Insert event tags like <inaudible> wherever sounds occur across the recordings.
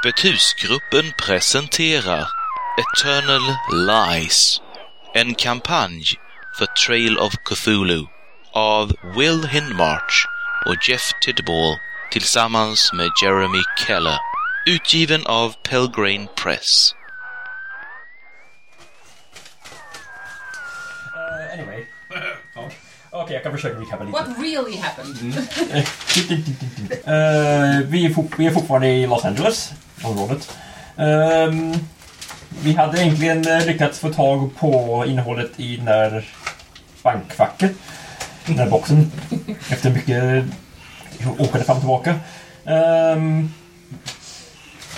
Öppet husgruppen presenterar Eternal Lies, en kampanj för Trail of Cthulhu av Will Hindmarch och Jeff Tidball tillsammans med Jeremy Keller. Utgiven av Pelgrane Press. Eh, anyway. <laughs> Okej, jag kan försöka recapa lite. What really happened? Eh, <laughs> vi, är vi är fortfarande i Los Angeles, området. Ehm, vi hade egentligen eh, lyckats få tag på innehållet i den där bankfacket. Den där boxen. <laughs> Efter mycket åkande fram och tillbaka. Ehm,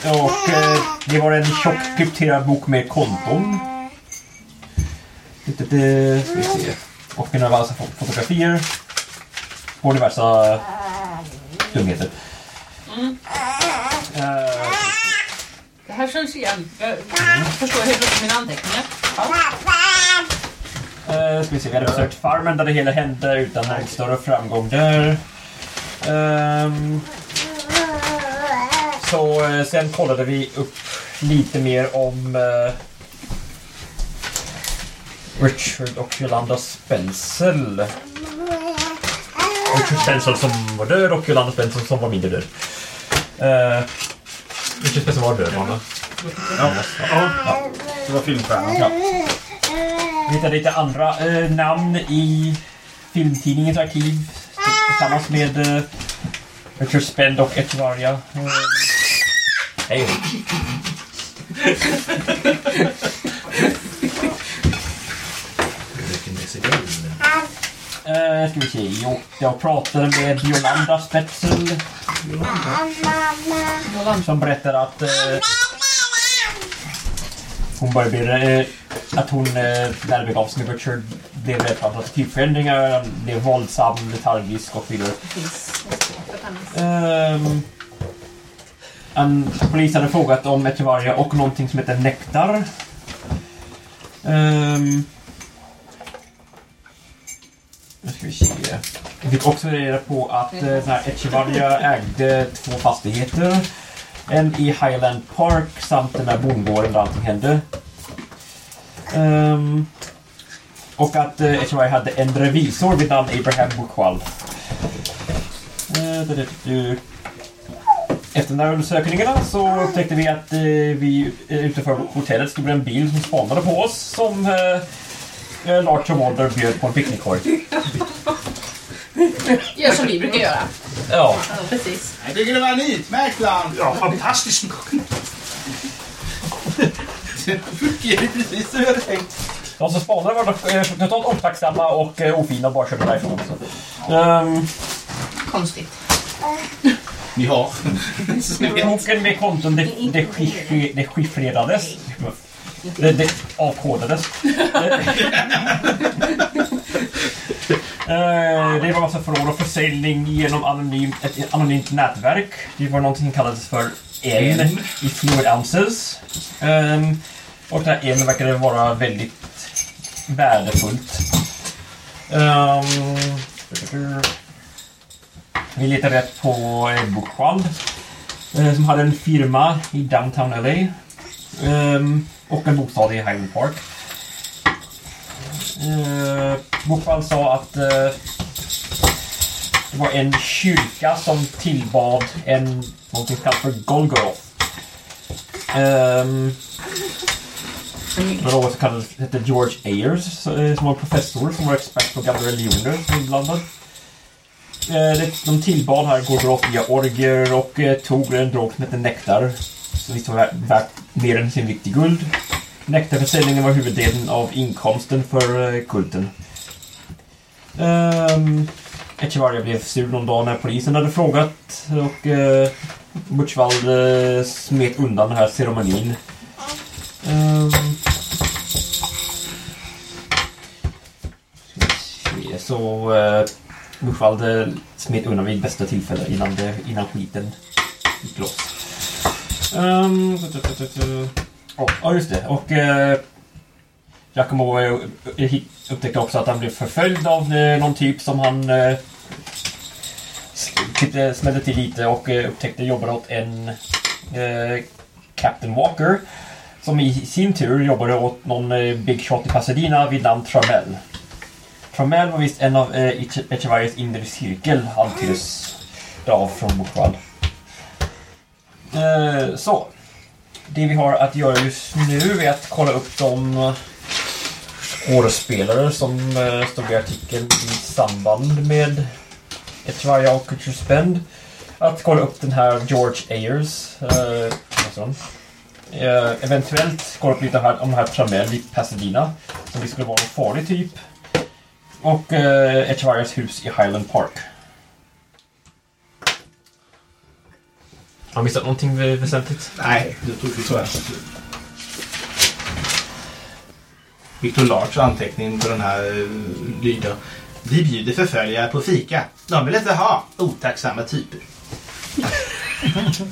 och eh, det var en tjock krypterad bok med konton. Det, det, ska vi se. Och några massa fot- fotografier. Och diverse dumheter. Eh, det här känns igen. Jag förstår helt plötsligt mina anteckningar. Uh, ska vi se, vi hade besökt farmen där det hela hände utan någon större framgång där. Um, så uh, sen kollade vi upp lite mer om uh, Richard och Yolanda Spencer. Richard Spencer som var död och Yolanda Spencer som var mindre död. Uh, Richard Spencer var var han? Ja, ja. det var filmstjärnan. Ja. Vi hittade lite andra eh, namn i filmtidningens arkiv tillsammans med eh, Richard Spend och Echevarria. Eh, Hej. Eh, ska vi se. Jo, jag pratade med Jolanda Spetzel. Som berättade att eh, hon började bli, eh, att hon eh, när det begav sig med Richard blev rädd för attitydförändringar, blev våldsam, letargisk och så vidare. Um, en, polisen hade frågat om Echevarria och någonting som heter nektar. Um, nu ska vi se. Vi fick också reda på att eh, Echevarria ägde två fastigheter. En i Highland Park samt den där bondgården där allting hände. Um, och att uh, Echevarria hade en revisor vid namn Abraham Buchwald. Eh, Efter de här undersökningarna så upptäckte vi att eh, vi eh, utanför hotellet stod en bil som spanade på oss som eh, eh, Lars och Walder bjöd på en picknickkorg. Gör som vi brukar göra. Ja. Ja, precis. Jag tycker det var en utmärkt land. Ja, fantastiskt. <laughs> Det fungerar precis som jag tänkt. De som spanade var dock, eh, totalt otacksamma och eh, ofina och bara körde därifrån. Så. Ehm, Konstigt. Ni har. Så ni vet. boken med konton det, det, chiffre- det chiffrerades. Det, det avkodades. Eh, det var massa förråd och försäljning genom anonym, ett anonymt nätverk. Det var någonting som kallades för N i fluid ounces. Ehm, och det här N verkade vara väldigt värdefullt. Ehm, vi letade rätt på eh, Buchwald eh, som hade en firma i downtown LA ehm, och en bostad i Highland Park. Eh, Bokvall sa att eh, det var en kyrka som tillbad en någonting kallat för Golgoroth. Um, det eh, var någon som kallades, hette George Ayers eh, som var professor som var expert på gamla religioner inblandad. Eh, de tillbad här Golgoroth via orger och tog en drog som hette nektar. Som visst var värt mer än sin vikt i guld. Nektarförsäljningen var huvuddelen av inkomsten för eh, kulten. Ehm, um, Echevarria blev sur någon dag när polisen hade frågat och eh, uh, Butchwald uh, eh, smet undan den här ceremonin. Um, så uh, Butchwald uh, smet undan vid bästa tillfälle innan, det, innan skiten gick loss. Um, oh, ja, just det. Och eh, Giacomo eh, upptäckte också att han blev förföljd av eh, någon typ som han eh, typ, eh smällde till lite och eh, upptäckte jobbade åt en eh, Captain Walker som i sin tur jobbade åt någon eh, big shot i Pasadena vid namn Tramell. Tramell var visst en av eh, Echevarrias inre cirkel, antyddes det av från Buchwald. Eh, så. Det vi har att göra just nu är att kolla upp de eh, skådespelare som eh, stod i artikeln i samband med Echevarria och Culture Spend. Att kolla upp den här George Ayers. Eh, eh, eventuellt kolla upp lite här, om den här Tramell i Pasadena. Som vi skulle vara en farlig typ. Och eh, Echevarrias hus i Highland Park. Har jag missat någonting vä- väsentligt? Nej, det tror vi jag. Victor Larts anteckning på den här eh, lyder. Vi bjuder förföljare på fika. De vill inte ha otacksamma typer. <laughs>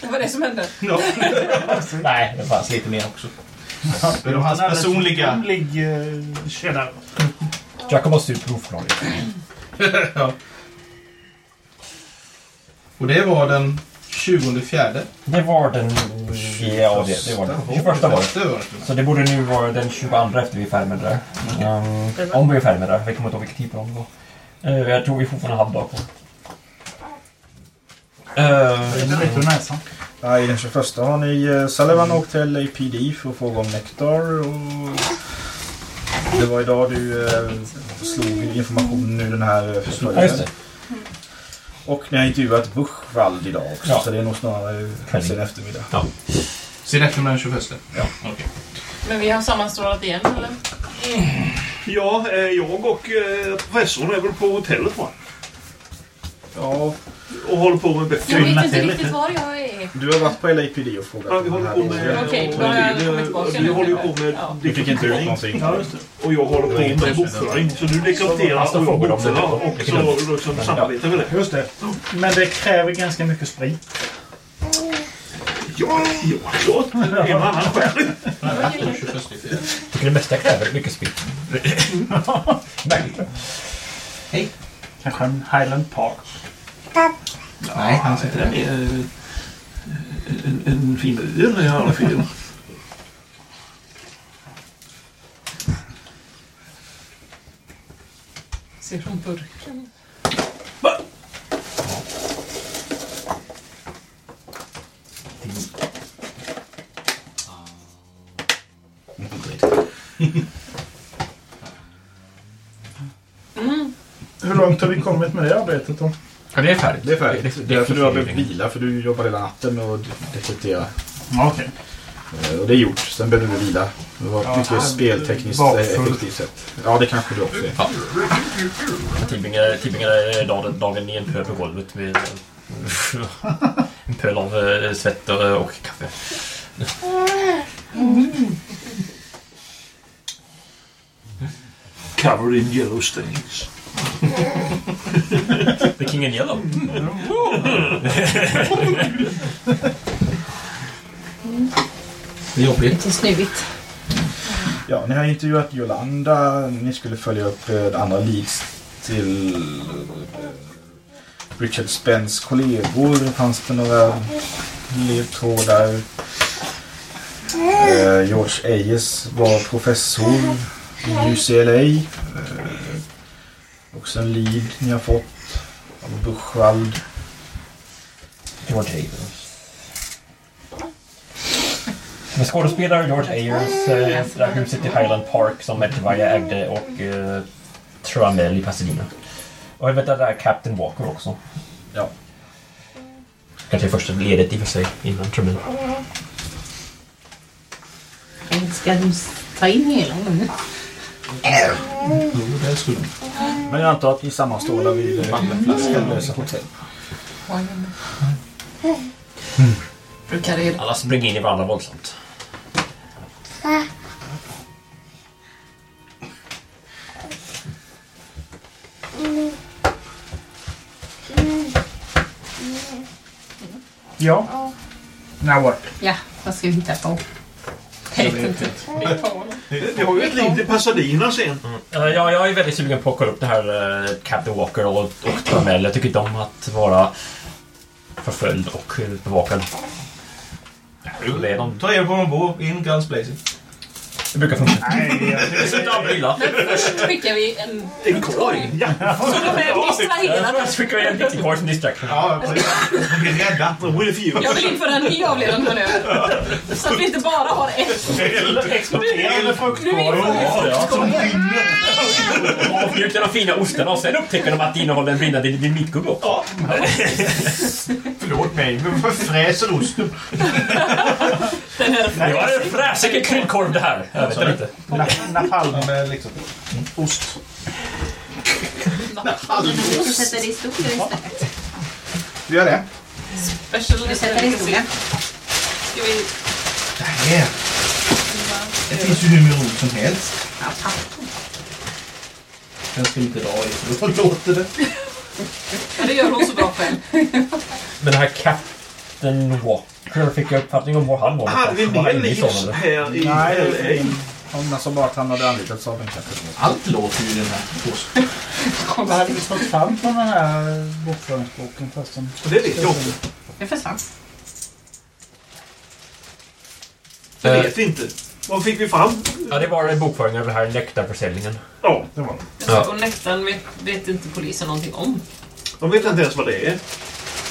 Det var det som hände. Ja. <laughs> Nej, det fanns Lite mer också. Det är hans personliga... Personlig eh, källa. Giacomo superoförklarlig. <laughs> ja. Och det var den 24. Det var den... Ja, det, det var den. 21 var det. det. det. Så det borde nu vara den 22 efter vi är färdiga med det där. Um, om vi är färdiga med det där. Jag kommer inte ihåg vilken tidplan det var. Uh, jag tror vi fortfarande har halvdag på. Uh, Inte rätt ur näsan. Ja, I den 21 har ni eh, Sullivan åkt till LAPD för att fråga om Nektar. Och det var idag du eh, slog information nu den här eh, ja, det. Och ni har intervjuat Buchwald idag också. Ja. Så det är nog snarare sen eftermiddag. Sen efter den 21. Ja. Okej. Men vi har sammanstrålat igen eller? Ja, eh, jag och eh, professorn är väl på hotellet va? Ja, Och håller på med böcker. Jag vet inte riktigt var jag är. du har varit på LAPD och frågat. Ja, vi håller på med... Okej, då har jag kommit tillbaka Vi nu. håller ju på med Ja. Du fick inte ut någonting. Ja, just det. Och jag håller på med bokföring. Så du dekrypterar Massa och det. bokför och så liksom samarbetar vi det. Just det. Men det kräver ganska mycket sprit. Ja, ja, klart. En och annan skär. Den 21 fjärde. tycker det mesta kräver mycket sprit. <laughs> Märkligt. Kanske en Highland Park. Nej, han sitter Den är eh, en, en fin öl i alla fall. Ser från burken. Hur långt har vi kommit med det arbetet då? Ja, det är färdigt. Det är färdigt. Det, Det är därför du har behövt det, vila, för du jobbar hela natten med att dekryptera. Ja, Okej. Eh, Och det är gjort. Sen behöver du vila. Det var Ja, mycket speltekniskt bakfull. eh, effektivt sätt. Ja, det kanske du också är. Tillbringade, tillbringade dagen, dagen i en pöl på golvet med en <laughs> pöl av eh, svett och, och kaffe. Covered in yellow stains. <laughs> <laughs> The King in Yellow. Det är jobbigt. Lite snuvigt. Ja, ni har intervjuat Jolanda. Ni skulle följa upp eh, andra leads till eh, Richard Spence kollegor. Det fanns det några ledtrådar. Eh, George Ayers var professor i UCLA. Eh, också en lead ni har fått av Buchwald. George Ayers. Med skådespelare George Ayers, eh, det där huset i Highland Park som Echevarria ägde och eh, Tramell i Pasadena. Och jag vet att det är Captain Walker också. Ja. Kanske första ledet i och för sig innan trummen. Ska du ta in hela nu? Jo, det skulle de. Men jag antar att ni sammanstrålar vid eh, Lösa hotell. Brukar det Alla springer in i varandra våldsamt. Ja. Now what? Ja, vad ska vi hitta på? Vet inte. Vi har ju ett liv till Pasadena sen. Eh, Ja, jag är väldigt sugen på att kolla upp det här uh, Captain Walker och, och Tramell. Jag tycker inte om att vara förföljd och eh, bevakad. Ta reda på var de bor. In Guns Blazing. Det brukar funka. Nej, slutar aldrig illa. Först skickar vi en... En korg. Så de är distraherade. Jag skickar en viktig korg som distraction. Ja, precis. De blir rädda. Jag vill införa en ny avledande manöver. Så att vi inte bara har ett. Exploderande fruktkorg. Ja, ja. De fina ostarna och sen upptäcker de att det innehåller en brinnande dynamitgubbe också. Förlåt mig, men varför fräser osten? Den här Det var en fräsig kryddkorv det här. Inte. Na- Napalm. med liksom... Ost. Du sätter det i historia istället. Du gör det? special Du sätter det i historia. Ska vi... Det här. Det finns ju hur mycket ord som helst. Ja, tack. Den ska inte dra i, för då låter det. Ja, det gör hon så bra själv. Men den här Captain Walker fick jag uppfattning om var han var. Hade vi mer livs här i Nej? Hon sa bara att han hade en kaffe. Allt låter ju i den här påsen. <laughs> Vad hade vi fått fram från den här bokföringsboken förresten? Det vet jag inte. Det försvann. Det vet vi inte. Vad fick vi fram? Ja, det var en bokföring över här nektarförsäljningen. Ja, Det var det. Ja. Och nektarn vet, vet inte polisen någonting om. de vet inte ens vad det är.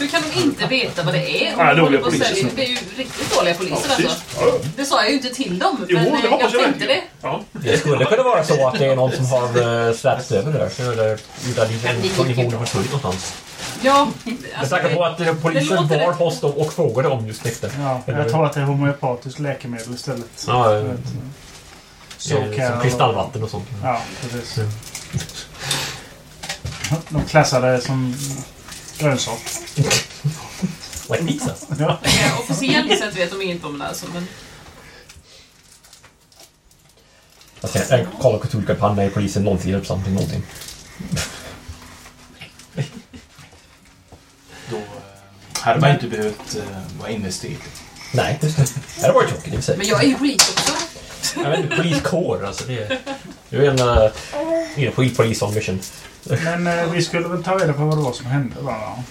Hur kan de inte veta vad det är? Om Nej, de dåliga poliser. säljer- Det är ju riktigt dåliga poliser Ja, alltså. Ja. Det sa jag ju inte till dem. Jo, men det eh, hoppas jag jag tänkte det. Ja. Det skulle kunna vara så att det är någon som har uh, släppts över där. Eller gjort informationen försvunnit någonstans. Ja, Jag är alltså, säker på att eh, polisen var hos dem och frågade om just nektar. Ja, jag tror att det är homeopatiskt läkemedel istället. Ja, eh, Så eh, som kristallvatten och sånt. Ja, precis. De klassade det som grönsak. Like pizza. Ja. eh, officiellt sett vet de inget om det alltså, men Jag of Cthulhu-kampanj är polisen någonsin hjälpsam till någonting. Då eh, hade man inte behövt eh, vara investering. Nej, just det. Det hade varit tråkigt i och för sig. Men jag är ju polis också. Jag vet inte, poliskår alltså. Det är, det är en, uh, en polis on mission. Men eh, vi skulle väl ta reda på vad det var som hände va?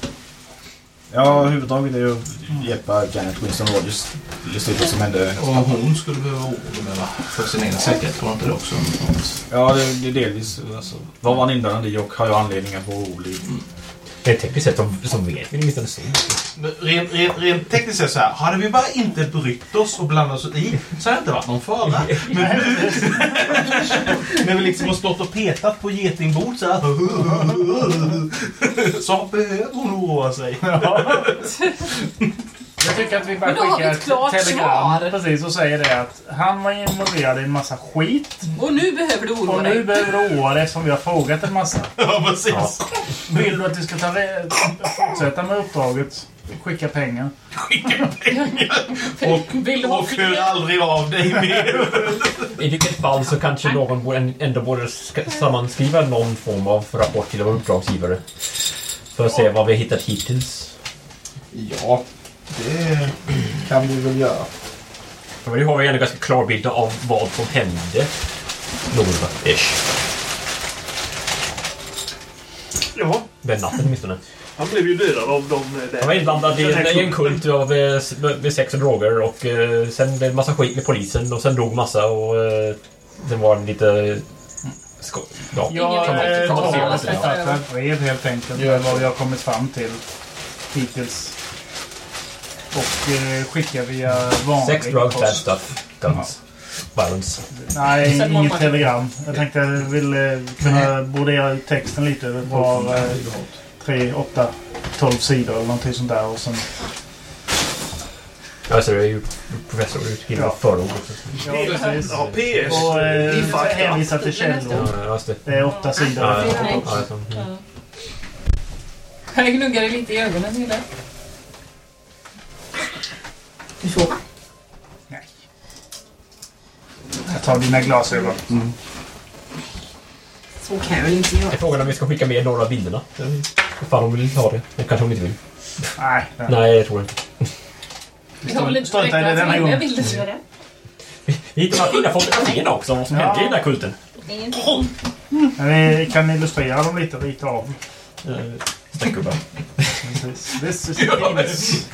Ja, huvuddraget är ju att hjälpa Janet Winston Rogers lista ut vad som hände. Och hon skulle behöva oroa för sin egen säkerhet. Tror inte det också? Ja, det, det är delvis. Alltså, vad var han inblandad i och har jag anledning att vara orolig? Men tekniskt sett så, så vet vi åtminstone så. Rent, rent, rent tekniskt sett så här, hade vi bara inte brytt oss och blandat oss i så hade det inte varit någon fara. <laughs> Men nu, <laughs> när vi liksom har stått och petat på getingbord så här, <laughs> så behöver hon oroa sig. Jag tycker att vi bara skickar ett telegram svar. precis och säger det att han var involverad i en massa skit. Och nu behöver du oroa Och nu dig. behöver du oroa dig som vi har frågat en massa. <laughs> Ja, precis. Vill du att vi ska ta re- fortsätta med uppdraget? Skicka pengar. Skicka pengar. <laughs> Och, Vill du ha och fler? hör aldrig av dig mer. <laughs> I vilket fall så kanske någon borde- ändå borde sammanskriva någon form av rapport till vår uppdragsgivare. För att se vad vi har hittat hittills. Ja, det kan vi väl göra. För nu har vi en ganska klar bild av vad som hände. Några, ish. Ja, Den natten åtminstone. han blev ju dödad av de där. Han var inblandad i en, kult av eh, med sex och droger och eh, sen blev det massa skit med polisen och sen dog massa och eh, sen var det lite... Sko- ja. Jag eh, tar ett brev helt enkelt med vad vi har kommit fram till hittills. Och eh, skickar via vanlig Sex, drugs, bad stuff, guns, violence. Nej, inget telegram. Jag tänkte jag ville kunna brodera ut texten lite över ett par, eh, tre, åtta 12 sidor eller någonting sånt där. Och sen, Ja, så det är ju professor ut hela Ja. förordet. också. ja, precis. Ja, PS. Och eh, I fakta. hänvisa till källor. Ja, det. Det är åtta sidor. Ja, ja, ja, mm. Jag gnuggar dig lite i ögonen Hilda. Du sover? Jag tar dina glasögon. Så kan jag väl inte göra. Jag frågar om vi ska skicka med några av bilderna. Ifall de vill ha det. Det kanske de inte vill. Nej, nej. Nej, jag tror inte. Vi har väl inte Strunta i det denna räknat gång. bilder. Gör det? Vi hittar några fina fotografierna också om vad som Ja. hände i den här kulten. Ingenting. Men Vi kan illustrera dem lite och rita av. Eh, Streckgubbar. This is the <laughs> penis.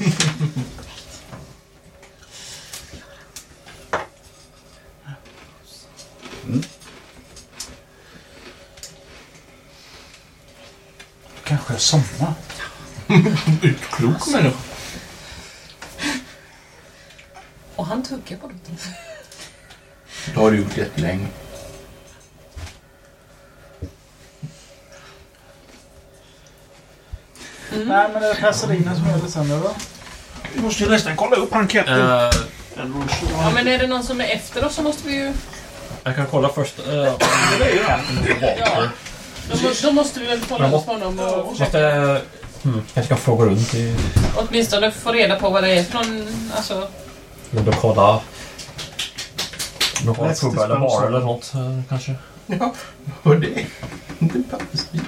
Kanske jag somnar. <laughs> Klok människa. Och han tuggar på någonting. Det har du gjort jättelänge. Nej, men det är Pasadena som gäller sen, eller? Vi måste ju nästan kolla upp enkäten. Eh, Ja, men är det någon som är efter oss så måste vi ju... jag kan kolla först. Uh, Ja. Då, må- då måste vi väl kolla Jag honom och måste... försöka Hmm, kanske ska fråga runt i åtminstone få reda på vad det är för någon... Alltså, den lokala... Lokala Let's pubbar eller bar of. eller något eh, kanske. Ja, och det. Inte en pappersbit.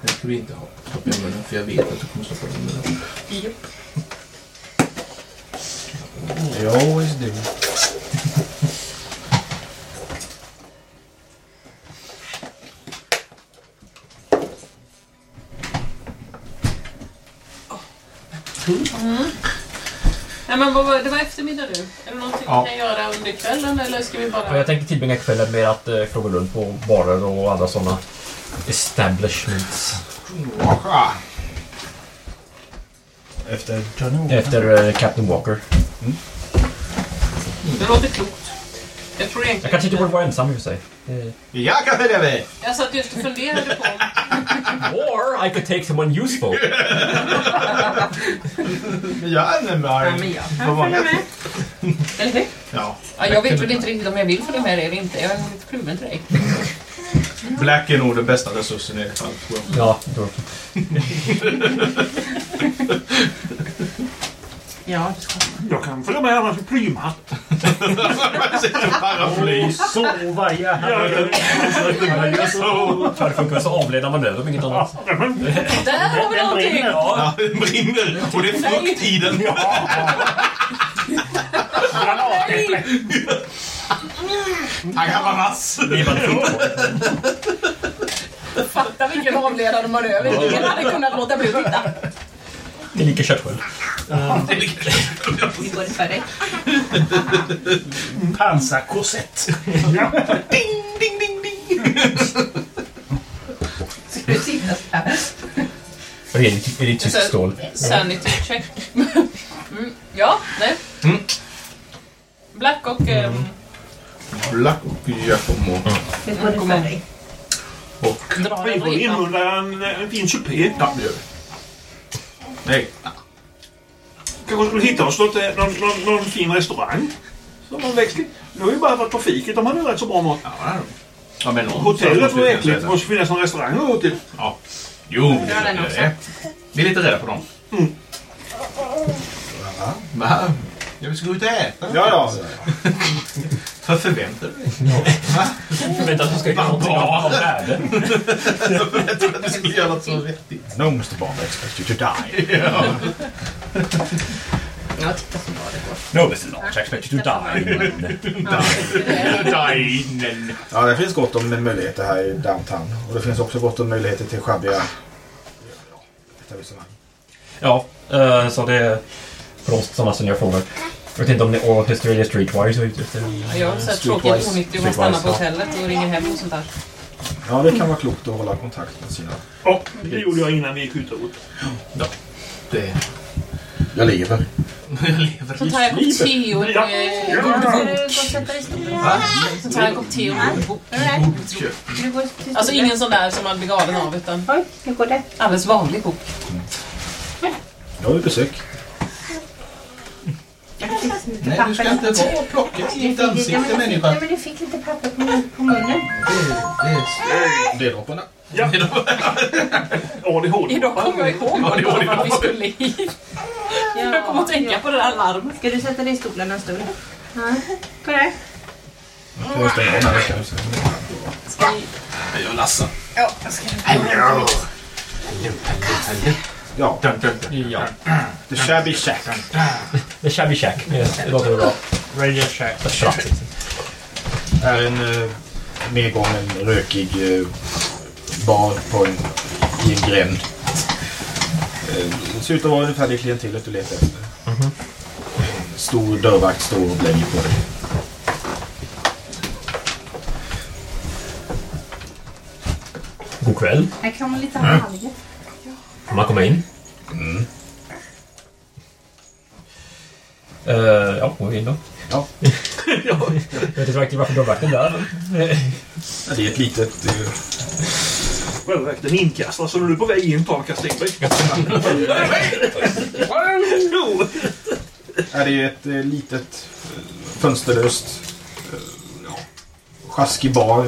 Den ska du inte ha. Stoppa i munnen, för jag vet att du kommer stoppa den i munnen. I always do. nej men vad var, det var eftermiddag nu. Är det någonting Ja. vi kan göra under kvällen eller ska vi Ja, bara... Jag tänker tillbringa kvällen med att eh, fråga runt på barer och andra sådana establishments. Efter Johnny Walker. Efter eh, Captain Walker. Det låter klokt. Jag tror Jag egentligen kanske inte borde vara ensam i och för sig. Eh, Jag kan följa med! Jag satt just och funderade på... <laughs> Or I could take someone useful. <laughs> Men jag är Ja, med. men jag kan följa med. Eller hur? Ja. Ja, jag vet väl inte riktigt om jag vill följa med er eller inte. Jag är lite kluven till dig. <laughs> Black är nog den bästa resursen i det fallet, tror jag. Ja, då. Ja, Jag kan följa med annars med plymhatt. Paraply. Sova, ja. För det funkar så avleda manöver om inget annat. Där har vi Den någonting! Ja, det brinner och det är frukt i den. Han kan vara vass. Levande frukt. Fatta vilken avledande manöver. Ingen hade kunnat låta bli att titta. Det är lika går före. <laughs> Pansarkorsett. <laughs> Ding, ding, ding, ding. Ska du sitta så här? Är det, är det tyst stål? Sanity check. Mm. Ja, nej. Mm. Black och... ehm, Black och Giacomo. Vi går före. Och... drar vi en får ripa. en, en fin supé. Ja, det gör vi. Nej. Kanske skulle hitta oss något, eh, någon, någon, någon fin restaurang. Som man växling. Nu har vi bara varit på fiket. De hade rätt så bra mat. Ja, det är ja men någon Hotellet var äckligt. Det måste finnas någon restaurang att gå till. Ja. Jo, det är det. Vi är lite rädda för dem. Mm. Va? Ja, vi ska gå ut och äta. Ja, ja. <laughs> Vad förväntar du dig? Förväntar att du ska göra någonting av av värde. Jag förväntade att du skulle göra något så vettigt. No, Mr. Bond, I expect you to die. Ja, titta som var det går. No, Mr. Large, I expect you to die. Dinen. Ja, det finns gott om möjligheter här i downtown. Och det finns också gott om möjligheter till sjabbiga etablissemang. Ja, eh, så det är för oss sådana som jag frågar. Jag vet inte om ni och History eller Streetwise är ute efter. Ja, Jag har här tråkigt onyttig om man stannar på hotellet och ringer hem och sånt där. Ja, det kan vara klokt att hålla kontakt med sina... Ja, det gjorde jag innan vi gick ut. Det... Jag lever. Jag lever. Så tar jag en kopp te och en Ja. eh, och stolen? Va? Så tar jag en kopp te och en till Alltså ingen sån där som man blir galen av utan Oj, hur går det? alldeles vanlig bok. Jag har ju besök. Nej, du ska inte vara plocka i ditt ansikte människa. Nej, men du fick lite papper på, mun- på munnen. Det är dropparna. Ja. ADHD. Idag kommer jag ihåg varför att vi skulle hit. Jag kommer att tänka på det där larmet. Ska du sätta dig i stolen en stund? Ja. På det. Jag stänga av den här veckan. Ska vi... Jag gör Lasse. Ja, jag ska... Ja, Dun, dun, dun. Ja. The Shabby Shack. The Shabby Shack. Det låter bra. Radio Shack. The Shack. är en uh, nedgången, rökig eh, bar på en, i en gränd. Eh, det ser ut att vara ungefär det klientelet du letar efter. En Stor dörrvakt står och blänger på dig. God kväll. Här kommer lite alger. Får man komma in? Mm. Uh, ja, gå in då. Ja. <laughs> Jag vet inte riktigt varför dörrvakten där. Ja, det är ett litet... eh, Självverkligen inkastad så du är på väg in ta Kastinberg. <laughs> Ja, det är ett eh, litet eh, fönsterlöst eh, ja, sjaskig bar.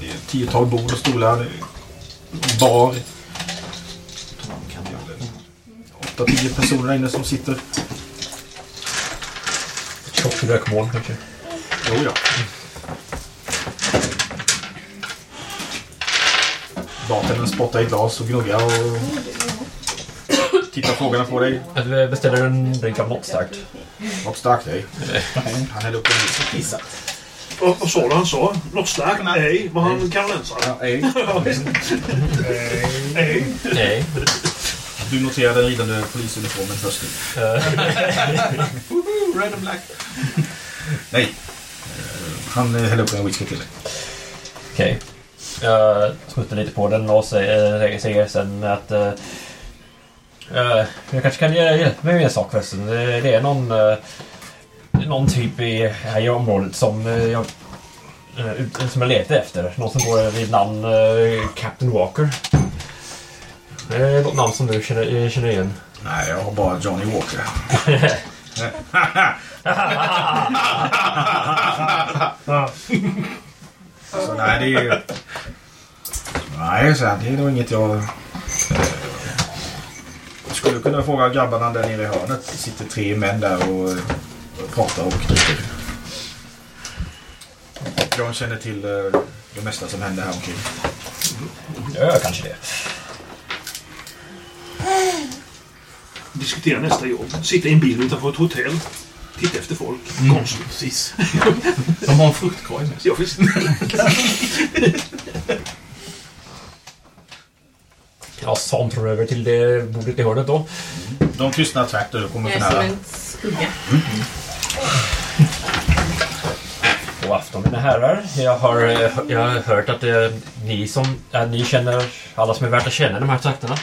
Det är ett tiotal bord och stolar. Bar. Åtta, tio personer där inne som sitter. Tjock rökmoln kanske. Jo, ja. Bartendern spottar i glas och gnuggar och tittar frågande på dig. Jag beställer en drink av något starkt. Något starkt dig. Han häller upp en viss kissa. Vad vad sa du han sa? Något starkt? Nej. Var han kanadensare? Ja, ej. <laughs> <laughs> Nej. Nej. Du noterar den ridande polisuniformen först nu. <laughs> Red and black. Nej. Eh, Han eh, häller upp en whisky till dig. Okej. Jag smuttar lite på den och säger, säger sen att... Uh, jag kanske kan hjä- hjälpa mig med en sak förresten. Det, det är någon... eh, någon typ i, här i området som eh, jag... eh, ut- som jag letar efter. Någon som går vid namn eh, Captain Walker. Det är något namn som du känner, eh, känner igen. Nej, jag har bara Johnny Walker. Så nej, det är ju... Nej, så här, det är nog inget jag... eh, Skulle kunna fråga grabbarna där nere i hörnet. Det sitter tre män där och, pratar och dricker. John känner till eh, det mesta som händer här omkring. Ja, kanske det. Diskutera nästa jobb. Sitta i en bil utanför ett hotell. Titta efter folk. Konstigt. Precis. <laughs> Som har en fruktkorg med sig. Ja, visst. <laughs> Jag sauntrar över till det bordet i hörnet då. De tystnar tvärt och kommer Jag för är som nära. en skugga. God afton mina herrar. Jag har, eh, jag har hört att det är ni som äh, ni känner alla som är värt att känna i de här trakterna.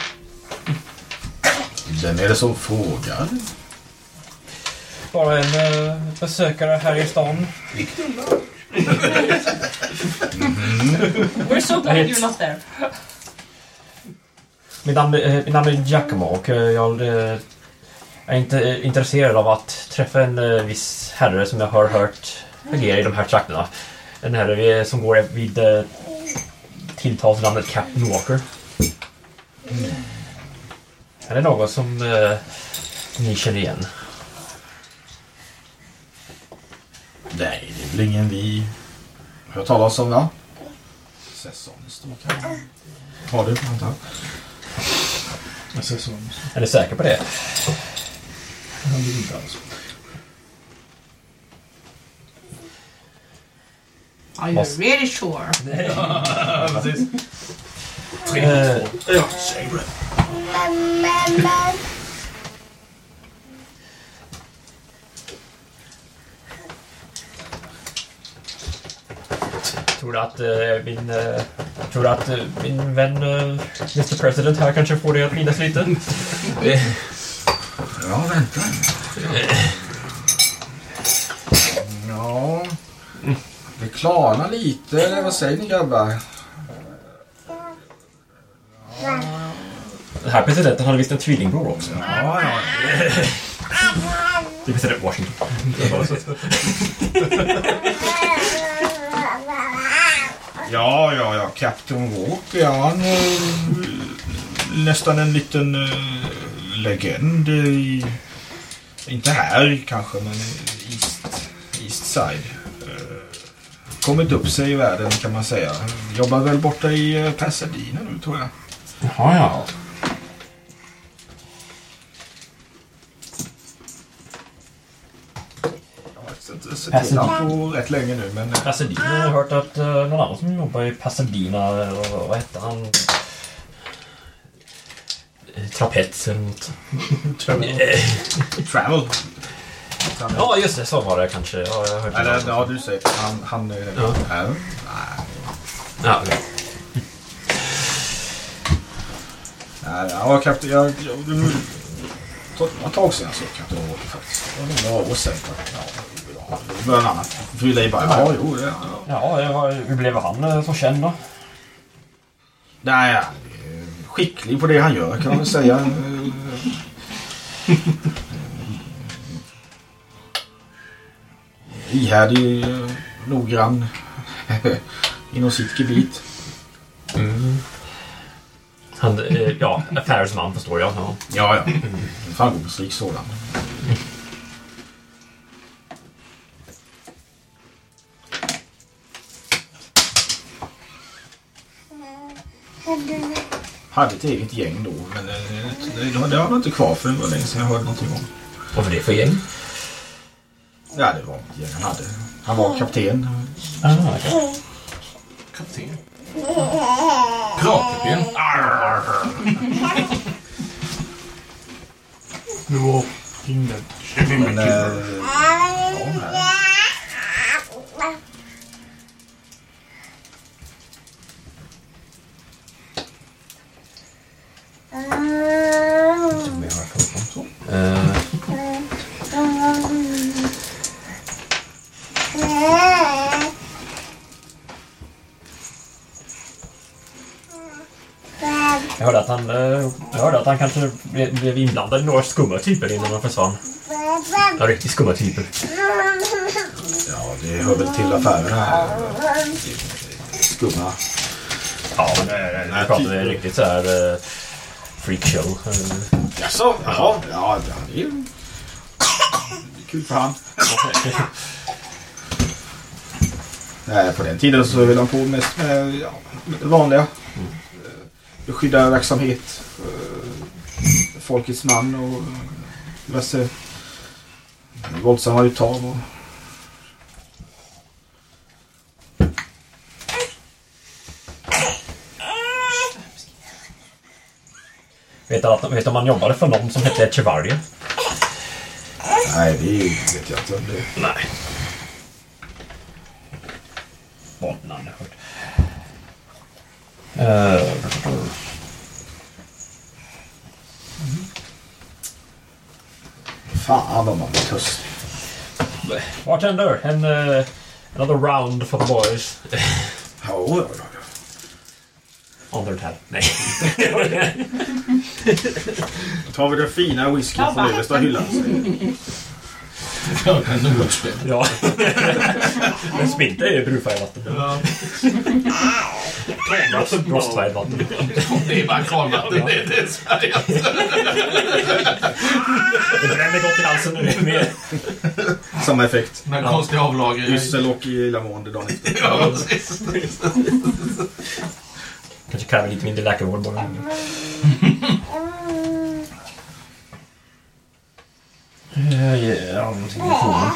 Vem är det som frågar? Bara en uh, besökare här i stan. We're so glad you're not there. Mitt namn, eh, mitt namn är Giacomo och eh, jag eh, är inte eh, intresserad av att träffa en eh, viss herre som jag har hört agera i de här trakterna. En herre eh, som går vid eh, tilltalsnamnet Captain Walker. Är det någon som eh, ni känner igen? Nej, det är väl ingen vi hört talas om va? Säsongs då kan Har du antar jag? Ser så. Är ni säkra på det? Han vill inte alls. Are you really sure? <laughs> Precis. Eh, Ja, säg det. tror du att eh, min... Eh, tror du att eh, min vän eh, Mr President här kanske får det att minnas lite? Eh, Ja, vänta. Ja. Det klarnar lite, eller vad säger ni grabbar? Ja. Den här presidenten hade visst en tvillingbror också. Ja, ja. <laughs> Det är president Washington. <laughs> Ja, ja, ja. Captain Walker, ja, han är nästan en liten eh, legend i... Inte här kanske, men East, East Side. Eh, kommit upp sig i världen kan man säga. Jobbar väl borta i eh, Pasadena nu tror jag. Jaha, ja. Jag honom på rätt länge nu, men... eh, Pasadena. Jag har hört att uh, någon annan som jobbar i Pasadena, uh, vad hette han? Eh, Trapets eller något. Eh, Travel. Ja, just det. Så var det kanske. Ja, jag hört Eller, det. ja, du säger han... han eh, Ja. är- Ja, okej. Nej, ja, Captain... Jag, jag, det var ett tag sedan jag såg Captain Walker faktiskt. Det var några år sedan. Ja, en annan. Fylla i bara. Ja, jo, det, ja. Ja, hur blev han eh, så känd då? Nej, han är skicklig på det han gör kan man väl säga. Ihärdig, eh, noggrann <laughs> inom sitt gebit. Han, eh, ja, affärsman förstår jag. Ja. Ja, ja. Framgångsrik sådan. <laughs> Hade ett eget gäng då, men eh, det, det, det har han inte kvar för det var länge sedan jag hörde någonting om. Vad var det för gäng? Ja, det var ett gäng han hade. Han var kapten. Ah, okej. Kapten. Piratkapten. Du <laughs> var ingen... Men, eh, ja, nej. Eh, jag hörde att han, eh, jag hörde att han kanske blev, blev inblandad i några skumma typer innan han försvann. Ja, riktigt skumma typer. Ja, det hör väl till affärerna. Skumma. Ja, men eh, Nej, vi pratar riktigt så här eh, freakshow. Jaså? Jaha. Ja, det är ju kul för han. <laughs> Nej, på den tiden så höll han på mest med ja, det vanliga. Eh, Beskydda verksamhet. Folkets man och diverse våldsamma uttag. Och... vet du att vet du om han jobbade för någon som hette Echevarria? Nej, det vet jag inte om det Nej. Namn jag hört. Eh, Fan vad man blir törstig. bartender, en, eh, another round for the boys. Ja, ja, ja. Their tab. Nej. Då <laughs> tar vi den fina whiskyn från översta hyllan. ja. Men Spinta är ju brudfärgvatten. Rostfärgvatten. Det är bara kranvatten. Det är det. Det bränner gott i halsen nu. Med. Samma effekt. Den konstiga avlagringen. Yssel och illamående dagen efter. Ja, precis. Kanske kräver lite mindre läkarvård bara. Ja, någonting med tonen.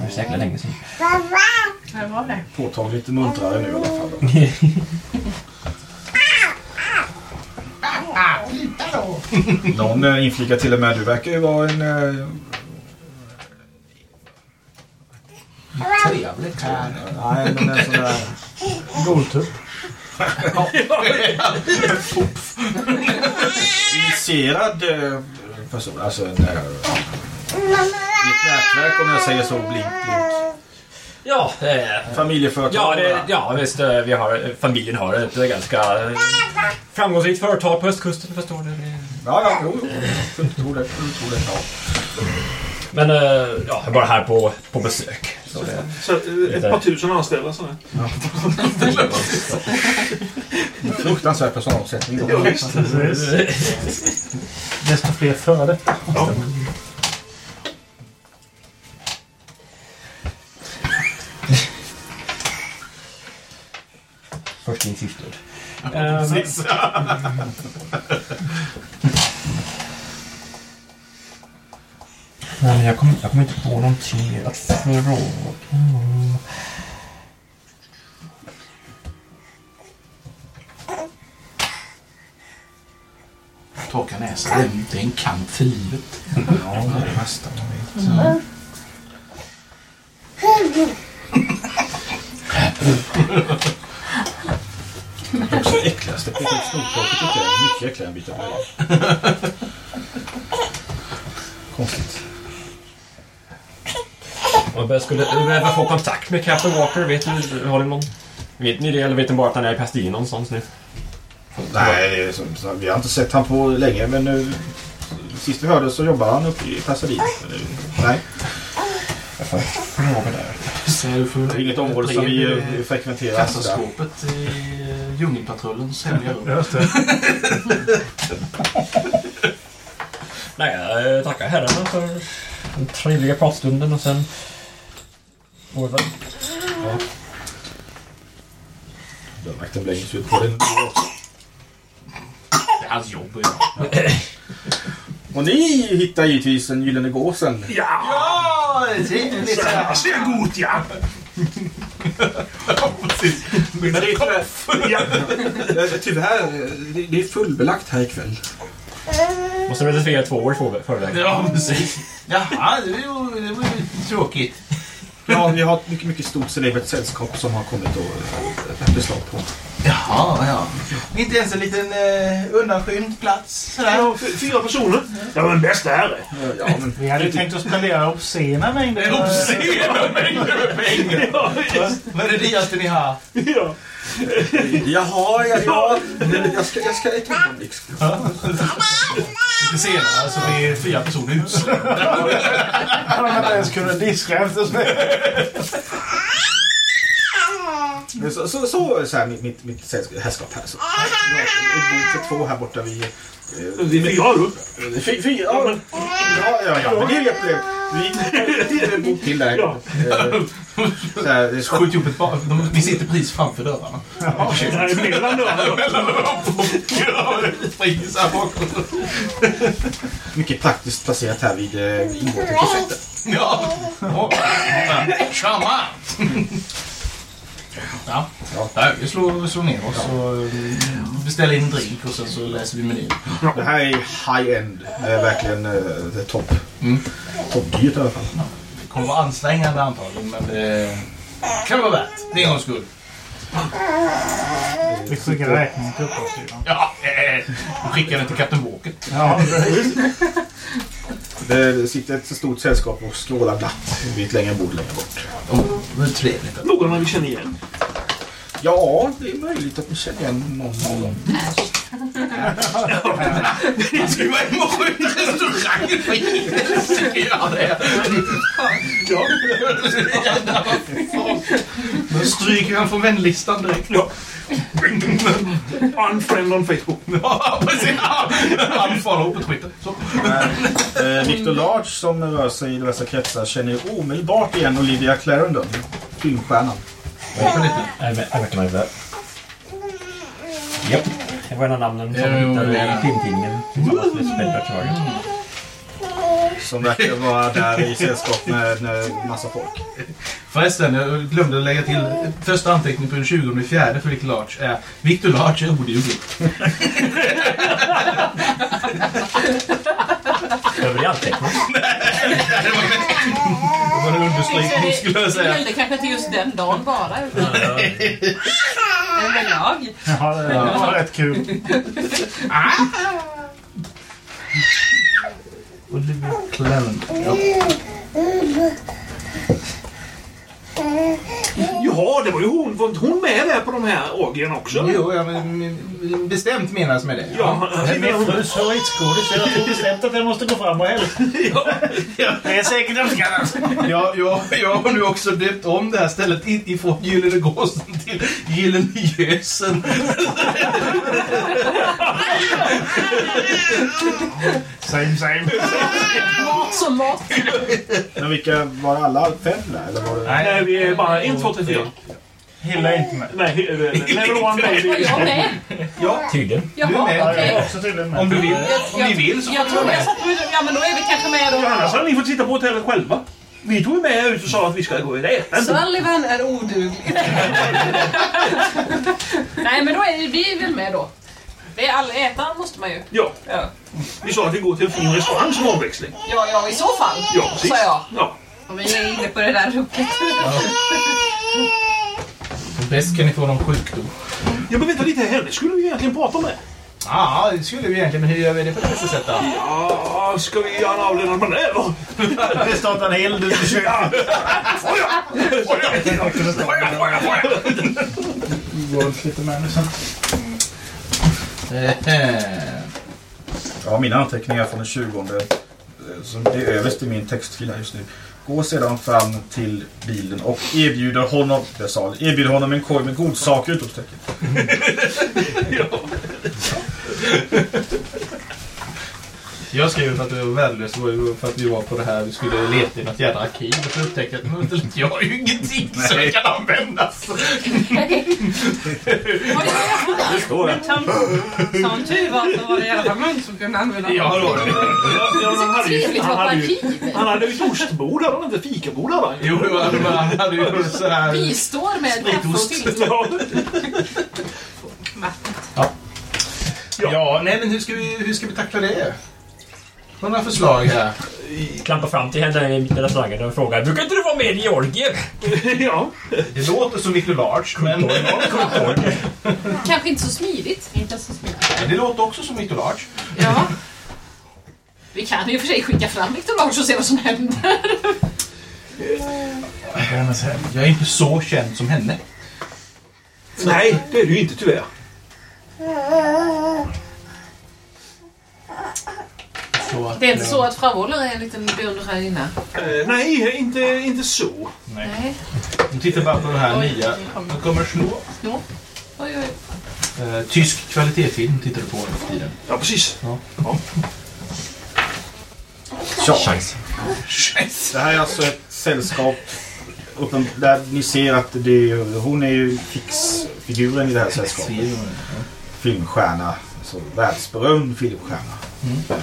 Det är så jäkla länge sedan. Var det. Påtagligt muntrare nu i alla fall. Då. Någon eh, inflikar till och med du verkar ju vara en... Eh, Trevlig karl. nej, men en sån där... Goltupp. Initierad eh, person. Alltså en... Eh, I ett nätverk om jag säger så. Blink, blink. Ja, eh, Familjeföretag. ja, det, ja visst. eh, Vi har, familjen har ett eh, ganska eh, framgångsrikt företag på östkusten, förstår du. Det- Ja, ja, jo, jo. Tror det. Det. Ja. Men eh, ja, jag är bara här på, på besök. Så det, Så, eh, ett par tusen anställda sådär. Fruktansvärd personalomsättning. Ja, visst. Desto fler före detta. Ja. först in, sist ut. Eh, Precis. <laughs> men jag kommer jag kommer inte på någonting att fråga. Torka näsan. Det är, det är en kamp för livet. Ja, det är det värsta man vet. Det är också det äckligaste. Snortorket tycker jag är mycket äckligare än byta blöja. <laughs> Konstigt. Jag skulle behöva få kontakt med Captain Walker, vet ni, har ni någon... Vet ni det eller vet ni bara att han är i Pasadena någonstans nu? Nej, det är som, vi har inte sett han på länge men nu, sist vi hörde så jobbar han uppe i Pasadena. Nej, Jag får fråga där. Ser du för det är inget område som vi eh, frekventerar. kassaskåpet i eh, Djungelpatrullens hemliga rum? Just det. Nej, jag tackar herrarna för den trevliga pratstunden och sen... väl. Dörrvakten blänger sig ut på den. Det är hans jobb. Ja. Och ni hittar givetvis den gyllene gåsen. Ja, ja! Precis. Men det är tyvärr, Eh, tyvärr det- det är fullbelagt här ikväll. Måste reservera två år förväg. Ja, precis. Jaha, det var ju det var ju tråkigt. Ja, vi har ett mycket, mycket stort celebert sällskap som har kommit och eh, lagt beslag på. Jaha, ja. Inte ens en liten eh, undanskymd plats sådär. Ja, fyra personer. Ja, men bästa herre. Ja, men Vi hade ju tänkt att spendera obscena mängder. Obscena mängder med pengar. Ja, visst. Vad är det dyraste ni har? Ja. Jaha, ja, ja. Jag ska, jag ska ett ögonblick. Lite senare så blir fyra personer utsläppta. Han har inte ens kunnat diska efter sig. Så, så, så, så här, mitt, mitt, mitt sällskap- herrskap här. Så. Vi har ett bord för två här borta vid... eh, Vi är fyra du. Fy, fy, ja, ja, ja, ja, men det är problem. Vi tar ett bord till där. Ja. Eh, Så här, det är Skjut ihop ett par. de- Vi sitter precis framför dörrarna. Nej, mellan dörrarna. Springer så här bakom. mycket praktiskt placerat här vid eh, ingången till projektet. Ja. Ja. Charmant! Ja. ja. Vi slår, slår ner oss och eh, beställer in en drink och sen så läser vi menyn. Det här är high-end. Det är verkligen eh, topp. Mm. Toppdyrt i alla fall. Det kommer vara ansträngande antagligen men det kan vara värt. Det är en gångs skull. Vi skickar räkningen till uppdragsgivaren. Ja, eh, vi skickar den till Captain Walker. Ja, Det sitter ett stort sällskap och skrålar glatt vid ett längre bord längre bort. Oh, det är trevligt. Någon man vi känner igen. Ja, det är möjligt att ni känner igen någon av dem. <laughs> Det ska ju vara en maskin restaurang Ja, det är Ja. Nu stryker han från vänlistan direkt. ja. <laughs> Unfriend on Facebook. <laughs> Ja, precis. Unfollow på Twitter. Så. Eh, Victor Large som rör sig i dessa kretsar känner omedelbart igen Olivia Clarendon, filmstjärnan. I recognize that. Japp. Det var en av namnen som hittade i filmtidningen tillsammans med Spellbergsvargen. Som verkar vara där i sällskap med en massa folk. Förresten, jag glömde lägga till första anteckning på den 20 fjärde för Victor Large är Victor Large är oduglig. Behöver ni anteckna? <laughs> Det var en understrykning skulle jag Det säga. gällde kanske inte just den dagen bara. Utan överlag. ja det var rätt kul. <laughs> Olivia Clement. Ja. <laughs> Ja, det var ju hon. Var inte hon med där på de här orgierna också? Jo, ja, men, men, bestämt menas med det. Ja, Men min frus favoritskådis, jag tror bestämt att jag måste gå fram och hälsa. <laughs> Det är säkert önskad. Ja, jag, jag har nu också döpt om det här stället i- ifrån Gyllene Gåsen till Gyllene Gösen. Same, same. Mat som mat. Men vilka, var alla fem där? Eller var det... Nej, vi är bara en, två, tre, fyra. Hilla inte med. Nej, level one baby. jag med? Tydligen. Du är med. Ja, jag är okej. också tydligen med. Om du vill. Om Jag- ni vill så Jag får du vara tror jag med. satt med. Ja, men då är vi kanske med Ja, då. annars hade ni fått sitta på hotellet själva. Vi tog ju med ut och sa att vi ska gå äta. inte? Sullivan är oduglig. <laughs> Nej, men då är vi väl med då. Vi är all, äta måste man ju. Ja, Ja, vi sa att vi går till en fin restaurang som omväxling. ja, ja i så fall. Ja, precis. Sa jag. Ja. Om vi är inne på det där rucket. Bäst kan ni få någon sjukdom. ja, men vänta lite, henne skulle vi egentligen prata med. Ja, det skulle vi egentligen. Men hur gör vi det på det bästa sättet då? Ja, ska vi göra en avledande manöver? Det startar en eld ute i köket. Wolf lite med nu sen. Jag har mina anteckningar från den 20. eh, Som är överst i min textfil här just nu. Gå sedan fram till bilen och erbjuder honom, jag sa erbjuder honom en korg med godsaker! Utropstecken. <laughs> Jag skrev för att det var värdelöst. Det för att vi var på det här. Vi skulle leta i något jädra arkiv. Och så upptäckte jag att men, jag har ju ingenting som kan användas. Men som, som tur var så var det i alla fall någon som kunde använda det. Ja, då. Ja, han hade ju, han hade ju, han hade ju ett ostbord, hade han inte? Fikabord hade han ju. Jo, han hade ju så här... Vi står med kaffe och sylt. Ja. Ja, nej men hur ska vi, hur ska vi tackla det? Några förslag här? <laughs> Klampar fram till henne i mitten av restaurangen och frågar Brukar inte du vara med i Georgien? <laughs> ja. Det låter som Little Large, men... <laughs> Kanske inte så smidigt. Inte så smidigt. det låter också som Little Large. Ja. Vi kan ju för sig skicka fram Victor Lars och se vad som händer. Jag är inte så känd som henne. Nej, det är du inte tyvärr. Så att, Det är inte eh, så att Frau Woller är en liten beundrarinna. Eh, nej, inte, inte så. Nej. De tittar bara på den här Oj, nya. det kommer. Nu Snå. Oj, oj. Eh, tysk kvalitetsfilm tittar du på nu tiden. Ja, precis. Tja. Det här är alltså ett sällskap där ni ser att det, hon är ju fixfiguren i det här sällskapet. Filmstjärna, alltså världsberömd filmstjärna. Och, eh,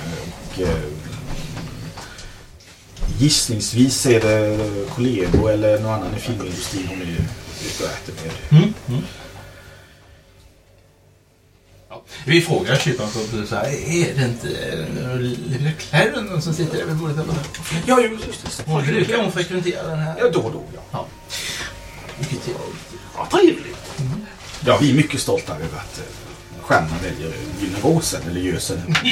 gissningsvis är det kollegor eller någon annan i filmindustrin hon är ute och äter med. Mm. Mm. Ja. Vi frågar kyparen så, så här, är det inte eh, Olivia Claren som sitter där vid bordet? Ja, ju, just det. Hon brukar hon frekventera den här? Ja, då och då. Ja. Mycket trevligt. Ja, trevligt. ja, vi är mycket stolta över att eh, stjärnan väljer Gyllene Gåsen eller Gösen. <laughs>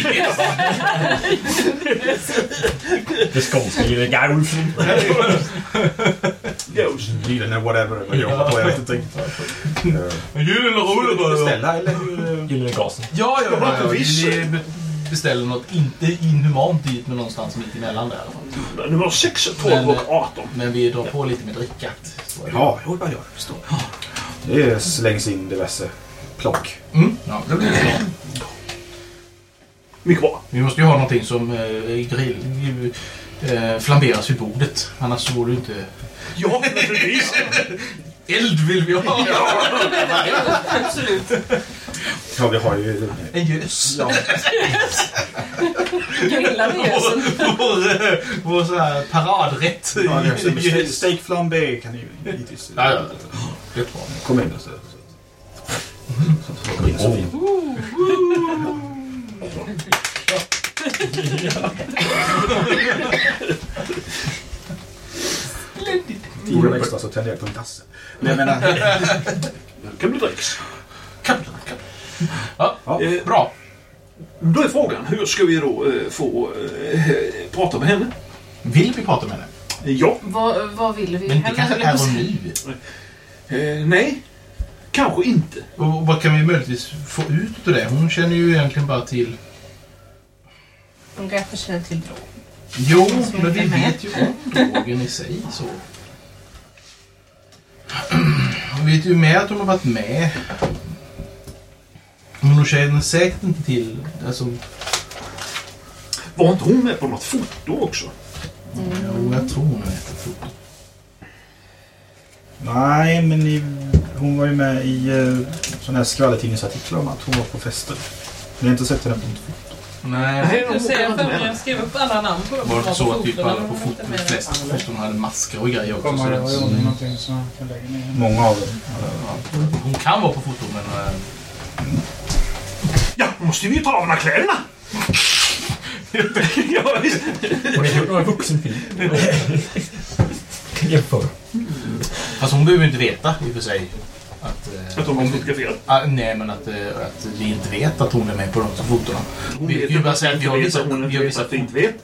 Det skånska lilla Gaulfen. Gyllene whatever. Vad jag jobbar på, jag vet inte riktigt. Eh, Gyllene rullebör. Beställa eller eh, Gyllene gasen. Ja, ja, ja. Vi be- beställer något inte inhumant dit, men någonstans mitt emellan där i alla fall. Nummer 6, 12 Men, och 18. Men vi drar på lite med dricka. Så är det. Ja, jo, ja, jag förstår. Det slängs in diverse plock. Mm. Ja, det blir det. Mycket bra. Vi måste ju ha någonting som eh, grill, eh, flamberas vid bordet. Annars så vore det inte... Ja, naturligtvis. <laughs> Eld vill vi ha! Absolut. Ja, vi har ju... En gös. Ja, Grillade gösen. vår, eh, vår så här paradrätt. ja, steak- flambé kan ni ju givetvis... Ja, ja. Det är bra. Kom in och så... fint. Tio år extra så tänder jag på en tasse. Men jag menar... kan bli dricks. Kapten, kapten. Ja, Ja. Eh, bra. Då är frågan, hur ska vi då eh, få eh, prata med henne? Vill vi prata med henne? Ja. Vad, vad vill vi? Men Henne kanske och hos- nu. Eh, nej, kanske inte. Och vad kan vi möjligtvis få ut av det? Hon känner ju egentligen bara till... Hon kanske känner till drog. Jo, men vi med. vet ju om drogen i sig. Så. Vi vet ju med att hon har varit med. Men hon känner säkert inte till... Alltså, Var inte hon med på något foto också? jo, jag tror hon har ätit foto. Nej, men i, hon var ju med i uh, sådana här skvallertidningsartiklar om att hon var på fester. Men jag har inte sett henne på något foto. Nej. Jag ser för mig, jag skrev upp alla namn på dem Var det inte så att typ alla på flesta på foton hade masker och grejer också? Kommer någonting som jag lägger ner? Många av dem. ja, hon kan vara på foto men... eh, Ja, måste vi ju ta av de här kläderna. <laughs> ja, visst. Har inte gjort någon <laughs> vuxenfilm. Jämför. Fast hon behöver ju inte veta i och för sig. Att, eh, Att de är om- fotograferade. Ah, nej, men att, eh, att vi inte vet att hon är med på de fotona. Hon Vi vet kan ju inte bara säga att vi har vet vissa... att hon Vi inte har vet vissa att vi inte vet.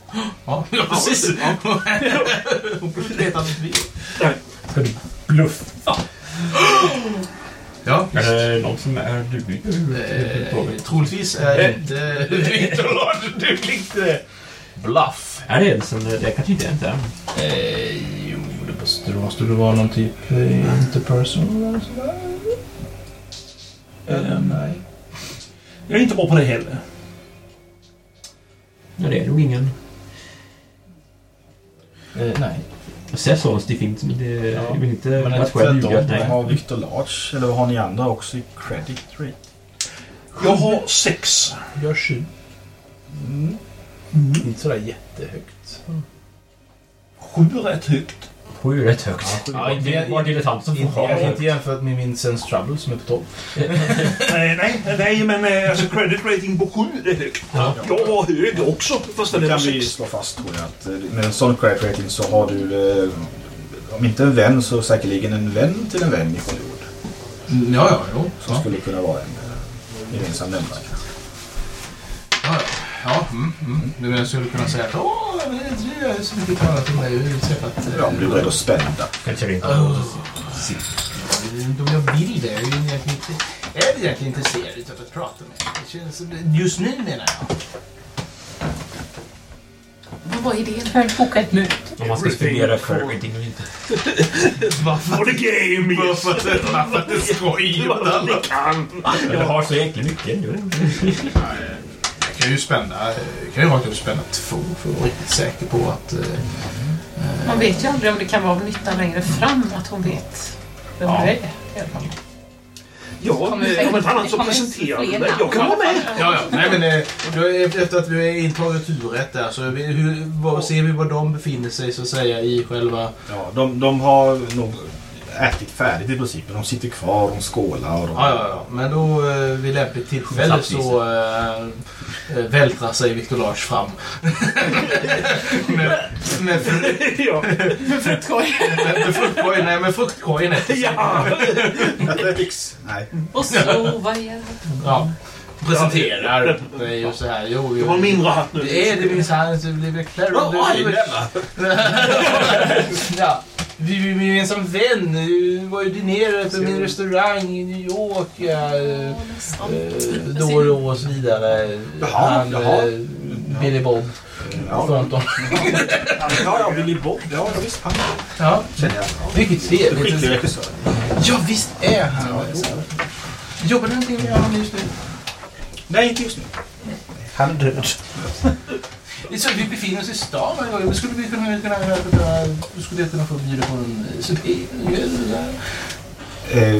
ja, ja, precis. Hon vet att vi vet. Ska du bluffa? Ja, visst. Är det någon som är duglig? Eh, troligtvis är inte Victor Lars dugligt eh, bluff. Är det en... Det kanske inte är inte är. Eh, jo, det måste, det det vara någon typ eh, interpersonal eller sådär. Eh, nej. Jag är inte bra på det heller. Ja, det är nog ingen. Eh, nej. Assessors, det finns, men det är väl inte... Men jag ljuga? tvärtom, Nej. har Victor Large, eller vad har ni andra också i credit rate? Jag har sex. Gör sju. Inte sådär jättehögt. Sju är rätt högt. Sju är rätt högt. Ja, det inte- är bara dilettanter som får Inte, ha. inte jämfört med min Sense Trouble som är på 12. <laughs> Nej, nej, nej, men eh, alltså credit rating på sju det är högt. Ja. Jag har hög också, fast den Det är på kan vi slå fast tror jag. Att eh, med en sån credit rating så har du, eh, om inte en vän så säkerligen en vän till en vän i Hollywood. Mm, Ja, ja, jo. Som Ja, skulle kunna vara en eh, gemensam nämnare. ja. ja mm, mm. Du menar, jag skulle kunna säga att åh, men det är så mycket talat om dig. Jag har träffat... eh, Ja, du är beredd att spända. Kanske inte. Oh, shit. Jag vet inte om jag vill det. Jag är ju egentligen inte, jag är egentligen intresserad av att prata med dig. Det känns som- Just nu menar jag. Vad var idén? Kan vi boka ett möte? Om man ska spendera för rating eller inte. For the game, yes. Varför att det är skoj? Vad ni <laughs> kan. Jag har så jäkla mycket. Kan ju spänna, kan ju rakt upp spänna två för att vara riktigt säker på att... eh, Man vet ju aldrig om det kan vara av nytta längre fram att hon vet vem Ja. du är. i alla fall. Ja, eh, om inte annat det så kommer presenterar namn. Jag kan vara med. Ja, ja. Nej, men eh, efter att vi är intagit huvudrätt där så vi, hur, vad, ser vi var de befinner sig så att säga i själva... Ja, de, de har nog ätit färdigt i princip. De sitter kvar, de skålar och de... Ja, ja, ja. Men då eh, vid lämpligt tillfälle så äh, äh, vältrar sig Victor Lars fram. <laughs> med, med, fru- <laughs> Ja. Med fruktkorg. med, med fruktkorgen, nej med fruktkorgen ja. Athletics. Nej. Och så, vad är det? Ja. Presenterar dig och så här. Jo, Du har mindre hatt nu. Det är det minsann. Det blir väl klart. Ja. Vi vi är en gemensam vän. Du var ju nere på min restaurang i New York. Ja, eh, då och då och så vidare. Jaha, Han, jaha. eh, Billy Bob. Ja, Thornton. ja, ja Billy Bob. Ja, ja, visst. Han Ja, känner jag. Skicklig trevligt. regissör. Ja, visst är han. Jobbar du någonting med honom just nu? Nej, inte just nu. Han är död. Det är så, vi befinner oss i stan. varje Skulle vi kunna, kunna, kunna, skulle jag kunna få bjuda på en supé? Eh,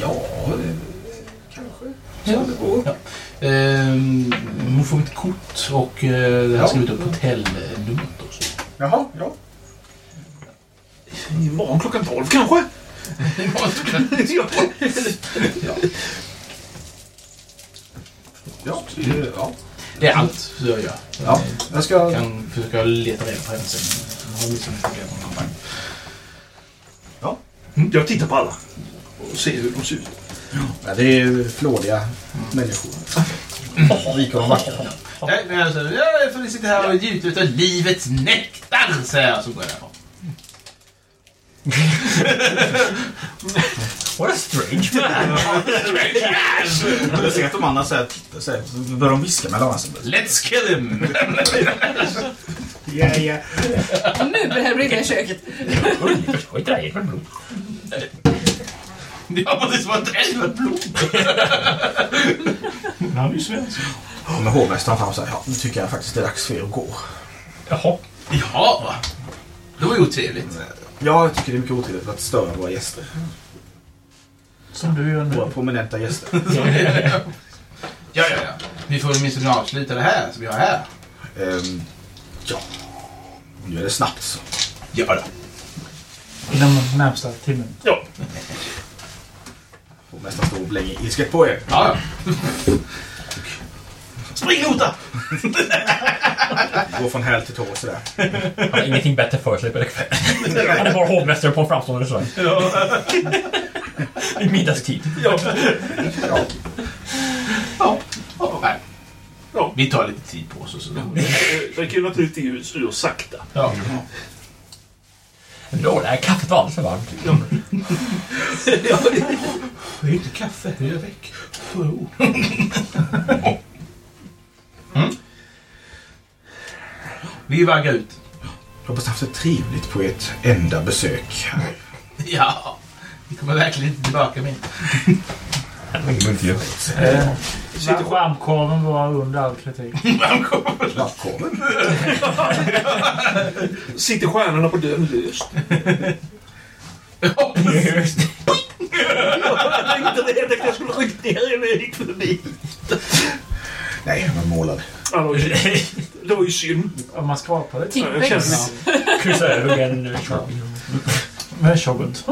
ja, eh, kanske. Ja. ja. Ehm, hon får mitt kort och eh, det här ska ut upp hotellnumret också. Jaha, ja. Imorgon klockan tolv kanske? <laughs> ja. Ja, eh, ja. Det är allt så jag gör. ja. Jag ska... Kan försöka leta reda på henne sen. Jag har liksom inte problem med honom. Mm, Jag tittar på alla. Och ser hur de ser ut. Ja, det är flådiga människor. Rika och vackra. Nej, men alltså, jag får sitta här och njuta av livets nektar, säger jag så går jag därifrån. <laughs> What a strange man! <laughs> Jag ser att de andra så här tittar så, här, så börjar de viska med varandra. Let's kill him! <laughs> Ja, ja. Nu börjar det brinna i köket. I det, det är blod. Ja, precis. Vad ett blod. Han är ju svensk. Men hovmästaren fram säger ja, nu tycker jag faktiskt det är dags för er att gå. Jaha. Ja, det var ju otrevligt. Ja, jag tycker det är mycket otrevligt att störa våra gäster. Som du gör Våra nu. prominenta gäster. <laughs> Ja, ja, ja. Vi får åtminstone avsluta det här som vi har här. Ehm, ja, nu är det snabbt så. Ja, då. Inom närmsta timmen. Ja. Hovmästaren står och blänger ilsket på er. Ja, ja. Spring Hota! Går från häl till tå sådär. Han har ingenting bättre för sig på det kväll. Han är bara hovmästare på en framstående restaurang. I middagstid. Ja, nej. Ja. Vi tar lite tid på oss och så. Dricker naturligtvis ur sakta. Ja. Då, det här kaffet var alldeles för varmt. Det är <laughs> inte kaffe, det är väck. Mm. Vi vaggar ut. Jag hoppas haft det trevligt på ert enda besök här. <laughs> Ja, vi kommer verkligen inte tillbaka med. Eh, Varmkorven var under all kritik. <laughs> Lappkorven. <laughs> Sitter stjärnorna på dörren löst? Jag tänkte det. Jag tänkte jag skulle skjuta ner en väg förbi. Nej, man målade. Ja, det var ju- Det var ju synd. Om man skrapar lite. Ja, jag känner Kryssa över en. Med tjobbet.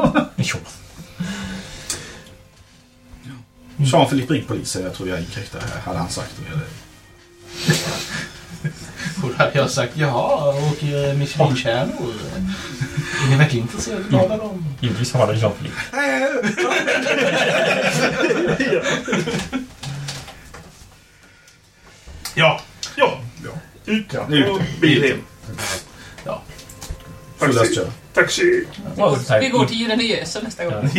Jean-Philippe ring polisen. Jag tror jag inkräktar här, hade han sagt. Eller? Och då hade jag sagt, jaha, åker Michelinstjärnor? Är ni verkligen intresserade av dem? Givetvis har han Jean-Philippe. <laughs> Ja. Ja. Ja. Ut Ja, och ut. bil hem. Ja. Fullast kör. Taxi. Vi går till Gyllene Gösen nästa gång.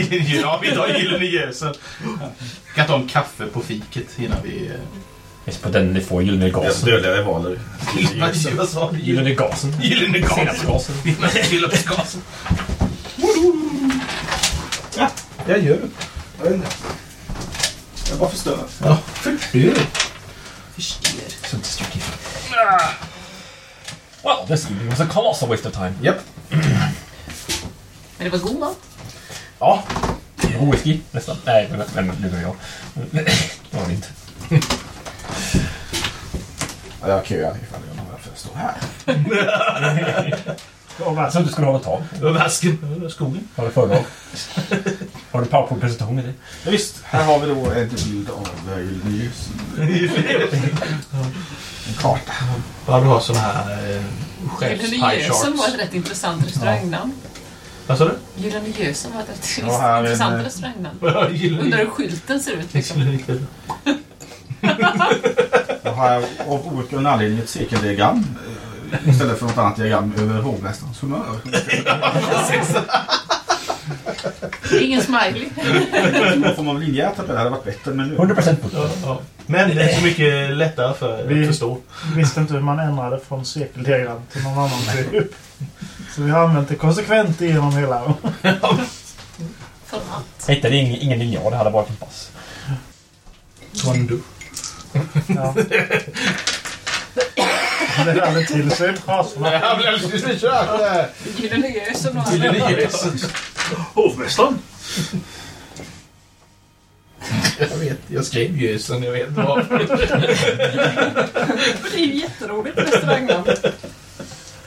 ja, <laughs> vi tar Gyllene Gösen. Kan ta en kaffe på fiket innan vi... Just på den ni får gyllene Deras gasen. dödliga rivaler. Vad sa du? Gyllene gasen. Gyllene gasen. Senapsgasen. Senapsgasen. Jag gör det. Jag vet inte. Jag bara förstör. Ja, förstör. Förstör. So destructive. Well, this evening was a colossal waste of time. Japp. Men det var god mat. Ja. God whisky, nästan. Nej, men, men nu är jag. Det var det inte. Ja, jag köar ifall jag har varför jag står här. Så du skulle hålla tal. Vasken. Skogen. Har du föredrag? <laughs> Har du powerpoint-presentation med dig? Ja, visst, här har vi då en bild av Gyllene Ljus. <laughs> En karta. Ja, du har såna här eh, Gyllene chefs-pie Gösen var ett rätt intressant restaurangnamn. Vad sa du? Gyllene Gösen var ett rätt Ja, här är en, intressant eh, restaurangnamn. Gyllene Undrar hur skylten ser ut liksom. Då har jag av outgrundlig anledning ett cirkeldiagram istället för något annat diagram över hovmästarens humör. Ingen smiley. Då får man väl ingärta på det. Det hade varit bättre men nu. 100% bort. Ja, ja. Men det är så mycket lättare för Vi- att förstå. Visste inte hur man ändrade från cirkeldiagram till någon annan typ. Så vi har använt det konsekvent igenom hela. Allt. Jag hittade ingen, ingen linjal, det hade varit en pass. Tondo. Ja. Det hade till sig. Jag vill alldeles köra. Gyllene Gösen och Gyllene Gösen. Hovmästaren. Jag vet, jag skrev Gösen, jag vet inte varför. Det är ju jätteroligt restaurangnamn.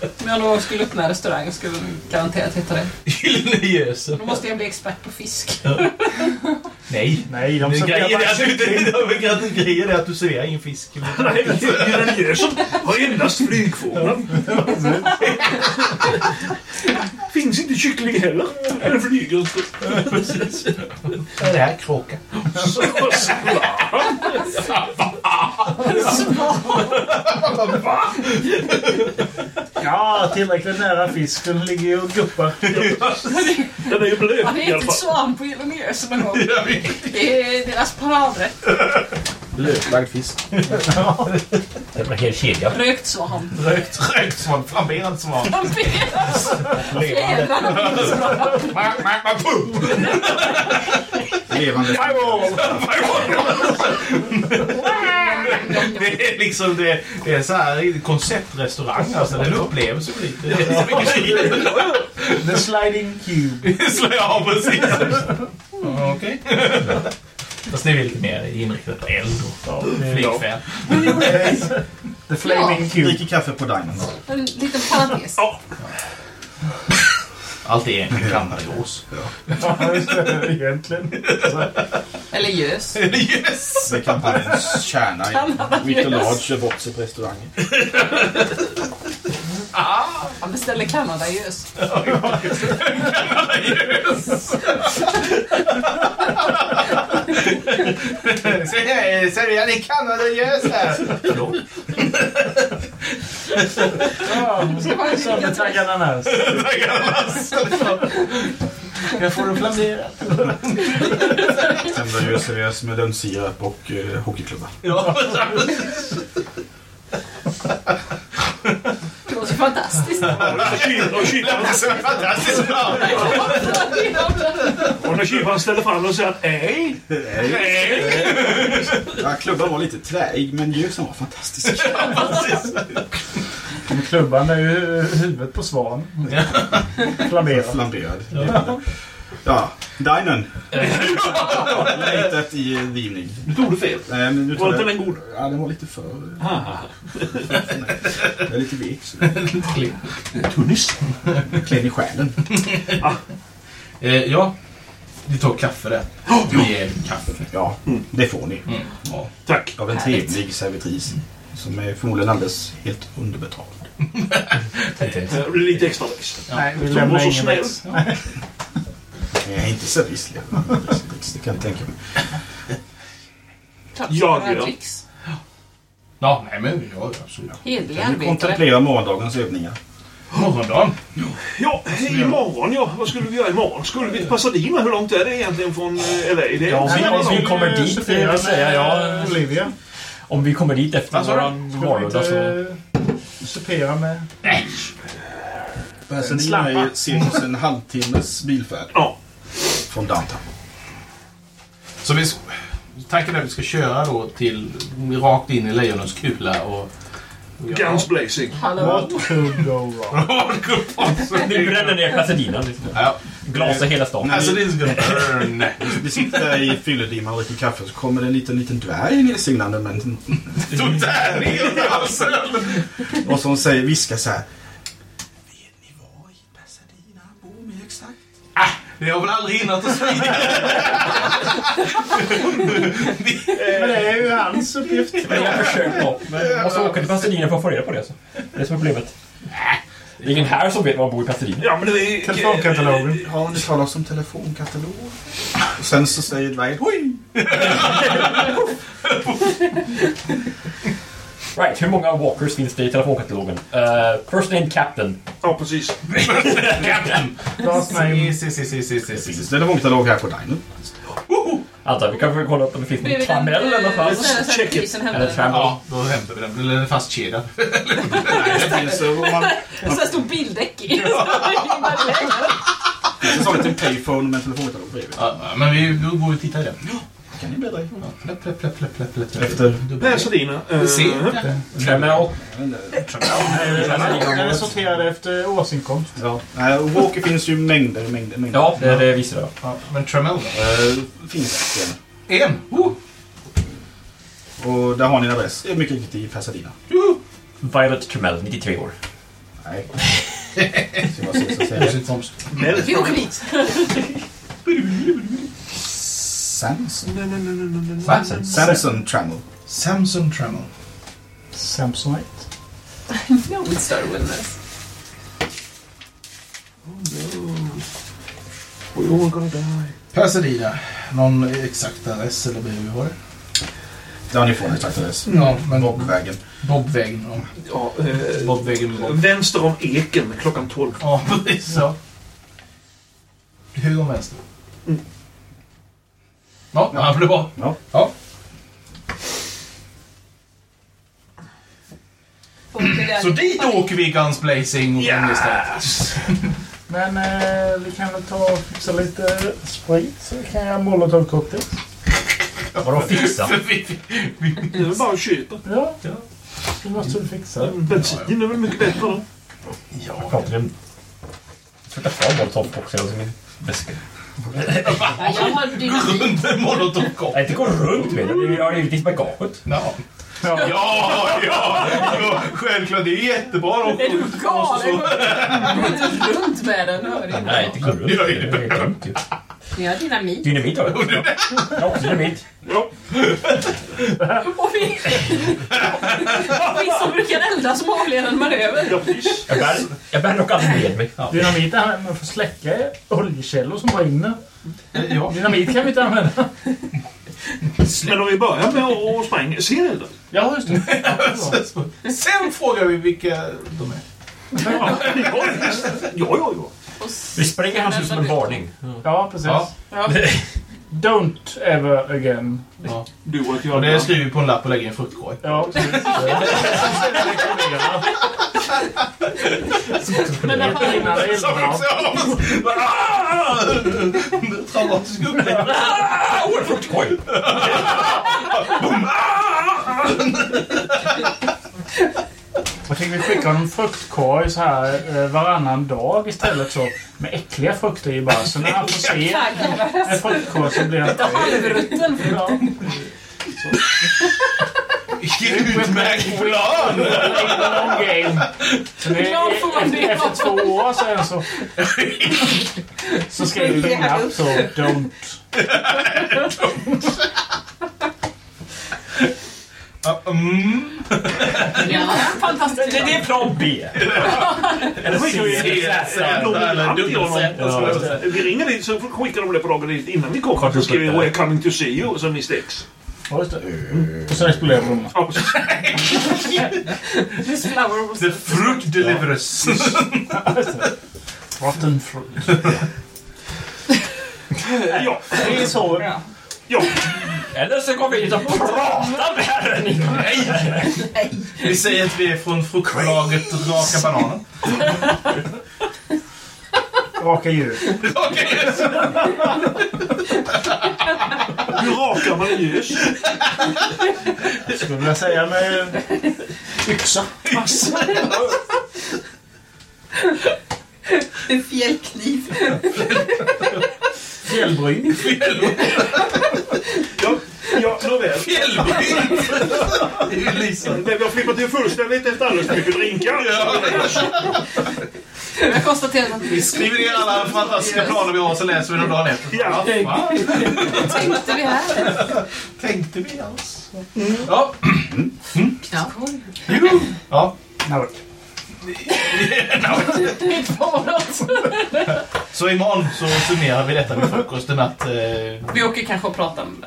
Om jag någon gång skulle öppna en restaurang skulle jag garanterat heta det. Gyllene Gösen. Då måste jag bli expert på fisk. Nej. Nej, de Men serverar Grejen är att du inte- grejen är att du serverar ingen fisk. Nej, Gyllene Gösen har endast flygfåglar. Finns inte kyckling heller. Den flyger inte. Är det här kråka? Så slam. Ja, tillräckligt nära fisken ligger ju och guppar. Den är ju blöt Har ni i alla ätit fall. svan på någon gång? Det är deras paradrätt. <laughs> Löklagd fisk. Det var helt kedja. Rökt svan. Rökt, rökt svan. Flamberad svan. Mack, mack, mack, pum! Levande. Det är liksom det, det är så här konceptrestaurang. Alltså det är en upplevelse på lite. Det är så mycket. The sliding cube. Av precis. Ja, Okej. Fast det är lite mer inriktat på eld och flygfält. The flaming cube. Dricker kaffe på dinern. En liten parentes. Allt är egentligen kanadagås. Ja, just det, Egentligen. Eller gös. Det är kampanjens kärna. Kanada Victor. Lard kör bort sig på restaurangen. Han beställer Kanada-gös. <laughs> Serverar ni kanadagös här? Förlåt? Ja, Söndertaggad ananas. Jag får en flamberad. Sen var det seriös med lönnsirap och eh, hockeyklubba. Ja, låter fantastiskt. Och kyparen- är fantastiskt bra. Och när kyparen ställer fram och säger att nej, nej. Ja, klubban var lite träig, men ljusen var fantastisk. <laughs> Klubban är ju huvudet på svan. Flamberad. Ja, dinern. Late at i the evening. Nu tog du fel. Nej, men nu Var inte jag... den god? Ja, den var lite för... Ah, Jag är lite vek. så tunnis. Klen i själen. Eh, ja, vi tar kaffe där. Rejäl kaffe. Ja, det får ni. Ja. Tack. Av en trevlig servitris. Som är förmodligen alldeles helt underbetald. <laughs> Det blir lite extra växt. Nej, vi Som lämnar var så ingen snäll. växt. Jag är inte service. Det kan jag tänka mig. Klart, Jag gör. Ja, nej men ja, absolut. Hederlig Vi arbetare. kontemplera morgondagens övningar. Morgondagen. Ja, imorgon ja. Vad skulle vi göra imorgon? Skulle vi till Pasadena? Hur långt är det egentligen från eh, LA? Det är Ja, om vi, om vi kommer dit, det vill säga, ja, Olivia. om vi kommer dit efter Alltså, våran Ska vi så... inte supera med... Pasadena är cirka en halvtimmes bilfärd Ja. från downtown. Så vi, tanken är att vi ska köra då till rakt in i lejonens kula och... Guns blazing. Hallå. What could go wrong? <laughs> Vi bränner ner Pasadena. Liksom. Ja, Glasar hela stan. alltså det är burn. <laughs> Vi sitter där i fylledimman och dricker kaffe så kommer det en liten, liten dvärg nedseglande med en... Tog tärning i halsen! <laughs> Och som säger, viskar så här. Det har väl aldrig hindrat oss vidare. Men det är ju hans uppgift. Men jag försöker ja. Men jag måste åka till Pasadena för att få reda på det. Så. Det är som är problemet. Det är ingen här som vet var man bor i Pasadena. Ja, men det är... Telefonkatalogen. Ja, det talas om telefonkatalog. Och sen så säger dvärgen Hoj! <laughs> <laughs> Right, hur många walkers finns det i telefonkatalogen? Uh, first name Captain. Ja, precis. <laughs> Captain! Last name. Si, si, si, si, si, Det si. finns telefonkatalog här på dinern. Antar vi kan få kolla upp om det finns någon tramell eh, annat. ställa sig Check att it. Eller tramell. Ja, då hämtar vi den. Eller är. <laughs> Det finns så man, En sån här stor bildäck i. <laughs> det finns en sån liten payphone med en telefonkatalog bredvid. Men vi, går vi och tittar i den. Kan ni bläddra i? Pläpp, pläpp, pläpp, pläpp, pläpp, pläpp. Efter... Vi ser. Tramell. Den är sorterad efter årsinkomst. Ja. Nej, och Walker finns ju mängder, mängder, mängder. Ja, det, det visste jag. Ja, men Tramell då? Eh, finns det. En! Oh. Och där har ni en adress. Det är mycket riktigt i Pasadena. Violet Tramell, 93 år. Nej. Ska bara se så säger jag. Årsinkomst. Vi åker dit. Samson. Samson. Samson Trammell. Samson Tramell. Samsonite. <laughs> No, we started with this. We're all gonna die. Pasadena. Någon exakt adress eller behöver vi ha det? Där ni får exakt adress. Ja, men Bobvägen. Bobvägen. Ja. Ja, eh, Bobvägen Bob. vänster om eken klockan 12. Ja, precis så. Höger om vänster. Mm. Ja, ja, det bra. Ja. ja. Så dit åker vi Guns Blazing och Yes! Men eh, vi kan väl ta och fixa lite sprit så kan jag molotov cocktails. Vadå fixa? <laughs> Det är väl bara att köpa. Ja, det måste du fixa. Bensin är väl mycket bättre då? Jag pratar om... Jag ska ta molotov cocktails i min väska. Ja, jag har dynamit. Runt molotov cocktail. Nej, inte gå runt med det. Jag har givetvis bagaget. Ja. Ja, ja, ja, självklart. Det är jättebra. Och, Är du galen? Går inte runt med den, hör du? Nej, inte gå runt. Ja, Det det är dumt ju. Ni har dynamit. Dynamit har jag. Jag har också dynamit. Ja. Och vi... Och vissa brukar elda som avledande manöver. Jag bär, jag bär dock aldrig med mig. Dynamit är här man får släcka oljekällor som brinner. ja. Dynamit kan vi inte använda. <laughs> Men om vi börjar med att spränga. Ser ni elden? Ja, just det. <laughs> Sen frågar vi vilka de är. Ja, ja, ja. Vi spränger hans hus som en varning. Ja, precis. Ja. <laughs> Ja. Don't ever again. Du och Och jag. det skriver vi på en lapp och lägger i en fruktkorg. Ja. Men det har... Innan eldbrand. Traumatisk upplevelse. En fruktkorg! <laughs> Jag tycker vi skickar honom fruktkorg så här eh, varannan dag istället så. Med äckliga frukter i bara. Så när han får se en fruktkorg så blir han... Halvrutten. Ja. Utmärkt plan! Long game. Efter, efter två år sen så... Så skriver vi lapp så don't. <laughs> Mm. <laughs> Ja, fantastiskt. Det, det är plan B. Eller C. Vi ringer dit så skickar de det på dagen innan vi kommer. Så skriver vi We're coming to see you som X. Ja, just det. Och sen exploderar precis. This flower was... The fruit deliverers. Rotten fruit. Ja, Det är så. Ja. Eller så går vi dit och pratar med herren. Nej. Vi säger att vi är från fruktbolaget Raka Bananen. Raka djur. Hur rakar man ljus? Skulle vilja säga med yxa. En fjällkniv. Fjällbryn. Ja, ja nåväl. Fjällbryn! Det är ju lysande. Vi har flippat till fullständigt efter alldeles för mycket drinkar. Jag konstaterar att Vi skriver ner alla fantastiska planer vi har så läser vi dem dagen efter. Ja. Tänkte vi här. Tänkte vi alls? Ja. Ja. ja. Något. Inte på något. Så imorgon så summerar vi detta med frukosten att... Eh, Vi åker kanske och pratar om det.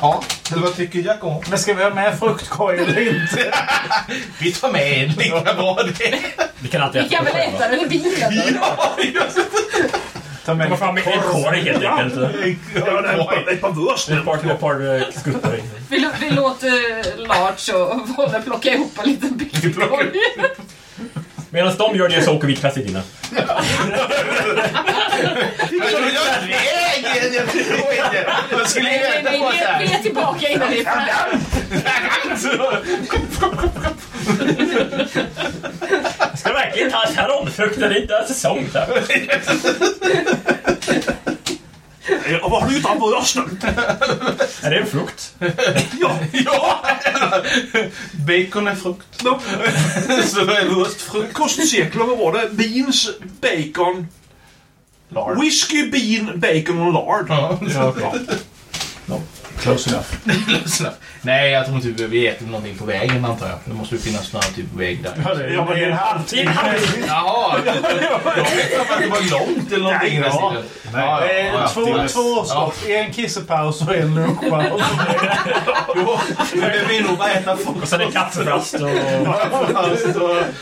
ja, eller vad tycker Jack om? Men ska vi ha med fruktkorg eller inte? <laughs> Vi tar med en, lika bra det. Vi kan alltid Vi kan väl äta den i bilen? Ja, just Ta med fram med en korg helt enkelt. Ja, det är ett par- wurst. Ett par, ett par eh, skuttar. Vi, lå- vi låter Lars och Wolle plocka ihop en liten bitcoin. Medan de gör det så åker vi till Pasadena. Vägen! Jag förstår inte. Jag skulle på vi, så är- vi här. är tillbaka innan det är färdigt. Jag ska verkligen ta sarongfrukter, det är inte säsong. så här. Ja, vad har du utan wursten? Är det en frukt? Ja, Ja! Bacon är frukt. ja. Så då är wurst frukt. Kostcirklar, vad var det? Beans, bacon, Lard. whisky, bean, bacon och lard. Ja. Ja. Close enough. <laughs> Close enough. Nej, jag tror inte vi behöver äta någonting på vägen antar jag. Det måste ju finnas någon typ av väg där. Ja, det Ja, men det är en halvtimme. Jaha! <laughs> Jag vet att det var långt eller någonting den Ja. stilen. Ja, ja, ja, Eh, Två, ja. två stopp. En kissepaus och en lunchpaus. <laughs> Jo, det blir nog bara äta frukost. Och sen är kafferast och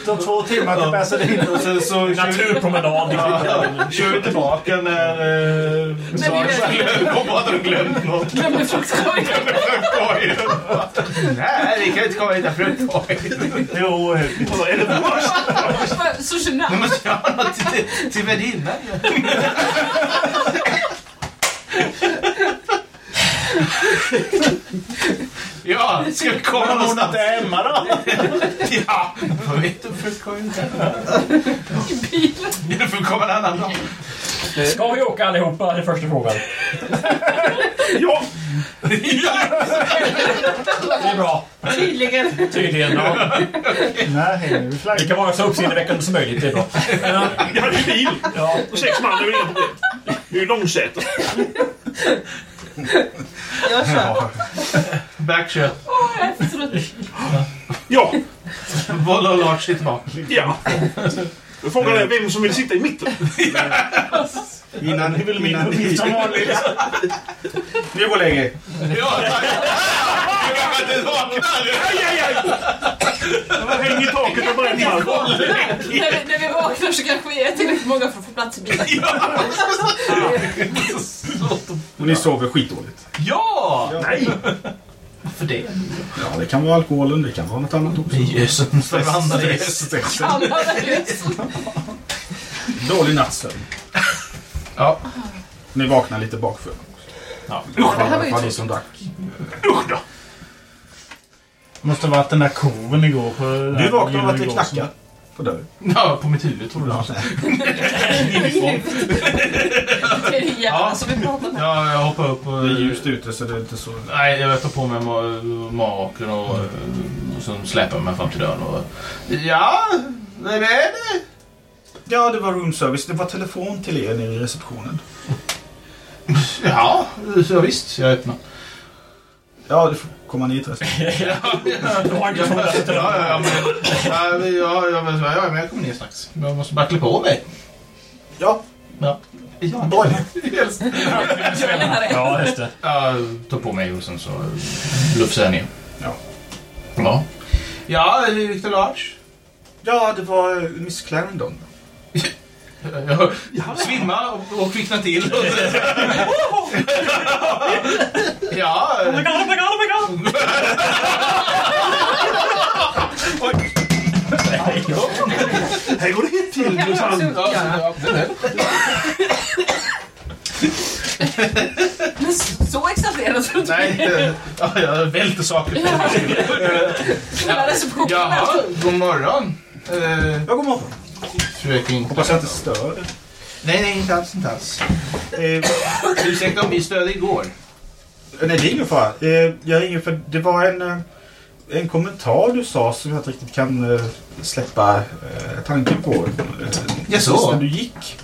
De två timmar till Pasadena. Och sen så kör vi, naturpromenad. ja, kör vi tillbaka när... Eh, vi Kom på att de glömt något. Fruktkorgen. Fruktkorgen. Nej, vi kan inte komma hit utan fruktkorgen. Jo, Är det vårt? Så genant. måste ha något till, till värdinnan. Ja, ska vi komma men hon någonstans? inte hemma då? Ja, vad vet du fruktkorgen? Det får komma en annan dag. Ska vi åka allihopa? Det är första frågan. <laughs> Ja! Det är bra. Tydligen. Tydligen. Ja. Nej, hänger vi Det kan vara så uppseendeväckande som möjligt. Det är bra. Ja. Jag hade ju bil. Ja. Och sex man, det är väl inga problem. Det är ju långsäte. Jag kör. Backkött. Åh, efteråt. Ja, Boll och Lars är tillbaka. ja. Då Frågan är vem som vill sitta i mitten. Innan, Det min innan uppgift som vanligt. Nu går läge. Ja, tack. Du kanske inte vaknar? Aj, aj, aj! Häng i taket och bränn allt. När vi, när vi vaknar så kanske vi är tillräckligt många för att få plats i bilen. Och ni sover skitdåligt. Ja! Nej! Varför det? Ja, det kan vara alkoholen, det kan vara något annat också. Där ute. <laughs> <laughs> Dålig nattsömn. Ja. Ni vaknar lite bakfulla. Ja. Det här var ju tråkigt. som drack. Usch då! Måste ha varit den där koven igår. På Du vaknar av att det knackar på dörren. Ja, på mitt huvud tror du. Ja, <laughs> <laughs> Det är det jävla som vi pratade om. Ja, jag hoppar upp och... Det är ljust ute så det är inte så... Nej, jag tar på mig ma- maraken och, och sen släpar mig fram till dörren och... Ja, vem är det? Ja, det var room service. Det var telefon till er nere i receptionen. Ja, så visst. Jag öppnar. Ja, du får komma ner fått <laughs> Ja, ja, ja, men, ja, men- ja, ja, men, ja, men jag kommer ner strax. Jag måste bara klä på mig. Ja, Ja. Ja, det. Ja, just det. Jag tar på mig och sen så lufsar jag ner. Ja. Ja. Ja, det Lars? Ja, det var Miss Clarendon. <laughs> Jag svimmar och, och kvicknar till. ja. Oh my god, oh my god, oh my god! Här går det helt till. Ja, ja, det. Men så exalterad så inte Nej, eh, ja, jag välter saker på mig. Hela receptionen. Jaha, god morgon. Eh, Ja, god morgon. Fröken. Hoppas jag inte stör. Nej, nej, inte alls, inte alls. Eh, Ursäkta om vi störde igår. nej, det är ingen fara. Eh, jag ringer för det var en, eh, en kommentar du sa som jag inte riktigt kan eh, släppa eh, tanken på. Eh, Jaså? När du gick.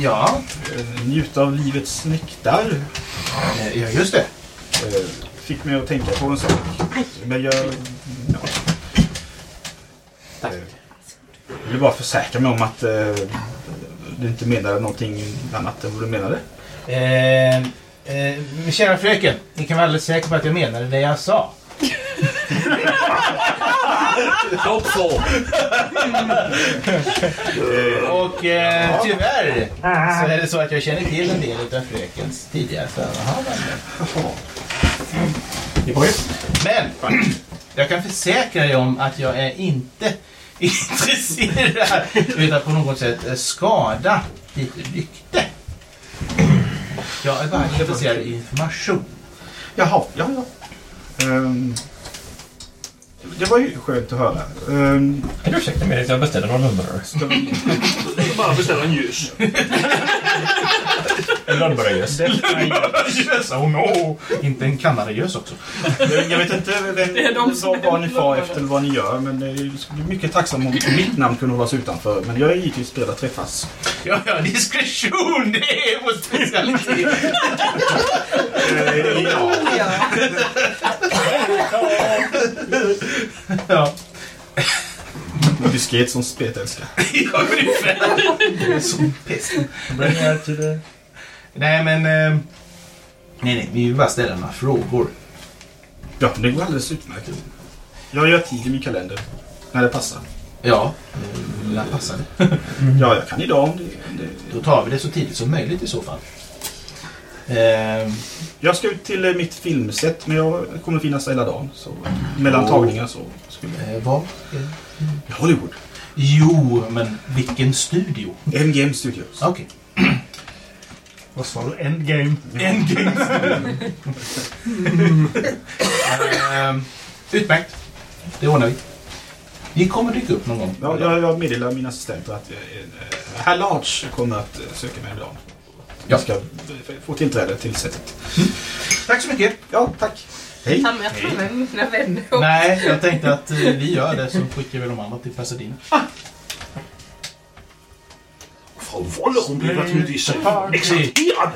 Ja, Eh, njuta av livets nektar. eh, ja just det. Eh, fick mig att tänka på en sak. Men jag... Ja. Eh, Jag vill bara försäkra mig om att eh, du inte menade någonting annat än vad du menade. Eh, eh, min kära fröken, ni kan vara alldeles säkra på att jag menade det jag sa. <laughs> Hopp så. <laughs> Och eh, tyvärr så är det så att jag känner till en del av frökens tidigare förehavanden. Men jag kan försäkra dig om att jag är inte intresserad av att på något sätt eh, skada ditt rykte. Jag är bara intresserad av information. Jaha, ja, ja. Ehm, det var ju skönt att höra. Um, Kan du ursäkta mig att jag beställer några? Jag ska bara beställa en ljus. <laughs> En lönnbrödjös. Yes, oh no! Inte en kanadagös också. jag vet inte vem, Det är de som vad, vad ni far efter eller vad ni gör, men jag skulle bli mycket tacksam om mitt namn kunde hållas utanför. Men jag är givetvis beredd att träffas. Ja, ja, diskretion, det är vår specialitet. Eh, ja. Diskret som spetälska. ja, ungefär. Som pesten. Bring her to the... Nej, men... Eh, nej, nej. Vi vill bara ställa några frågor. Ja, det går alldeles utmärkt. Jag gör tid i min kalender. När det passar. Ja, eh, när passar det? <laughs> Ja, jag kan idag om det... det... Då tar vi det så tidigt som möjligt i så fall. Eh, Jag ska ut till eh, mitt filmset, men jag kommer finnas hela dagen. Så mellan tagningar så skulle eh, vad? I Hollywood. Jo, men vilken studio? MGM Studios. Okej. <clears throat> Vad sa du? Endgame? Endgame Ehm, Utmärkt. Det ordnar vi. Vi kommer dyka upp någon gång. Ja, jag, jag meddelar mina assistenter att eh, herr Large kommer att eh, söka mig idag. Ja. Jag ska få tillträde till sättet. Tack så mycket. Ja, tack. Hej. Ta med mina vänner. Nej, jag tänkte att vi gör det så skickar vi de andra till Pasadena. Frau Wolle, blir naturligtvis exalterad.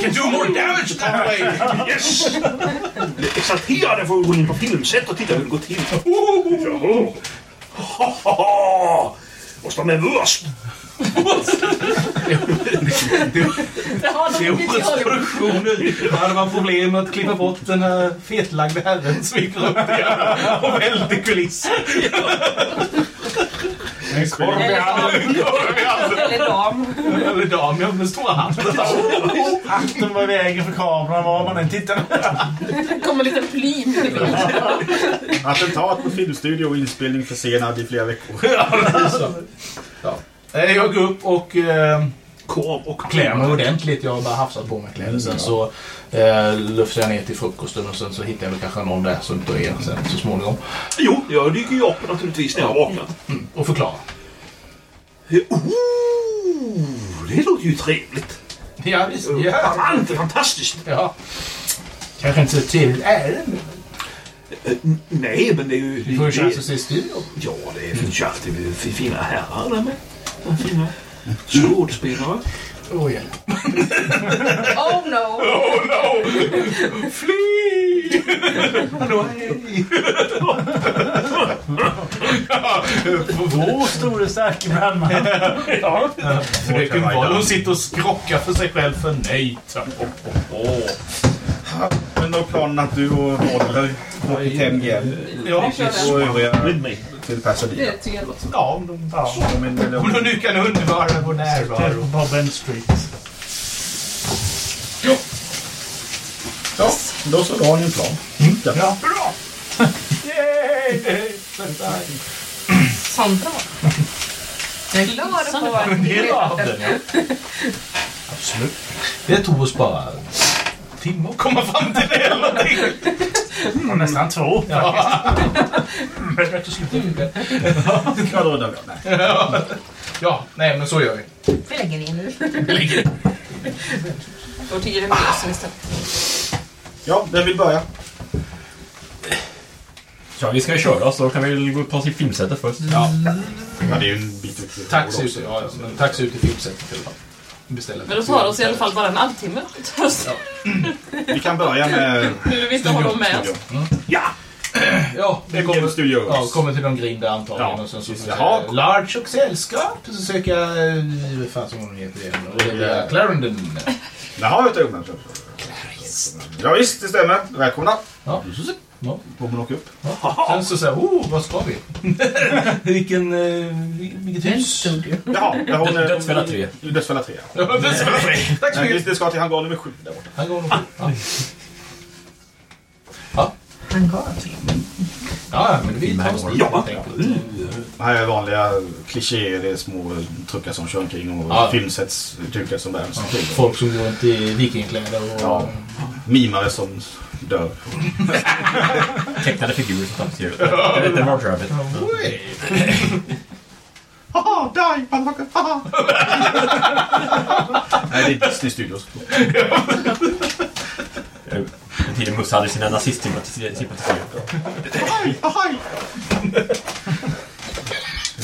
Can do more damage that way! Yes! Blir exalterad för att gå in på filmset och titta hur det går till. Måste vara nervöst. Det har gjort. produktionen. Då hade man problem med att klippa bort den här fetlagde herren som gick runt och välde kuliss. En korv i handen. Eller dam. Eller dam, ja, med stora hatten. Hatten var i vägen för kameran var man än tittade. Det kommer en liten plym. Attentat på filmstudio och inspelning försenad i flera veckor. Ja. Eh, Jag går upp och eh, Korv och klär mig ordentligt. Jag har bara hafsat på mig kläder. Sen så eh, lufsar jag ner till frukosten och sen så hittar jag väl kanske någon där som inte är sen så småningom. Jo, jag dyker ju upp naturligtvis när jag vaknar. Mm, och förklara. Oh, det låter ju trevligt. Ja, visst. Ja. Charmant, fantastiskt. ja. Kanske inte så trevligt ärende. Eh, Nej, men det är ju... Vi får ju det- chans att se studion. Ja, det finns ju alltid fina herrar där med. Fina skådespelare. Oh, ja. Oh no! Oh no! Fly! Hallå, <laughs> hej! Vår store starke brandman. Ja. Fröken Wahl, hon sitter och skrockar för sig själv för nej. Men då planen att du och Oliver åker till MGM Ja, och övriga With me. Till Pasadena. Det tycker jag låter ja, om de Ja. Om eller- om de nu kan undvara vår närvaro. Bob End Street. Ja, då så. Då har ni en plan. Ja. Ja. Bra! <laughs> Yay! sånt bra. Jag är glad att få vara En del av den, ja. <laughs> Absolut. Det tog oss bara timme att komma fram till det eller någonting. Och nästan två. Ja. Men det är inte slut. Ja, då, då, nej. ja, nej men så gör vi. Vi lägger ner nu. Vi lägger det. Då jag det är lösen istället. Ja, vem vill börja? Ja, vi ska ju köra så kan vi gå och ta till filmsättet först. Ja. ja, det är ju en bit upp. Taxi ut, ja, ja, men taxi ut i filmsättet i alla fall. Beställa Men då tar det oss i alla fall bara en halvtimme. <laughs> Vi kan börja med... <laughs> Nu vill vi inte ha dem med oss. Ja! Ja, det kommer, Studios. ja, kommer till någon grind där antagligen. Ja, och sen så Jaha. jag Large och sällskap. Så söker jag... eh, Vad fan som hon heter igen? Olivia Clarendon. Jaha, vet du. Ja, visst, det stämmer. Välkomna. Ja. Ja. Får man åka upp? Sen så säger oh, vad ska vi? <laughs> Vilken, eh, vilket hus? Jaha, jag har... Död- Dödsfälla tre. Dödsfälla 3. Ja, det ska vi. Tack så Nej, mycket. det ska till hangar nummer 7 där borta. Han går nog. Ja. Ja. Ja, men vi tar oss dit Ja. helt enkelt. Här är vanliga klichéer. Det är små truckar som kör omkring och Ja. filmsets dukar som omkring. Folk som går runt i vikingkläder och... Ja. Mimare som dör. Tecknade figurer som det. <laughs> Det är Roger Rabbit. <laughs> Haha, die, motherfucker! Haha! <laughs> Nej, det är Disney Studios. Tiden Musse hade sina nazistsympatisörer. Hej, hej!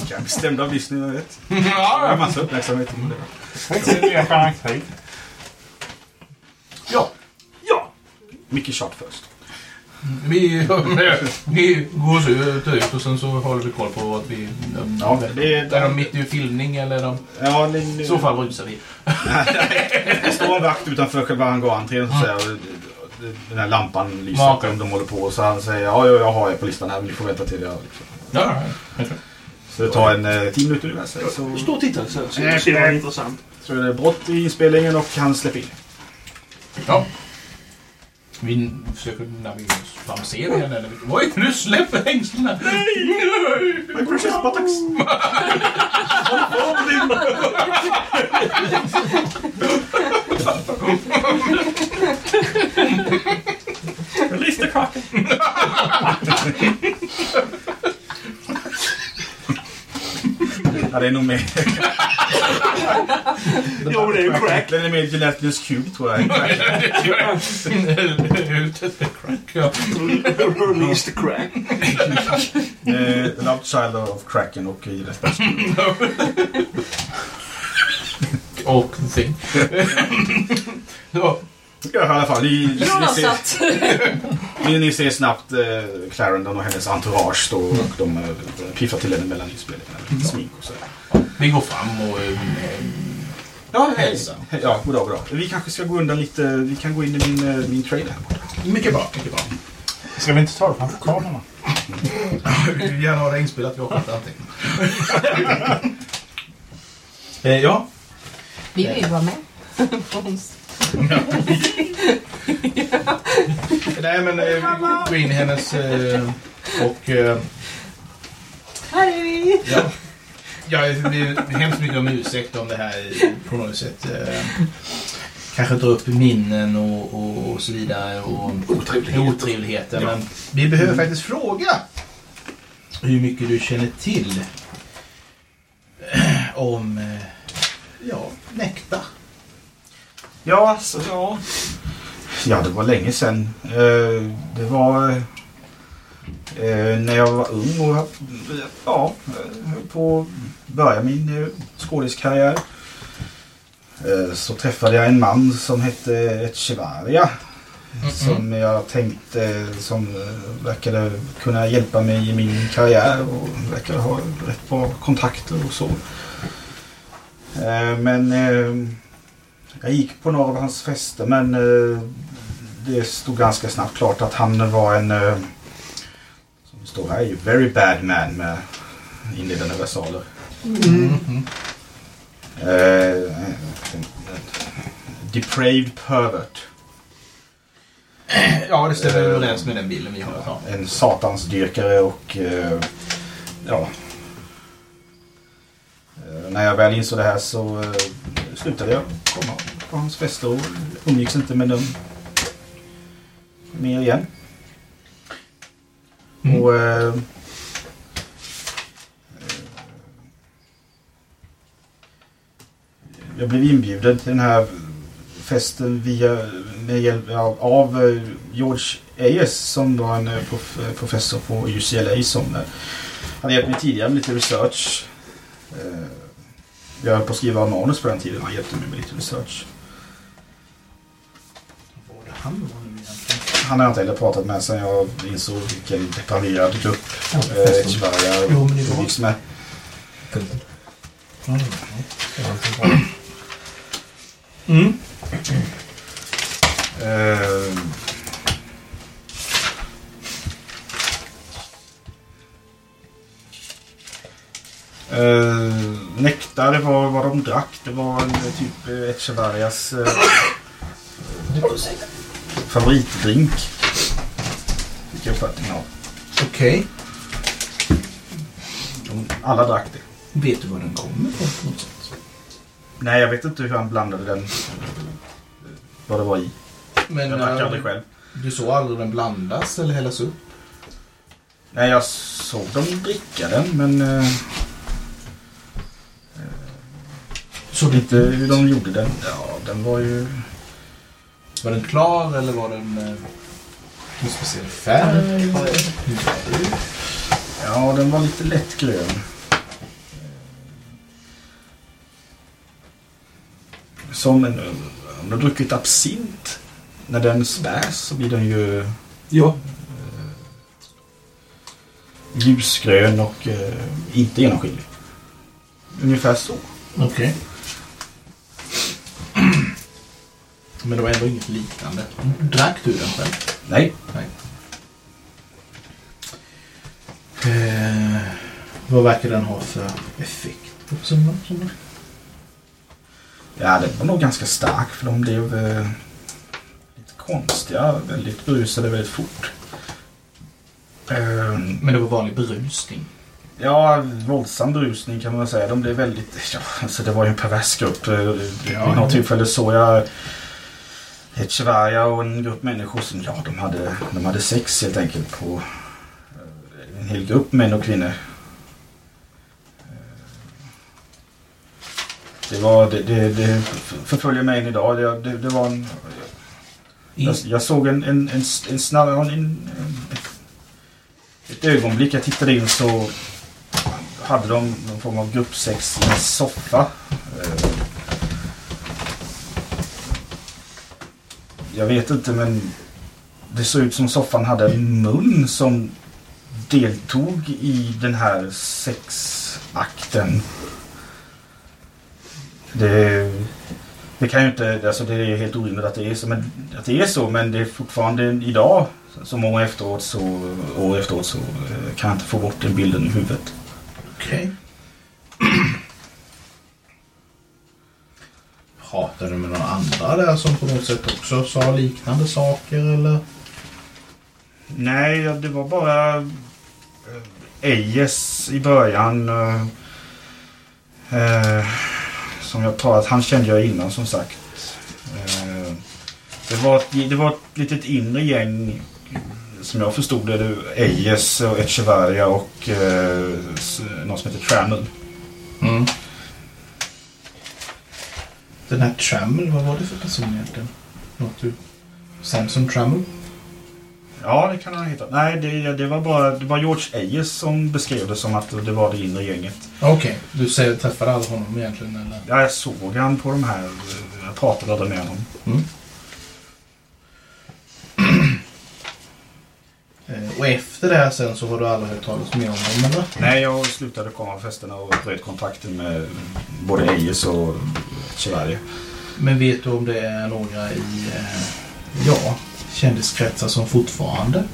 Jag är bestämd av Disney, jag vet. Jag har Ja, massa uppmärksamhet på det. Ja, Mickey Shot först. Vi, vi går så ut, ut och sen så håller vi koll på att vi... Ja, det är... Är de mitt i filmning eller är de... Ja, det, I så fall rusar vi. Det står en vakt utanför själva hangarentrén som säger den här lampan lyser Ja, om de håller på. Så han säger ja, ja, jag har er på listan här men ni får vänta till jag... Liksom. Ja, ja, Så det tar en eh, tio minuter ungefär. Så, så, Stå och titta så, så ser det intressant. så är det brott i inspelningen och han släpper in. ja. Vi försöker navigera oss fram. Ser vi henne? eller- Oj, nu släpper hängslena! My precious buttocks! Release the kraken! Ja, det är nog mer... <laughs> Jo, det är ju crack. Den är mer Gelatinous Cube tror jag. <laughs> Ut ett crack, ja. Release the crack. The Love Child of Kraken och Gelatinous Cube. Och thing. <laughs> ja. I alla fall. Ni, ni, ser, <laughs> ni, ni ser snabbt eh, Clarendon och hennes entourage då och de eh, piffar till henne mellan inspelningarna. Lite smink och så. Vi går fram och... eh, Ja, hej. Ja, goddag, goddag. Vi kanske ska gå undan lite. Vi kan gå in i min, eh, min trailer här borta. Mycket bra, mycket bra. Ska vi inte ta det framför kamerorna? <laughs> Jag vill gärna ha det inspelat, vi har fått anteckningar. <laughs> eh, ja. Vi vill vara med. Nej, men eh, vi går in i hennes... Eh, och... Eh, Hej! ja. Ja, vi ber hemskt mycket om ursäkt om det här på något sätt. Eh, kanske dra upp minnen och, och, och så vidare. Och Otrevligheter. otrevligheter. Men vi behöver faktiskt fråga hur mycket du känner till eh, om eh, ja, Nekta. Ja, alltså, ja. Ja, det var länge sedan. Eh, det var eh, när jag var ung och ja, höll på att börja min eh, skådiskarriär. Så träffade jag en man som hette Echevarria. Som jag tänkte som verkade kunna hjälpa mig i min karriär och verkade ha rätt bra kontakter och så. Men jag gick på några av hans fester men eh, det stod ganska snabbt klart att han var en, eh, som det står här, very bad man med inledande versaler. Eh, depraved pervert. Ja, det stämmer överens med den bilden vi har. Ja. En satansdyrkare och eh, ja. Eh, När jag väl insåg det här så eh, slutade jag komma på hans fester och umgicks inte med dem mer igen. Mm. Och eh, jag blev inbjuden till den här festen via, med hjälp av, av eh, George Ayers som var en eh, prof, eh, professor på UCLA som hade hjälpt mig tidigare med lite research. Eh, Jag höll på att skriva manus på den tiden. Han hjälpte mig med lite research. Han var nu egentligen. Han har jag inte heller pratat med sen jag insåg vilken depraverad grupp Ja, eh, Echevarria det var- umgicks med. Mm. Eh, Eh, nektar var vad de drack. Det var en eh, typ eh, Echevarrias eh, favoritdrink. Fick jag uppfattningen av. Okej. De, alla drack det. Vet du var den kommer ifrån på något sätt? Nej, jag vet inte hur han blandade den. Vad det var i. Men Jag drack eh, aldrig själv. du såg aldrig den blandas eller hällas upp? Nej, jag såg dem dricka den men... Eh, Såg inte hur de gjorde den. Ja, den var ju... Var den klar eller var den eh, en speciell färg? Ja, den var lite lättgrön. Som en... Om du har druckit absint. När den spärs så blir den ju Ja. ljusgrön och eh, inte genomskinlig. Ungefär så. Okej. Men det var ändå inget liknande. Drack du den själv? Nej. Eh, vad verkar den ha för effekt på personen? som- Ja, det var nog ganska stark för de blev eh, lite konstiga. Väldigt berusade väldigt fort. Eh, Men det var vanlig berusning. Ja, våldsam berusning kan man säga. De blev väldigt... <laughs> Ja, alltså det var ju en pervers grupp. Eh, Vid Ja. något tillfälle såg jag ett Chevaria och en grupp människor som, ja, de hade, de hade sex helt enkelt på eh, en hel grupp män och kvinnor. Eh, Det var, det, det, det förföljer mig än idag. Det, det, var en... Jag, jag såg en, en, en, en snabb... Ett ögonblick jag tittade in så hade de någon form av gruppsex i en soffa. Eh, Jag vet inte men det såg ut som soffan hade en mun som deltog i den här sexakten. Det, det kan ju inte, alltså det är helt orimligt att det är så, men, att det är så men det är fortfarande idag så många efteråt så, år efteråt så eh, kan jag inte få bort den bilden i huvudet. Okej. Pratade du med några andra där som på något sätt också sa liknande saker eller? Nej, det var bara eh, Ejes i början. eh, eh, som jag talat, han kände jag innan som sagt. Eh, det, var ett, det var ett litet inre gäng som jag förstod det. det Ejes och Echeverria och eh, någon som heter Trammel. Mm. Den här Trammel, vad var det för person egentligen? Något du... Samson Trammel? Ja, det kan han ha hittat. Nej, det, det var bara det var George Ejes som beskrev det som att det var det inre gänget. Okej, du säger, träffade aldrig honom egentligen eller? Ja, jag såg han på de här. Jag pratade aldrig med honom. Eh, Och efter det här sen så har du aldrig hört talas mer om honom eller? Nej, jag slutade komma på festerna och bröt kontakten med både Ejes och Chevaria. Men vet du om det är några i, eh, ja, kändiskretsar som fortfarande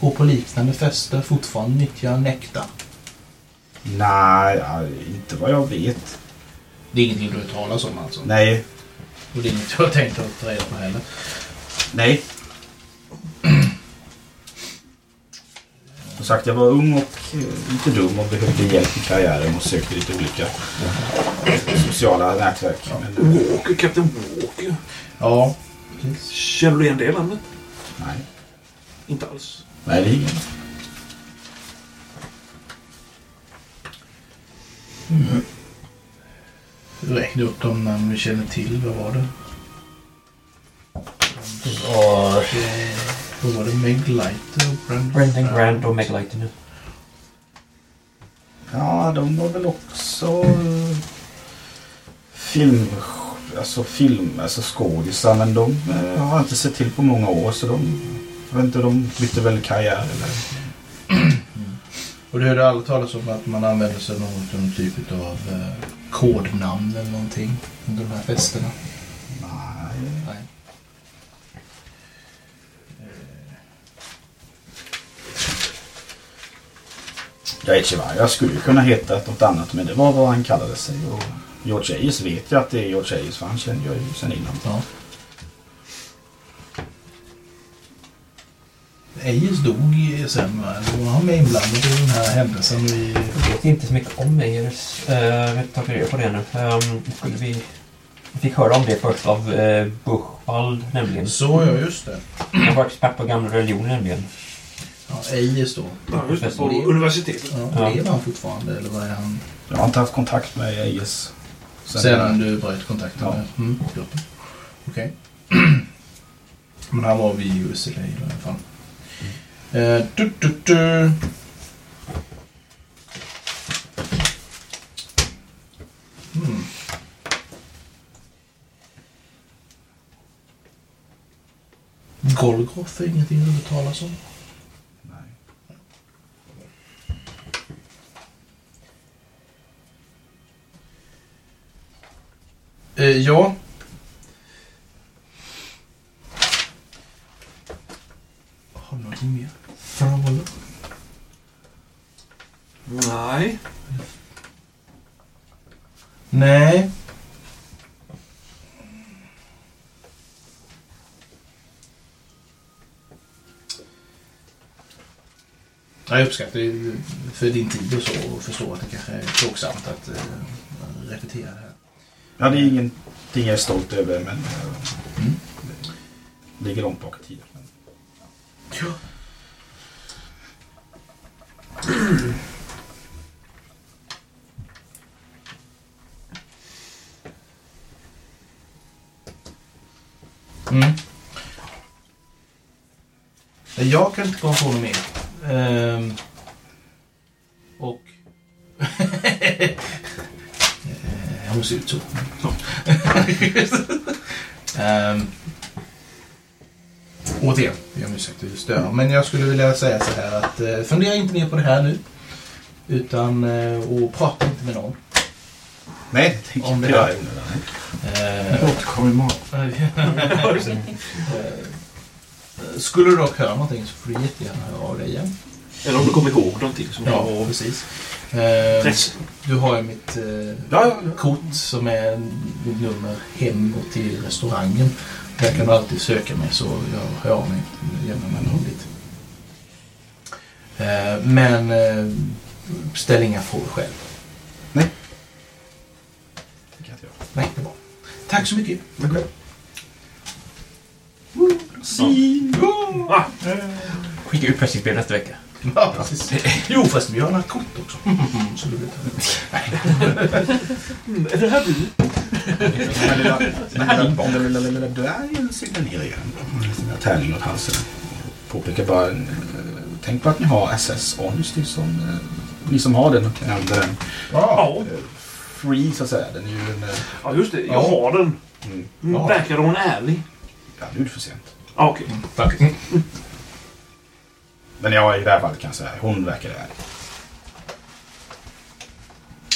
går på liknande fester, fortfarande nyttjar nektar? Nej, inte vad jag vet. Det är ingenting du hört talas om alltså? Nej, Och det är inget du har tänkt att ta reda på heller? nej. Som sagt, jag var ung och eh, lite dum och behövde hjälp i karriären och sökte lite olika sociala nätverk. Men, Walker, Captain Walker. Ja, Känner du igen det namnet? nej, Inte alls. nej, det är ingen. räkna upp de namn vi känner till. Vad var det? Och Eh, Vad var det? Meg Lighter och Brandon, Brendan Grant och Meg Lighton. Ja, de var väl också eh, film, alltså film, alltså skådisar. Men de eh, har jag inte sett till på många år så de, jag vet inte, de bytte väl karriär eller? Och du hörde aldrig talas om att man använder sig av någon typ av eh, kodnamn eller någonting under de här festerna? Nej. Nej. Jag jag skulle ju kunna heta något annat men det var vad han kallade sig. Och George Ayers vet jag att det är George Ayers för han känner jag ju sen innan. Ja. Eyes dog sen va? Eller var han med inblandad i den här händelsen? I... Jag vet inte så mycket om Meyers. Uh, jag vet inte reda på det nu. Um, skulle vi... Vi fick höra om det först av uh, Buchwald nämligen. Så ja, just det. Han var expert på gamla religioner nämligen. Ja, Eyes då. Ja, just det. På Det- universitetet. Ja. Lever han fortfarande eller vad är han? Jag har inte haft kontakt med Ayers. Sen, du bröt kontakten Ja. med mm, gruppen? Okej. <clears throat> Men han var vid UCLA i alla fall. Eh, du, du, du. Hmm. Golgoth är ingenting du talas om? Ja. Har du någonting mer? Framhålla? Nej. Nej. Jag uppskattar för din tid och så och förstår att det kanske är plågsamt att uh, repetera det här. Ja, det är ingenting jag är stolt över, men eh, det ligger långt bak i tiden. Men, Ja. Mm. Jag kan inte komma på något mer. Ehm. och... <laughs> Eh, jag måste ut så. <laughs> Ehm. Återigen, jag ber om ursäkt att störa. Men jag skulle vilja säga så här att eh, fundera inte mer på det här nu. Utan, eh, och prata inte med någon. nej, det tänker Om inte det göra. är- i onödan, nej. Jag återkommer imorgon. <laughs> Eh, Skulle du dock höra någonting så får du jättegärna höra av dig igen. Eller om du kommer ihåg någonting som Ja, precis. Eh, du har ju mitt eh, Ja, ja, ja. kort som är mitt nummer hem och till restaurangen. Där kan du alltid söka mig så jag hör av mig med jämna mellanrum dit. Eh, men eh, ställ inga frågor själv. Det kan jag inte göra. Nej, det är bra. Tack så mycket. Skicka ut pressingspel nästa vecka. <laughs> Ja, precis. Jo, förresten, vi har kort också. Så du vet. Mm, är det här du? Den här lilla, lilla, dvärgen signalerar igen med sina tärningar åt halsen. Påpekar bara, eh, tänk på att ni har SS Honesty som, eh, ni som har den kan använda den. Ja. Free så att säga. Den är ju en, eh, ja, just det. Jag Ja. har den. mm, Mm. Verkar hon ärlig? ja nu är det för sent. Okej. Tack. Men ja, i det här fallet kan jag säga, hon verkar ärlig.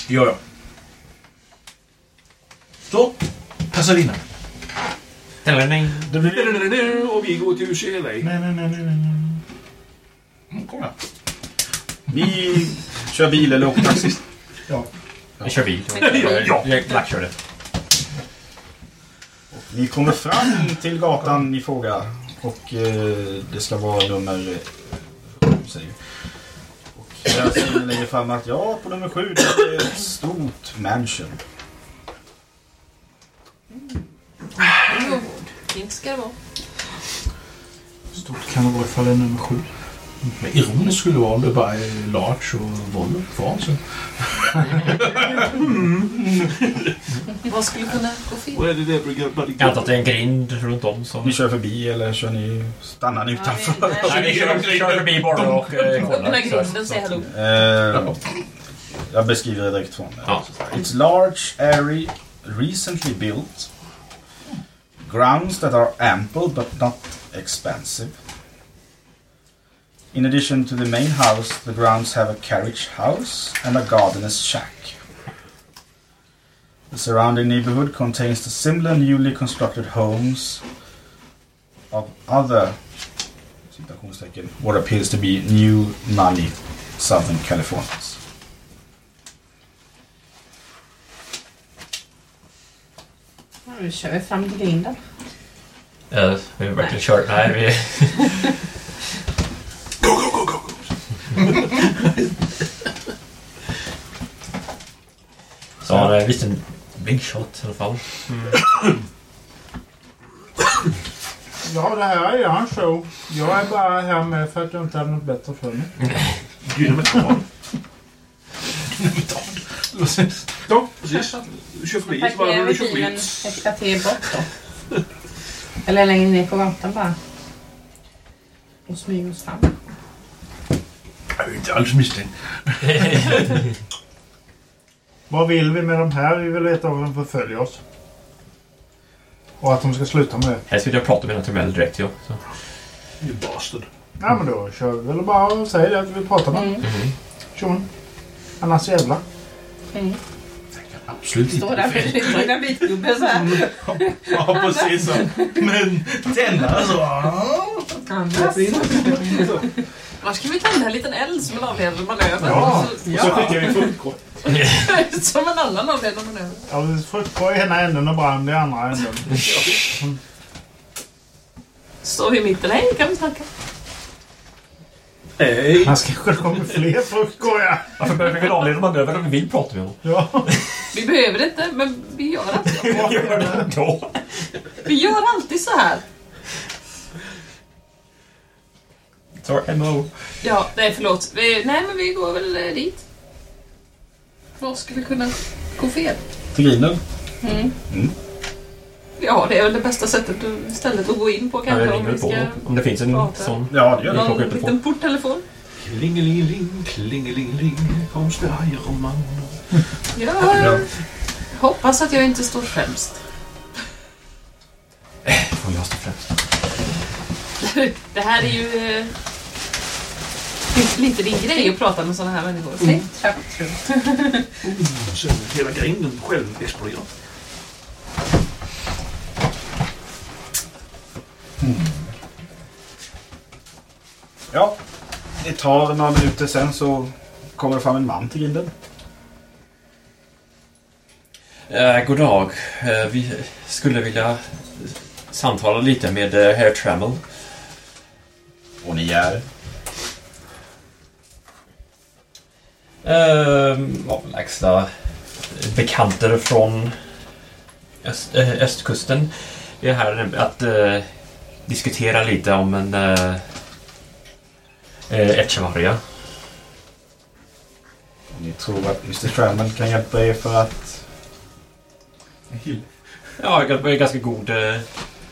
Ja, ja. Så, nej. Och vi går till UCLA. Nej, nej, nej, nej, nej. Mm, Kom igen. Ni kör bil eller åker taxi? Vi kör bil. Ja. Jag blackkörde. Ni kommer fram till gatan i fråga och eh, det ska vara nummer... eh, Säger. Och ni längre fram att ja, på nummer sju det är ett stort mansion. Fint ska det vara. Stort kan det vara ifall det är nummer sju. Men ironiskt skulle det vara om det bara är Large och Volvo kvar. Så. Vad skulle kunna gå fel? Är det det brukar bara Jag antar att det är en grind runt om. Så. Ni kör förbi eller kör ni, stannar ni utanför? Ja, vi- Nej, vi kör, kör förbi bara och eh, Den kollar. här Så- grinden säger hallå. Eh, jag beskriver det direkt från det. Ja. It's large, airy, recently built. Grounds that are ample but not expensive. In addition to the main house, the grounds have a carriage house and a gardener's shack. The surrounding neighborhood contains the similar newly constructed homes of other what appears to be new money Southern Californians. Nu kör vi fram till grinden. Ja, vi har verkligen kört. Nej, vi... Så han är en liten big shot i alla fall. Ja, det här är hans show. Jag är bara här med för att jag inte hade något bättre för mig. Dynametal. Ja, precis. Du kör förbi. så bara Parkerar du vi kör bilen ett kvarter bort då? Eller längre ner på gatan bara? Och smyger oss fram. Jag är inte alls misstänkt. <laughs> Vad vill vi med de här? Vi vill veta vad de förföljer oss. Och att de ska sluta med det. Helst vill jag prata med Natumell direkt, ja. Så. You bastard. Ja, men då kör vi väl bara och säger att vi pratar med Mm. Tjomen. Annars jävla. Mm. Absolut Står inte. där med din lilla vitgubbe så här. Ja, precis så. Men tända så... Annars. Annars kan vi tända en liten eld som en avledande manöver. Ja. Så, Och så skickar vi fruktkorg. <laughs> som en annan avledande manöver. Ja, fruktkorg i ena änden och brand i andra änden. Står vi i mitten. Hej, kan vi snacka? Nej. Här kanske det kommer fler fruktkorgar. Varför behöver vi en avledande manöver om vi vill prata med honom? Ja. Vi behöver det inte, men vi gör alltid, <laughs> Gör det ändå. vi gör alltid så här. Så, MO. Ja, nej förlåt. Vi, nej, men vi går väl eh, dit. Vad skulle kunna gå fel? Till grinden. Ja, det är väl det bästa sättet att- stället att gå in på Ja, kanske. jag om ringer vi på ska om det finns en prata. sån. Ja, det gör det. någon liten porttelefon. Klingelingeling, klingelingeling. Kom Steyerman. Jag Ja. hoppas att jag inte står främst. Får jag stå främst? Det här är ju eh, lite din grej att prata med sådana här människor. Nej, tvärtom. Och sen hela grinden själv exploderar. Ja, det tar några minuter sen så kommer det fram en man till grinden. Eh, god dag. Eh, vi skulle vilja samtala lite med eh, Herr Trammell. Och ni är? Eh, avlägsna bekanter från öst, eh, östkusten. Vi är här att eh, diskutera lite om en eh, eh, Echevarria. Och ni tror att Mr. Trammell kan hjälpa er för att... Ja, jag är ganska god. eh,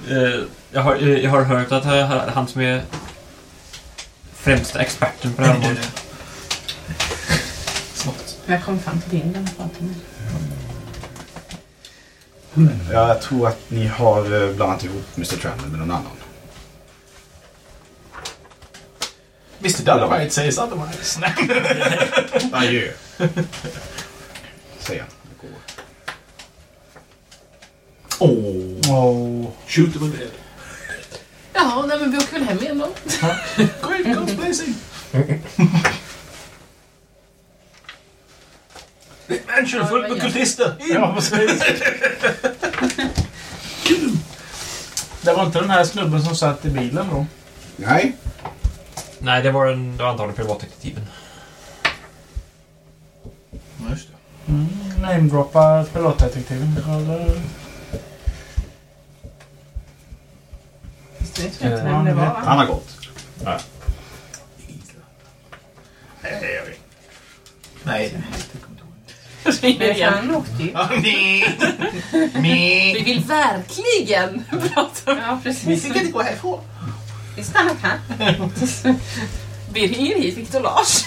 eh, jag, har, eh, jag har hört att eh, han som är främsta experten på det här området. Jag kom fram till grinden och pratade med Ja, jag tror att ni har eh, blandat ihop Mr. Trammell med någon annan. Mr Dynamite says otherwise. Adjö. Säger han. Åh, Oh. shoot them in the head. Ja, nej, men vi åker väl hem igen då. Great God's blessing. Mansion fullt med kultister. In. Ja, precis. Det var inte den här snubben som satt i bilen då? Nej. Nej, det var, en, det var antagligen privatdetektiven. Just det. Mm, Namedroppa privatdetektiven. Eller? Vet inte Eh, vem det var va? Han har gått. Nej. Men han åkte ju. Ah, nej. Nej. Vi vill verkligen <laughs> prata. Ja, Vi precis. fick inte gå härifrån. Vi stannar här. Vi ringer hit Viktor Lars.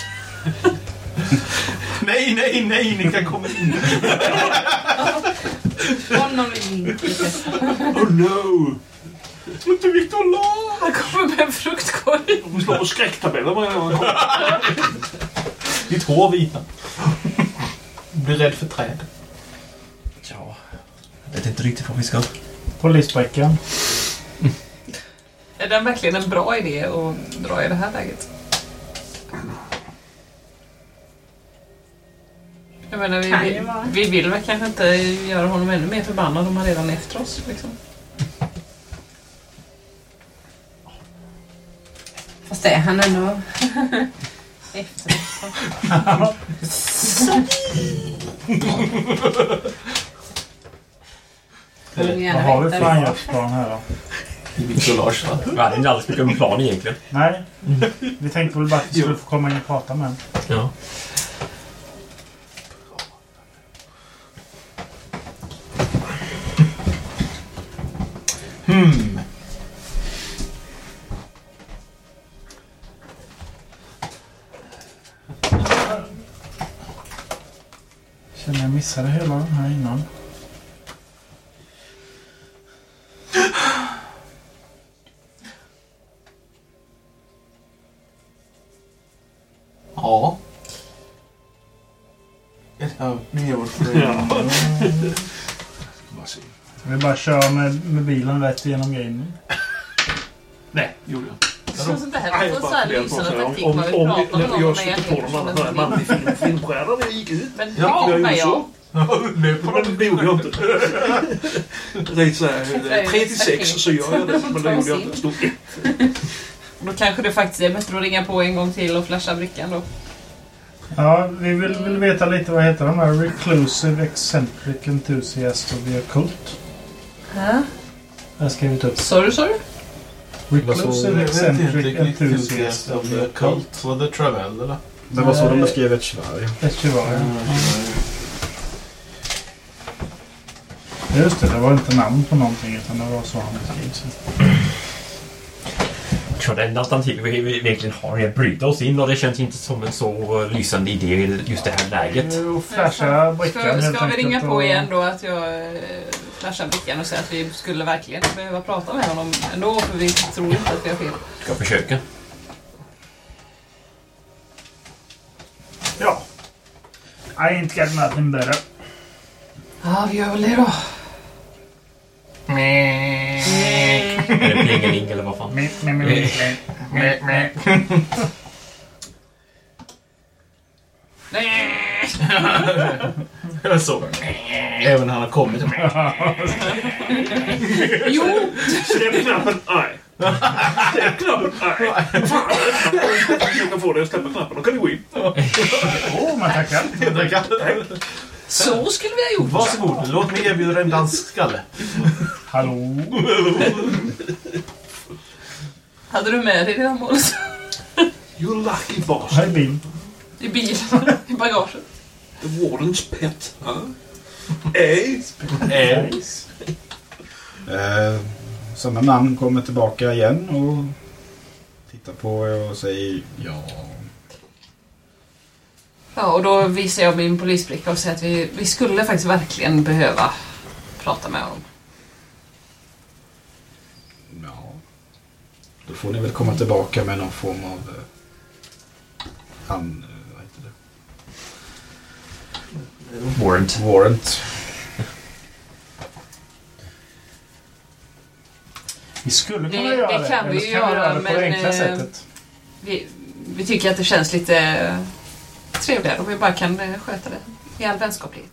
Nej, nej, nej, ni kan komma in. Honom vill vi inte. Oh no! Inte Victor Lars. Han kommer med en fruktkorg. De slår på skräcktabeller varje gång han kommer. Ditt hår vita. Blir rädd för träd. Ja, jag vet inte riktigt vad vi ska... Polisbrickan. Är det verkligen en bra idé att dra i det här läget? Jag menar, vi, vi, vi vill väl kanske inte göra honom ännu mer förbannad om han redan är efter oss. Liksom. Fast det är han ändå. Efter Vad har vi för angreppsplan här då? Victor Lars va? Vi hade inte alls mycket om plan egentligen. Nej, vi tänkte väl bara att vi skulle få komma in och prata med honom. Ja. Hmm. Känner jag missade hela den här innan. Ja. En Ja. Vi bara kör med, med bilen rätt igenom grejen. Nej, gjorde jag här jag här funderar på lysande så här, taktik. Man vill prata med om jag på manlig film, filmstjärna när jag gick ut. Men det Ja, jag gjorde så. Men det gjorde jag inte. Rätt såhär, 3 till 6 så gör <laughs> jag det. Men det gjorde jag inte. Det stod 1. <laughs> Då kanske det faktiskt är bättre att ringa på en gång till och flasha brickan då. Ja, vi vill, vill veta lite vad heter de här? Reclusive Eccentric Enthusiast of the Occult. Ja. Jag har skrivit upp. Sorry, sorry. Reclusive Eccentric Enthusiast of the Occult. Var det Travel eller? Det var så de beskrev ett Sverige. Festival. Just det, det var inte namn på någonting utan det var så han beskrev tror det enda alternativet vi vi verkligen har är att bryta oss in och det känns inte som en så lysande idé i just det här läget. Och flasha brickan Ska, helt ska vi ringa på och- igen då att jag eh, flashar brickan och säger att vi skulle verkligen behöva prata med honom ändå för vi tror inte att vi har fel. Ska jag försöka? Ja. I ain't got nothing better. Ja, vi gör väl det då. Eller plingeling eller vad fan. <laughs> Såg. Även när han har kommit. Jo! Släpp knappen. Nej. Släpp knappen. Nej. Fan. Jag kan få dig att släppa knappen. Då kan du gå in. Åh, man tackar. Så skulle vi ha gjort. Varsågod, låt mig erbjuda dig en dansk skalle. Hallå? Hade du med dig dina mål You lucky boss. Hej bil. i bilen, <laughs> i bagaget? The warden's pet. Huh? Eh? Eh, Eh, samma man kommer tillbaka igen och tittar på er och säger ja. Ja, och då visar jag min polisbricka och säger att vi, vi skulle faktiskt verkligen behöva prata med honom. ja. Då får ni väl komma tillbaka med någon form av... Eh, han, eh, vad heter det? Warrant. Warrant. Vi skulle Det- kunna det göra det. kan vi ju kan vi göra, göra det på det men, enkla eh, sättet. Vi, vi tycker att det känns lite trevligare om vi bara kan eh, sköta det i all vänskaplighet.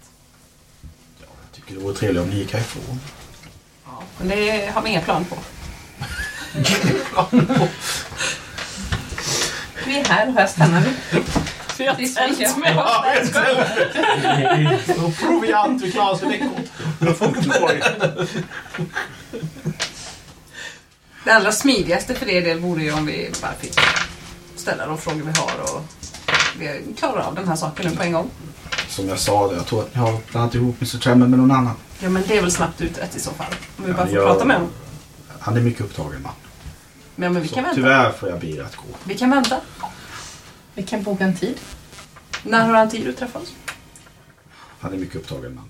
Jag tycker det vore trevligt om ni gick härifrån. Ja, men det har vi inga plan på. <laughs> vi är här och här stannar vi. Vi har tält med Och proviant, vi klarar oss i veckor. Det allra smidigaste för er del vore ju om vi bara fick ställa de frågor vi har och vi klarar av den här saken nu på en gång. Som jag sa, jag tror att ni har blandat ihop Mr. Tremel med någon annan. Ja, men det är väl snabbt utrett i så fall. Om vi Ja, bara får jag- prata med honom. Han är mycket upptagen man. Men, men vi Så kan vänta. tyvärr får jag be er att gå. Vi kan vänta. Vi kan boka en tid. När har han tid att träffa oss? Han är mycket upptagen man.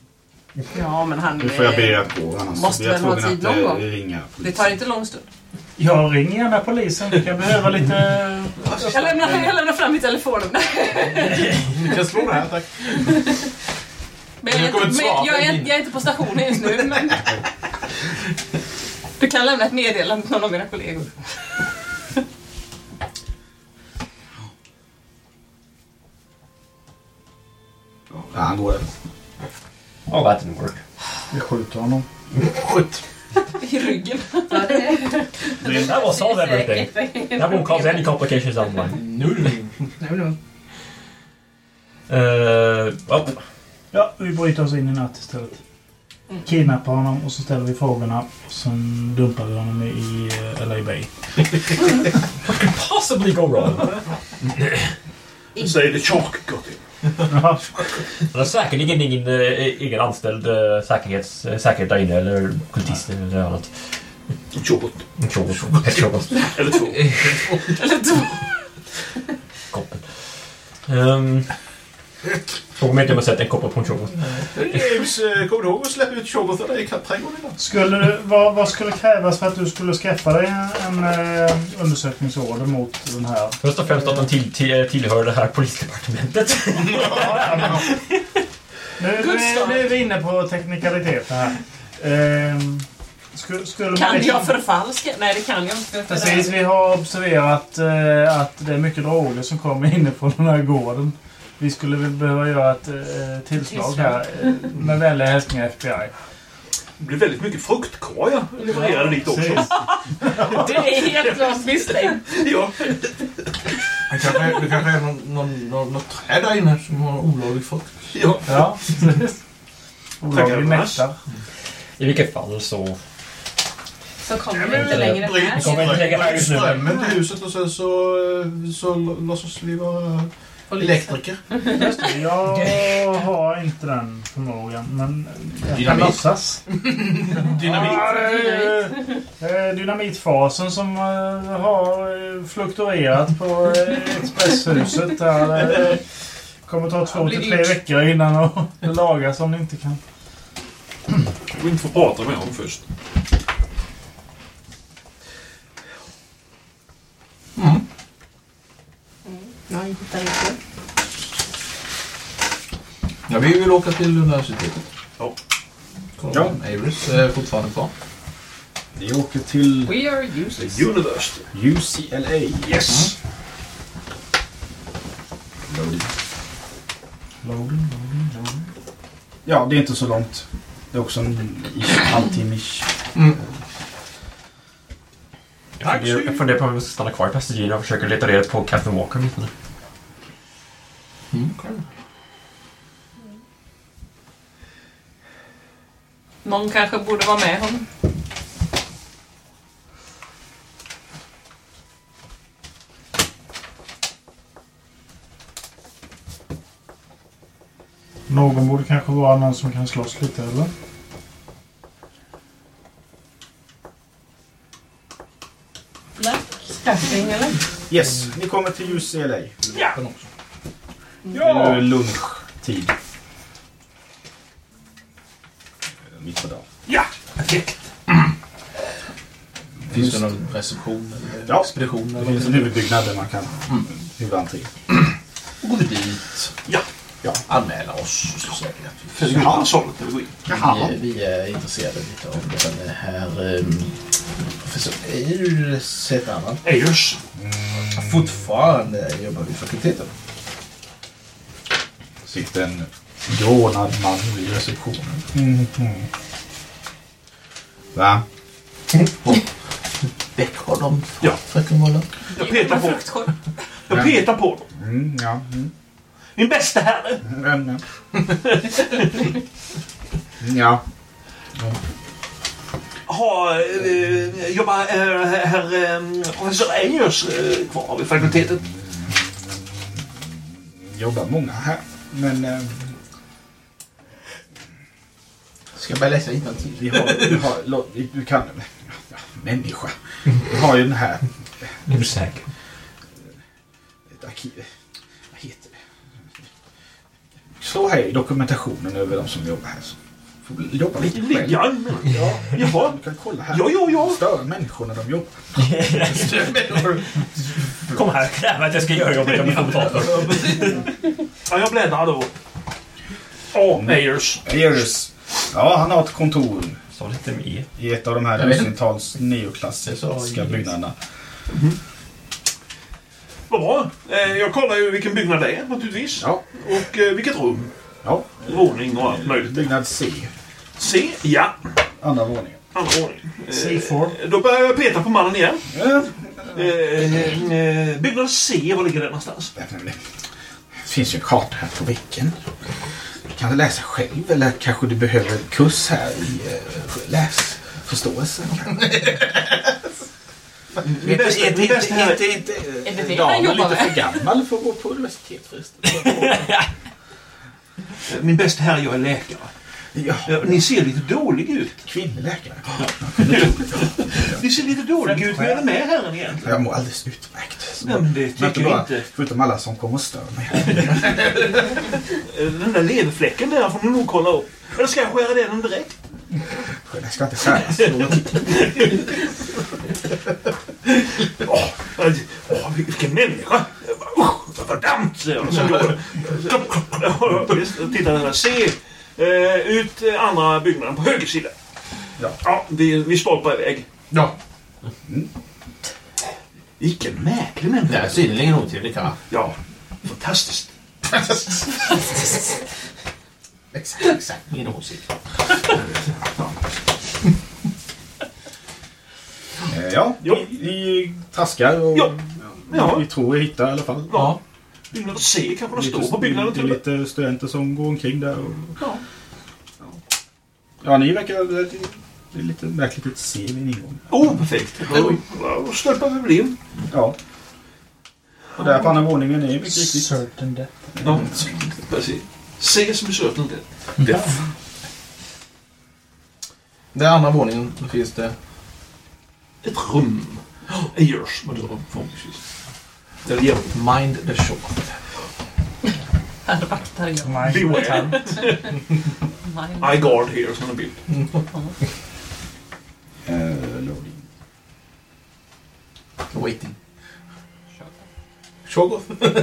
Ja, men han... Nu får jag be er att gå. Annars måste väl ha tid någon eh, gång. Det tar inte lång stund. Jag ringer gärna polisen. Vi kan behöva lite... Jag lämnar, jag lämnar fram mitt telefonnummer. Ni kan slå det här, tack. Men jag, är inte, men jag, är, jag är inte på stationen just nu. Men... Du kan lämna ett meddelande till någon av mina kollegor. Ja, han går. Oh, that didn't work. Vi skjuter honom. Skjut. I ryggen. Ja, det That was solve everything. That won't cause any complications online. Du. No, no. Uh, well, Ja, vi bryter oss in i natt istället. Kidnappar honom och så ställer vi frågorna. Sen dumpar vi honom i eh, LA Bay. possibly go wrong? Säg the chalk got him. Han har säkerligen ingen eh, egen anställd eh, säkerhets, eh, säkerhet där inne eller kultister eller annat. Ett Chobot. Eller två. Eller två. Koppel. Um, Fråga mig inte om jag sett en koppel på en Chobot. James, eh, kommer du ihåg att släppa ut Chobotharna i trädgården idag? Skulle du, vad, vad skulle krävas för att du skulle skaffa dig en, en eh, undersökningsorder mot den här? Först och främst att den till, till, tillhör det här polisdepartementet. <laughs> Nu, nu, är, start. nu är vi inne på teknikaliteter här. Ehm, skulle, skulle Kan liksom- jag förfalska? Nej, det kan jag inte. Precis, vi har observerat eh, att det är mycket droger som kommer inifrån den här gården. Vi skulle väl behöva göra ett eh, tillslag här eh, med vänliga hälsningar FBI. Det blir väldigt mycket fruktkorgar levererade dit också. <laughs> Det är helt klart misstänkt. Ja. Det kanske, det kanske är någon, någon, någon, något träd där inne som har olaglig frukt. ja. Ja, precis. Olaglig nektar. I vilket fall så... Så kommer vi inte längre här. kommer inte lägga här just nu. strömmen till huset och sen så, så låtsas vi vara elektriker. <laughs> Just det, Jag har inte den förmågan, men jag kan Dynamit. låtsas. <laughs> Dynamit. Ja, det är, eh, dynamitfasen som eh, har eh, fluktuerat på eh, Expresshuset. Där, det <laughs> kommer ta två till tre veckor innan det lagas om ni inte kan. Vi inte får prata med honom först. Ja, inte tänkt Ja, vi vill åka till universitetet. Ja. Kolla om Avis är fortfarande kvar. Vi åker till We are useless. University. UCLA. Yes. Ja, det är inte så långt. Det är också en halvtimme ish. Så jag funderar på om vi ska stanna kvar i Pasadena och försöka leta reda på Captain Walker åtminstone. Någon kanske borde vara med honom. Någon borde kanske vara någon som kan slåss lite, eller? Staffing eller? Yes, ni kommer till UCLA. Ja. Det är Ja. nu lunchtid. Eh, Mitt på dagen. Ja. Perfekt. Finns det någon reception eller Ja. expedition? Det Eller finns en huvudbyggnad där man kan huvudentré. Går vi dit, Ja. Ja. anmäla oss och så säger vi att vi Följ med hållet när vi går in. Jaha. Vi, vi är intresserade lite av den här um, professor Eirus heter han va? Ayers. Fortfarande jobbar vid fakulteten. Sitter en grånad man vid receptionen. Mhm. Va? <laughs> Väck honom, Ja. fröken Muller. Jag petar på. Jag petar på dem. Mm, ja. Mm. Min bästa herre. Mm, ja. ja. Har, eh, jobbar eh, herr eh, professor Ayers eh, kvar vid fakultetet? Jobbar många här. Men eh, Ska jag börja läsa innantill? vi har... Vi har vi- du kan... Ja, människa. Vi har ju den här... Är du säker? Ett arkiv... Vad heter det? Så här är dokumentationen över de som jobbar här. Så får vi jobba lite själv. Ligan? Ja. Jaha. Du kan kolla här. Ja, ja, ja. Stör människor när de jobbar. <laughs> Kom här, kräv att jag ska göra jobbet jag blir få Ja, jag bläddrar då. Ja, Ayers. Ayers. Ja, han har ett kontor Så lite mer. i ett av de här Jag vet inte. dussintals Det sa neoklassiska Ingrid. byggnaderna. Vad bra. Eh, Jag kollar ju vilken byggnad det är naturligtvis. Ja. Och eh, vilket rum. Ja, Våning och allt möjligt. byggnad C. C. Ja. Andra våningen. Andra våning. Eh, C4. Då börjar jag peta på mannen igen. Ja. Eh, eh, byggnad C, var ligger den någonstans? Det finns ju en karta här på väggen. Du kan läsa själv eller kanske du behöver en kurs här i uh, läsförståelse. Min bästa, min bästa inte, inte, Är det han är lite för gammal för att gå på universitet förresten. <laughs> min bästa herre, jag är läkare. Ja, Ni ser lite dåliga ut. kvinnlig läkare. Ni ser lite dåliga ut. Hur är det med herren egentligen? Jag mår alldeles utmärkt. Nej, men det tycker jag inte. Förutom alla som kommer och stör mig. Den där leverfläcken där får ni nog kolla upp. Eller ska jag skära den direkt? Jag ska inte skäras. <laughs> Åh, åh, vilken människa! Usch, vad dammt! säger jag. Sen går det. Visst, Titta där. C. Eh, ut eh, andra byggnaden på höger sida. Ja. Ja, vi, vi stolpar iväg. Ja. Vilken märklig Det människa. är synnerligen otrevlig karl. Ja, fantastiskt. <laughs> Exakt, exakt min åsikt. Ja, Ja. vi, vi traskar och Ja. Ja. vi tror vi hittar i alla fall. Ja. Byggnaden C kanske det står på byggnaden det till är och med. lite studenter som går omkring där. Och, Ja. ja, ni verkar... Det, det är lite märkligt att se vid en ingång. Oh, perfekt. Då, stolpar vi väl in. Ja. Och där på andra våningen är mycket riktigt... Certain death. Ja, precis. C som är certain death. Death. Den andra våningen då finns det... Ett rum. Ayers, vad det var förhoppningsvis. Det gäller. Mind the shore. Här vaktar jag. My Beware. I guard here, som en bild. Eh, loading. Waiting. Shoggoth. <laughs>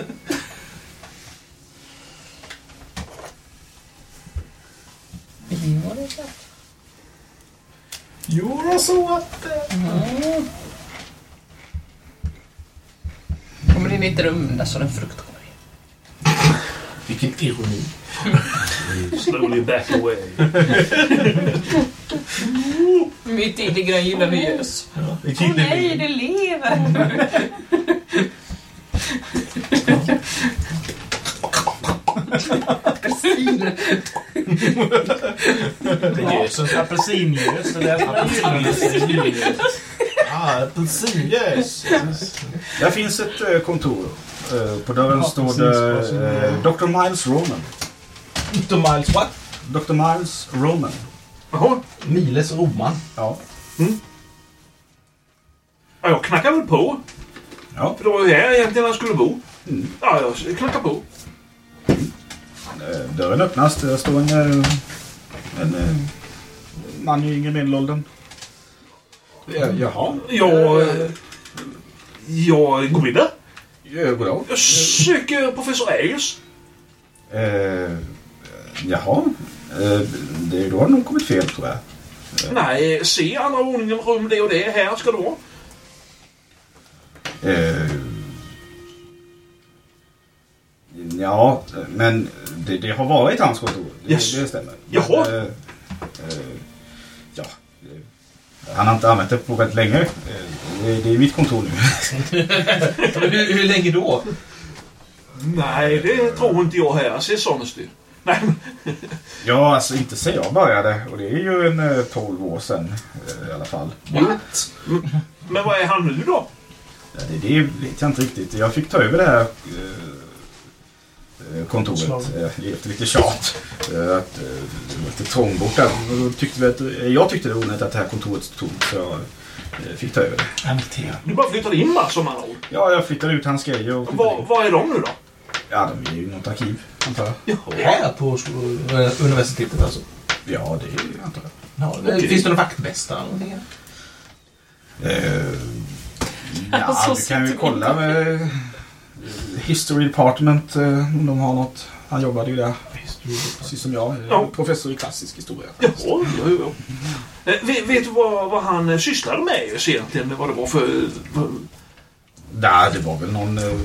Gjorde så att... Kommer in i ett rum där står en fruktkorg. Vilken ironi. <laughs> Slowly back away. Mitt i det gröna gyllene ljus. Vilken Åh nej, det lever! Apelsin. Det är det som är gyllene. Ah, apelsinljus. Där finns ett eh, kontor. Eh, på dörren Ja, står precis, det vad som är- eh, Dr. Miles Roman. The Miles what? Dr. Miles Roman. Jaha. Miles Roman. Ja. Ja, jag knackar väl på. Ja. För det var ju här egentligen han skulle bo. Mm. Ja, jag knackar på. Eh, Dörren öppnas. Det står en, eh, en eh, man i yngre medelåldern. Ja, jaha. Jag... eh, Jag går. Ja, goddag. Jag söker professor Ayers. Eh, jaha. Eh, det, då har det nog kommit fel tror jag. Nej, se andra våningen, rum det och det. Här ska det vara. Eh, ja, men det, det har varit hans kontor. Det, Yes. det stämmer. Jaha. Eh, eh, ja. Eh, Han har inte använt det på väldigt länge. Eh, Det, är mitt kontor nu. <laughs> hur, hur länge då? Nej, det tror inte jag här. Se Sonnesty. Nej, <laughs> Ja, alltså inte sen jag började. Och det är ju en eh, 12 år sedan eh, i alla fall. What? men vad är han nu då? Ja, det, det vet jag inte riktigt. Jag fick ta över det här eh, kontoret Slag. eh, efter lite tjat. Eh, att, eh, det var lite trångbort där. Och då tyckte vi att, eh, jag tyckte det var onödigt att det här kontoret stod tomt. Så jag eh, fick ta över det. Du bara flyttade in va, som andra ord. Ja, jag flyttade ut hans grejer Vad är de nu då? Ja, de är ju något arkiv, antar jag. Här på eh, universitetet alltså? Ja, det är ju, antar jag. Ja, Okej. Finns det någon vaktmästare? eller någonting? Eh, ja, Så vi kan ju kolla med eh, History Department eh, om de har något. Han jobbade ju där, precis som jag. Ja. Professor i klassisk historia. Jaha, jo, jo. Eh, Vet, vet du vad, vad han eh, sysslade med just egentligen? Vad det var för... Nej, det var väl någon eh,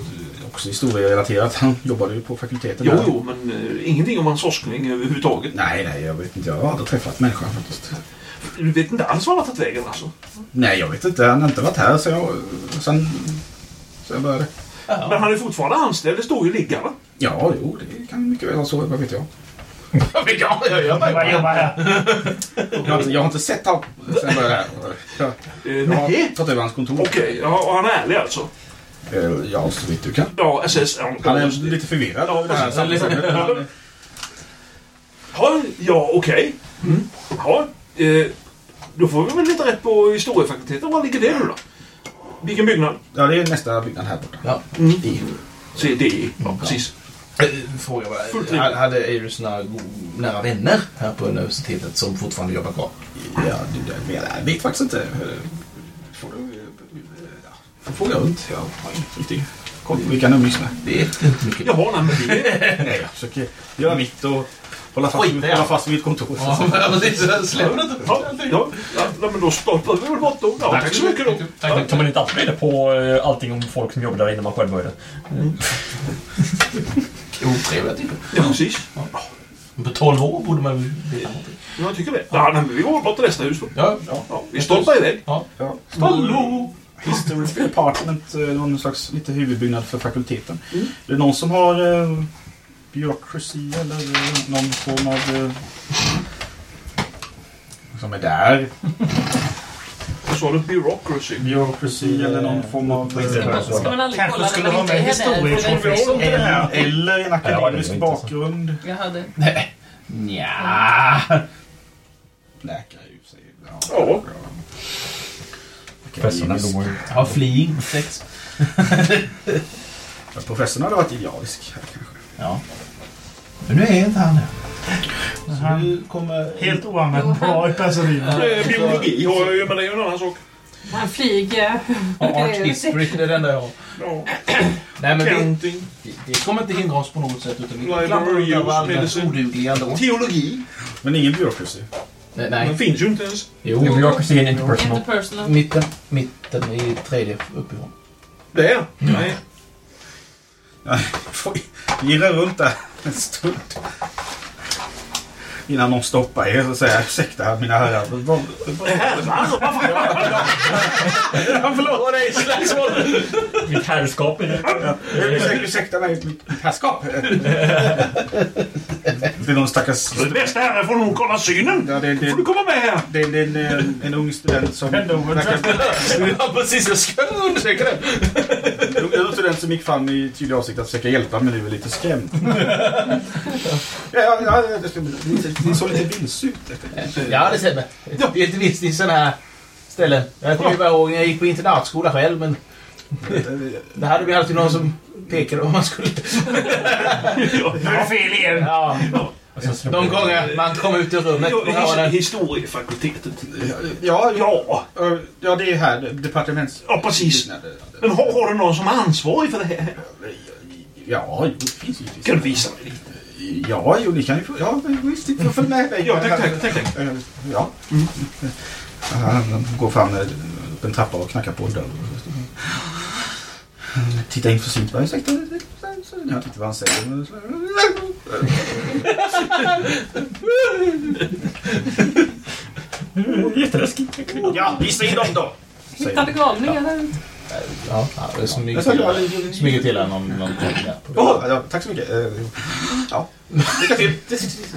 också historierelaterat. Han jobbade ju på fakulteten. jo, där. jo, men eh, ingenting om hans forskning överhuvudtaget. Nej, nej, jag vet inte. Jag har aldrig träffat människan faktiskt. Du vet inte alls var han har tagit vägen alltså? Nej, jag vet inte. Han har inte varit här sen jag, sen, sen jag började. <laughs> Men han är fortfarande anställd. Det står ju liggare. Ja, jo, det kan mycket väl vara så. Vad vet jag. Jag vet jag, jag Jag jobbar här. Jag har inte, jag har inte sett honom sen jag började här. Jag, Eh, jag har tagit över hans kontor. Okej, ja, och han är ärlig alltså? Eh, Ja, så vitt du kan. Ja, SS... Ja, Han är lite förvirrad av det här samtalet. Han- Ja, ja okej. Mm. Ja, eh, då får vi väl lite rätt på historiefakulteten. Var ligger det nu då? Vilken byggnad? Ja, det är nästa byggnad här borta. Ja. Mm. I. CDE. Ja, precis. Eh, Fråga bara. Hade Eirus några nära vänner här på universitetet som fortfarande jobbar kvar? Ja, det, det, jag vet faktiskt inte. Får du eh, ja, får fråga runt. Jag har inte riktigt koll på vilka nummer som är. Vet inte mycket. Jaha, <laughs> nej men det... Nej, jag försöker göra mitt och Hålla fast, Skit hålla det. fast vid ett kontor. <laughs> Ja, precis. Släpp det inte. Ja, ja, ja, men då stoppar vi väl bort dem. Ja, tack så mycket då. Tar tar man inte alltid reda på eh, allting om folk som jobbar där innan man själv började? <laughs> Otrevliga typer. Ja, precis. På 12 år borde man ju veta någonting. Jag tycker det. Ja, men vi går bort till nästa hus då. Ja, Ja, vi stoppar iväg. Ja. Hallå! History Department, eh, någon slags lite huvudbyggnad för fakulteten. Är det någon som har eh, bureaucracy eller eh, någon form av... Eh, som är där? Vad sa du? Bureaucracy? Bureaucracy eller någon form av... Ska man aldrig Kanske kolla skulle vara med är där? historieprofessor till det här. Eller en akademisk Ja, bakgrund. Jag hade... Nja. Läkare i och för sig. Ja. Professorn ju. Ja, fleeing sex. <laughs> Professorn hade varit idealisk. Ja. Men nu är inte han här. Så du kommer... Helt oanvändbar i. Eh, Biologi har jag ju, men det är ju en annan sak. Man flyger. Art history, det är det enda jag har. Ja. Nej, men det, det kommer inte hindra oss på något sätt. Utan vi klappar runt odugliga ändå. Teologi. Men ingen bureaucracy. Nej, Den nej. finns ju inte ens. Jo. Bureaucracy är interpersonal. Interpersonal. Mitten, mitten i tredje uppifrån. Där. Nej. Nej, <laughs> får irra runt där en stund. Innan de stoppar er och säger ursäkta mina herrar. Vad- vad- vad- Ja, förlåt. det är slagsmål! Mitt herrskap är det. Ursäkta, mig, mitt herrskap. Det är någon stackars... Det bästa här är får nog kolla synen. Ja, det, Då får det, du komma med här. det, det är en, en, ung student som... Ja, precis. Jag ska undersöka det. Som gick fram i tydlig avsikt att försöka hjälpa men nu är lite skrämd. <laughs> Ja, ja, ja, det ni- såg lite vilse ut. Ja, det stämmer. Det är inte visst i sådana här ställen. Jag kommer bara ihåg när jag gick på internatskola själv, men där hade vi alltid någon som pekade om man skulle... <laughs> Det fel igen. Ja, de gånger man kom ut ur rummet. Ja, och hörde- his- Historiefakultetet. Ja, Ja, ja, ja, det är här. Departements... ja precis. Men har, har du någon som är ansvarig för det här? Ja, jo, det finns givetvis. Kan du visa mig lite? Ja, jo, ni kan ju få... Ja, visst, följa med mig. Ja, tack, tack, tack, tack. Eh, Ja. Han går fram upp en trappa och knackar på dörren. Titta in försynt. Ursäkta, jag vet inte vad han säger. Jätteläskigt. Ja, visa in dem då! Hittade han. galningar där ute. Ja, ja, det smyger till, smyger till här någon, någon där. Ja, ja, tack så mycket. Eh, Ja, lycka till.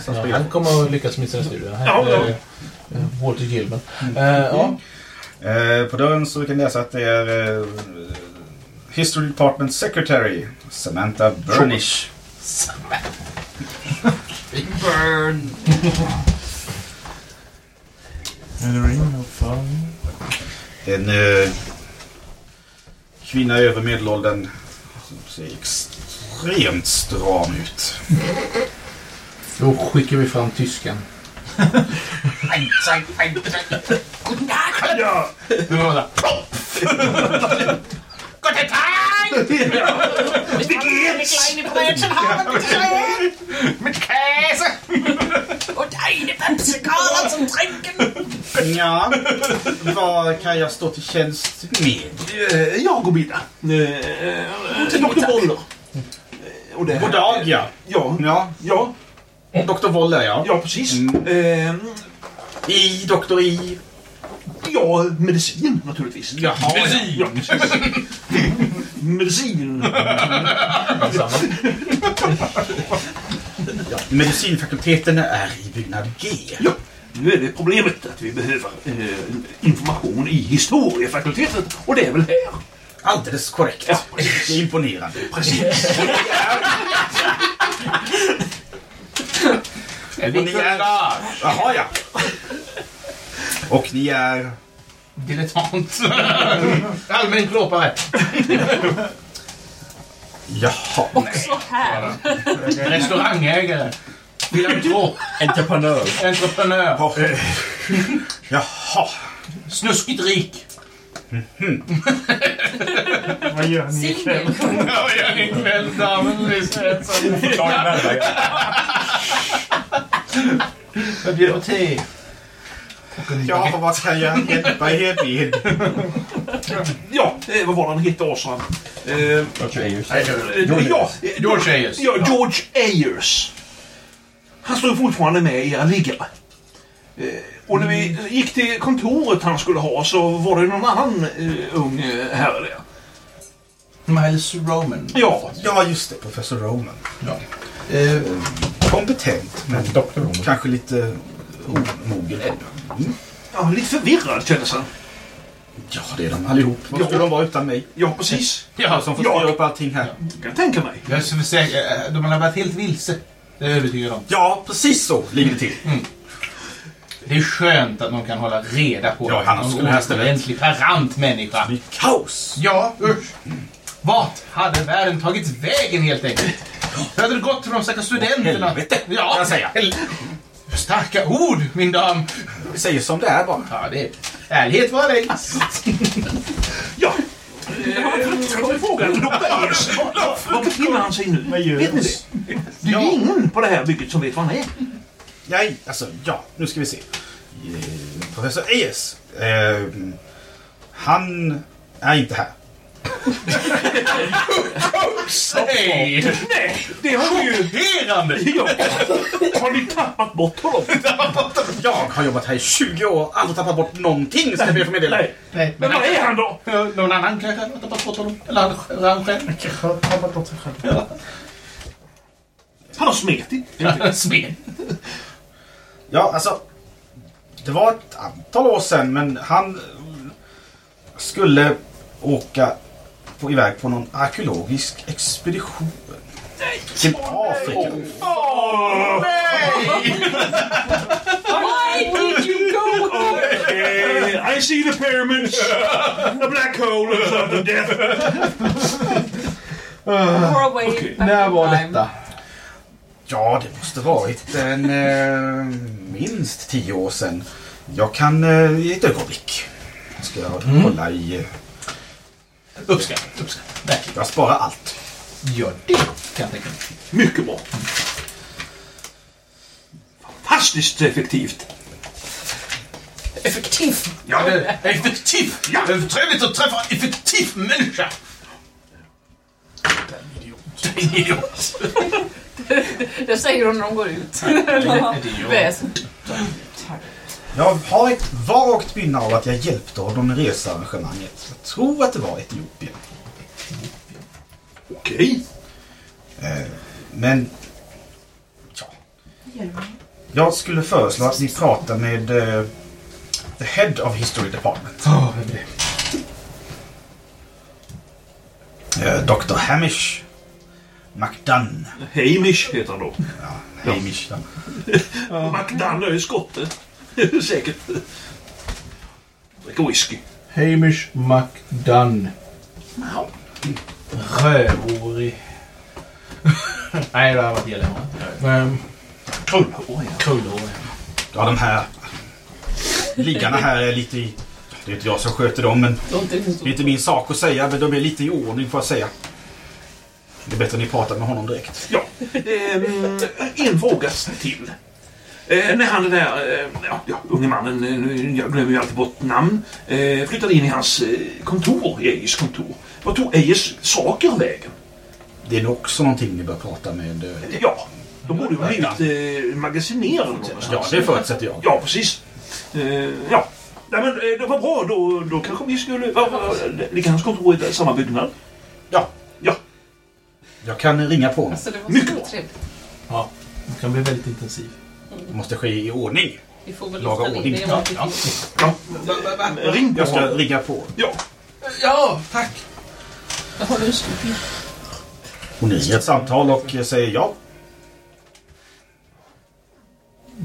Ja, han kommer att lyckas med sin studie. Här Ja, är, ja. eh, Walter Gilman. Eh, ja. På dörren så kan ni läsa att det är History Department Secretary Samantha Burnish. Burn! En eh, kvinna över medelåldern som ser extremt stram ut. Då skickar vi fram tyskan. <laughs> Ja, Nu var det Kleine Brötchen haben wir Mit Käse! Und eine Pepsi-Cola zum Trinken. Ja, vad kan jag stå till tjänst med? eh, jag går vidare. Eh, Till Dr. Boller. Eh, God dag, ja. Ja, Ja, ja, Dr. Wolle, ja. ja precis. Mm. Eh, I doktor I. Ja, medicin naturligtvis. Jaha, Medicin! Ja. medicin. Medicinfakulteten är i byggnad G. Ja, nu är det problemet att vi behöver eh, information i historiefakulteten och det är väl här. Alldeles korrekt. Ja, Det är imponerande. Precis. Och ni är... Jaha, ja. Och ni är... Dilettant. <laughs> Allmän klåpare. Jaha. Också här. Restaurangägare. Filantrop. Entreprenör. Entreprenör. Ja. Eh, Jaha. Snuskigt rik. <laughs> Vad gör ni ikväll? Ja, jag är ikväll damen. Oförklarlig närvaro. Jag bjuder på te. Ja, vad kan jag hjälpa er med? Ja, eh, vad var han hette Aslan? Eh, Roger Ayers. eh, ja, eh, George Ayers. Ja, George Ayers. Han står fortfarande med i era liggare. Och när vi gick till kontoret han skulle ha så var det någon annan ung herre där. Miles Roman. Ja, Ja, just det. Professor Roman. Ja. Eh, Kompetent, men Dr. Roman. kanske lite omogen ännu. Mm. ja lite förvirrad kändes han. Ja, det är de allihop. Vad skulle de vara utan mig? Ja, precis. Jag som får Ja. styra upp allting här. Jag kan tänka mig. jag är så säker, de har varit helt vilse. Det är jag övertygad om. Ja, precis så ligger det till. Det är skönt att någon kan hålla reda på Ja, någon skulle stället- ordentlig parant människa. Det blir kaos. Ja, usch. Vart hade världen tagit vägen helt enkelt? Hur hade det gått för de stackars studenterna? helvete, ja, kan jag säga. Starka ord, min dam. Säger som det är bara. Ja, det är... Ärlighet var längst. <laughs> Ja. Frågan, var befinner han sig nu? Vet ni det? Det är ju ingen på det här bygget som vet var han är. Nej, alltså ja, nu ska vi se. Eh, Professor Ayers. Eh, han är inte här. Nej, det har vi ju... Chockerande! Ja. Har ni tappat bort honom? <laughs> Jag har jobbat här i 20 år, aldrig tappat bort någonting ska jag be att få meddela. Nej. Nej, Men var är han då? Någon annan kanske har tappat bort honom? Eller han, eller han själv? Kanske har tappat bort sig själv. Han har smetit. Smed. Ja, alltså. Det var ett antal år sedan, men han skulle åka på, iväg på någon arkeologisk expedition. Till Afrika. Why did you go Eh, I see the pyramids. A black hole and sudden death. När var detta? Ja, det måste varit en eh, minst tio år sedan. Jag kan eh, i ett ögonblick. Ska jag kolla i... Uppskattat, uppskattat. Verkligen. jag sparar allt. Gör det, kan jag tänka mig. Mycket bra. Fantastiskt effektivt. Effektiv. Ja, det är effektivt. Ja. Det är trevligt att träffa en effektiv människa. En idiot. Det säger hon när de går ut. idiot. Väsen. Jag har ett vagt minne av att jag hjälpte honom med researrangemanget. Jag tror att det var Etiopien. Okej. Eh, men... Ja. Jag skulle föreslå att ni pratar med eh, the head of history department. Åh, vem är? Eh, Dr. Hamish McDunn. Hamish heter han då. Ja, Hamish. Ja. <laughs> McDunn är ju skotte. <laughs> Säkert. Dricker whisky. Hamish McDunn. Rödhårig. <laughs> Nej, det har varit. Krullhårig. Krullhårig. ja, de här liggarna här är lite i... Det är inte jag som sköter dem, men det är inte min sak att säga. Men de är lite i ordning, får jag säga. Det är bättre att ni pratar med honom direkt. Ja. Ehm, en fråga till. Eh, när han den där eh, ja, ja, unge mannen, eh, nu- jag glömmer ju alltid bort namn, eh, flyttade in i hans eh, kontor, i Eijers kontor. Vad tog Eijers saker vägen? Det är nog också någonting ni bör prata med... eh, Ja, de borde ju ha blivit eh, magasinerade någonstans. Ja, det förutsätter jag. Ja, precis. Eh, ja. Nej, men, eh, det var bra. Då, då kanske vi skulle... Ligger hans kontor i samma byggnad? Ja. Ja. Jag kan ringa på honom. Alltså, det var Mycket bra. trevligt. Ja, det kan bli väldigt intensiv. Det måste ske i ordning. Vi får väl Laga ordning. det. Ja, ja. ja. Ring på Jag ska honom. ringa på. Ja. ja, tack. vi- Har du en stor Hon ringer ett samtal och säger ja.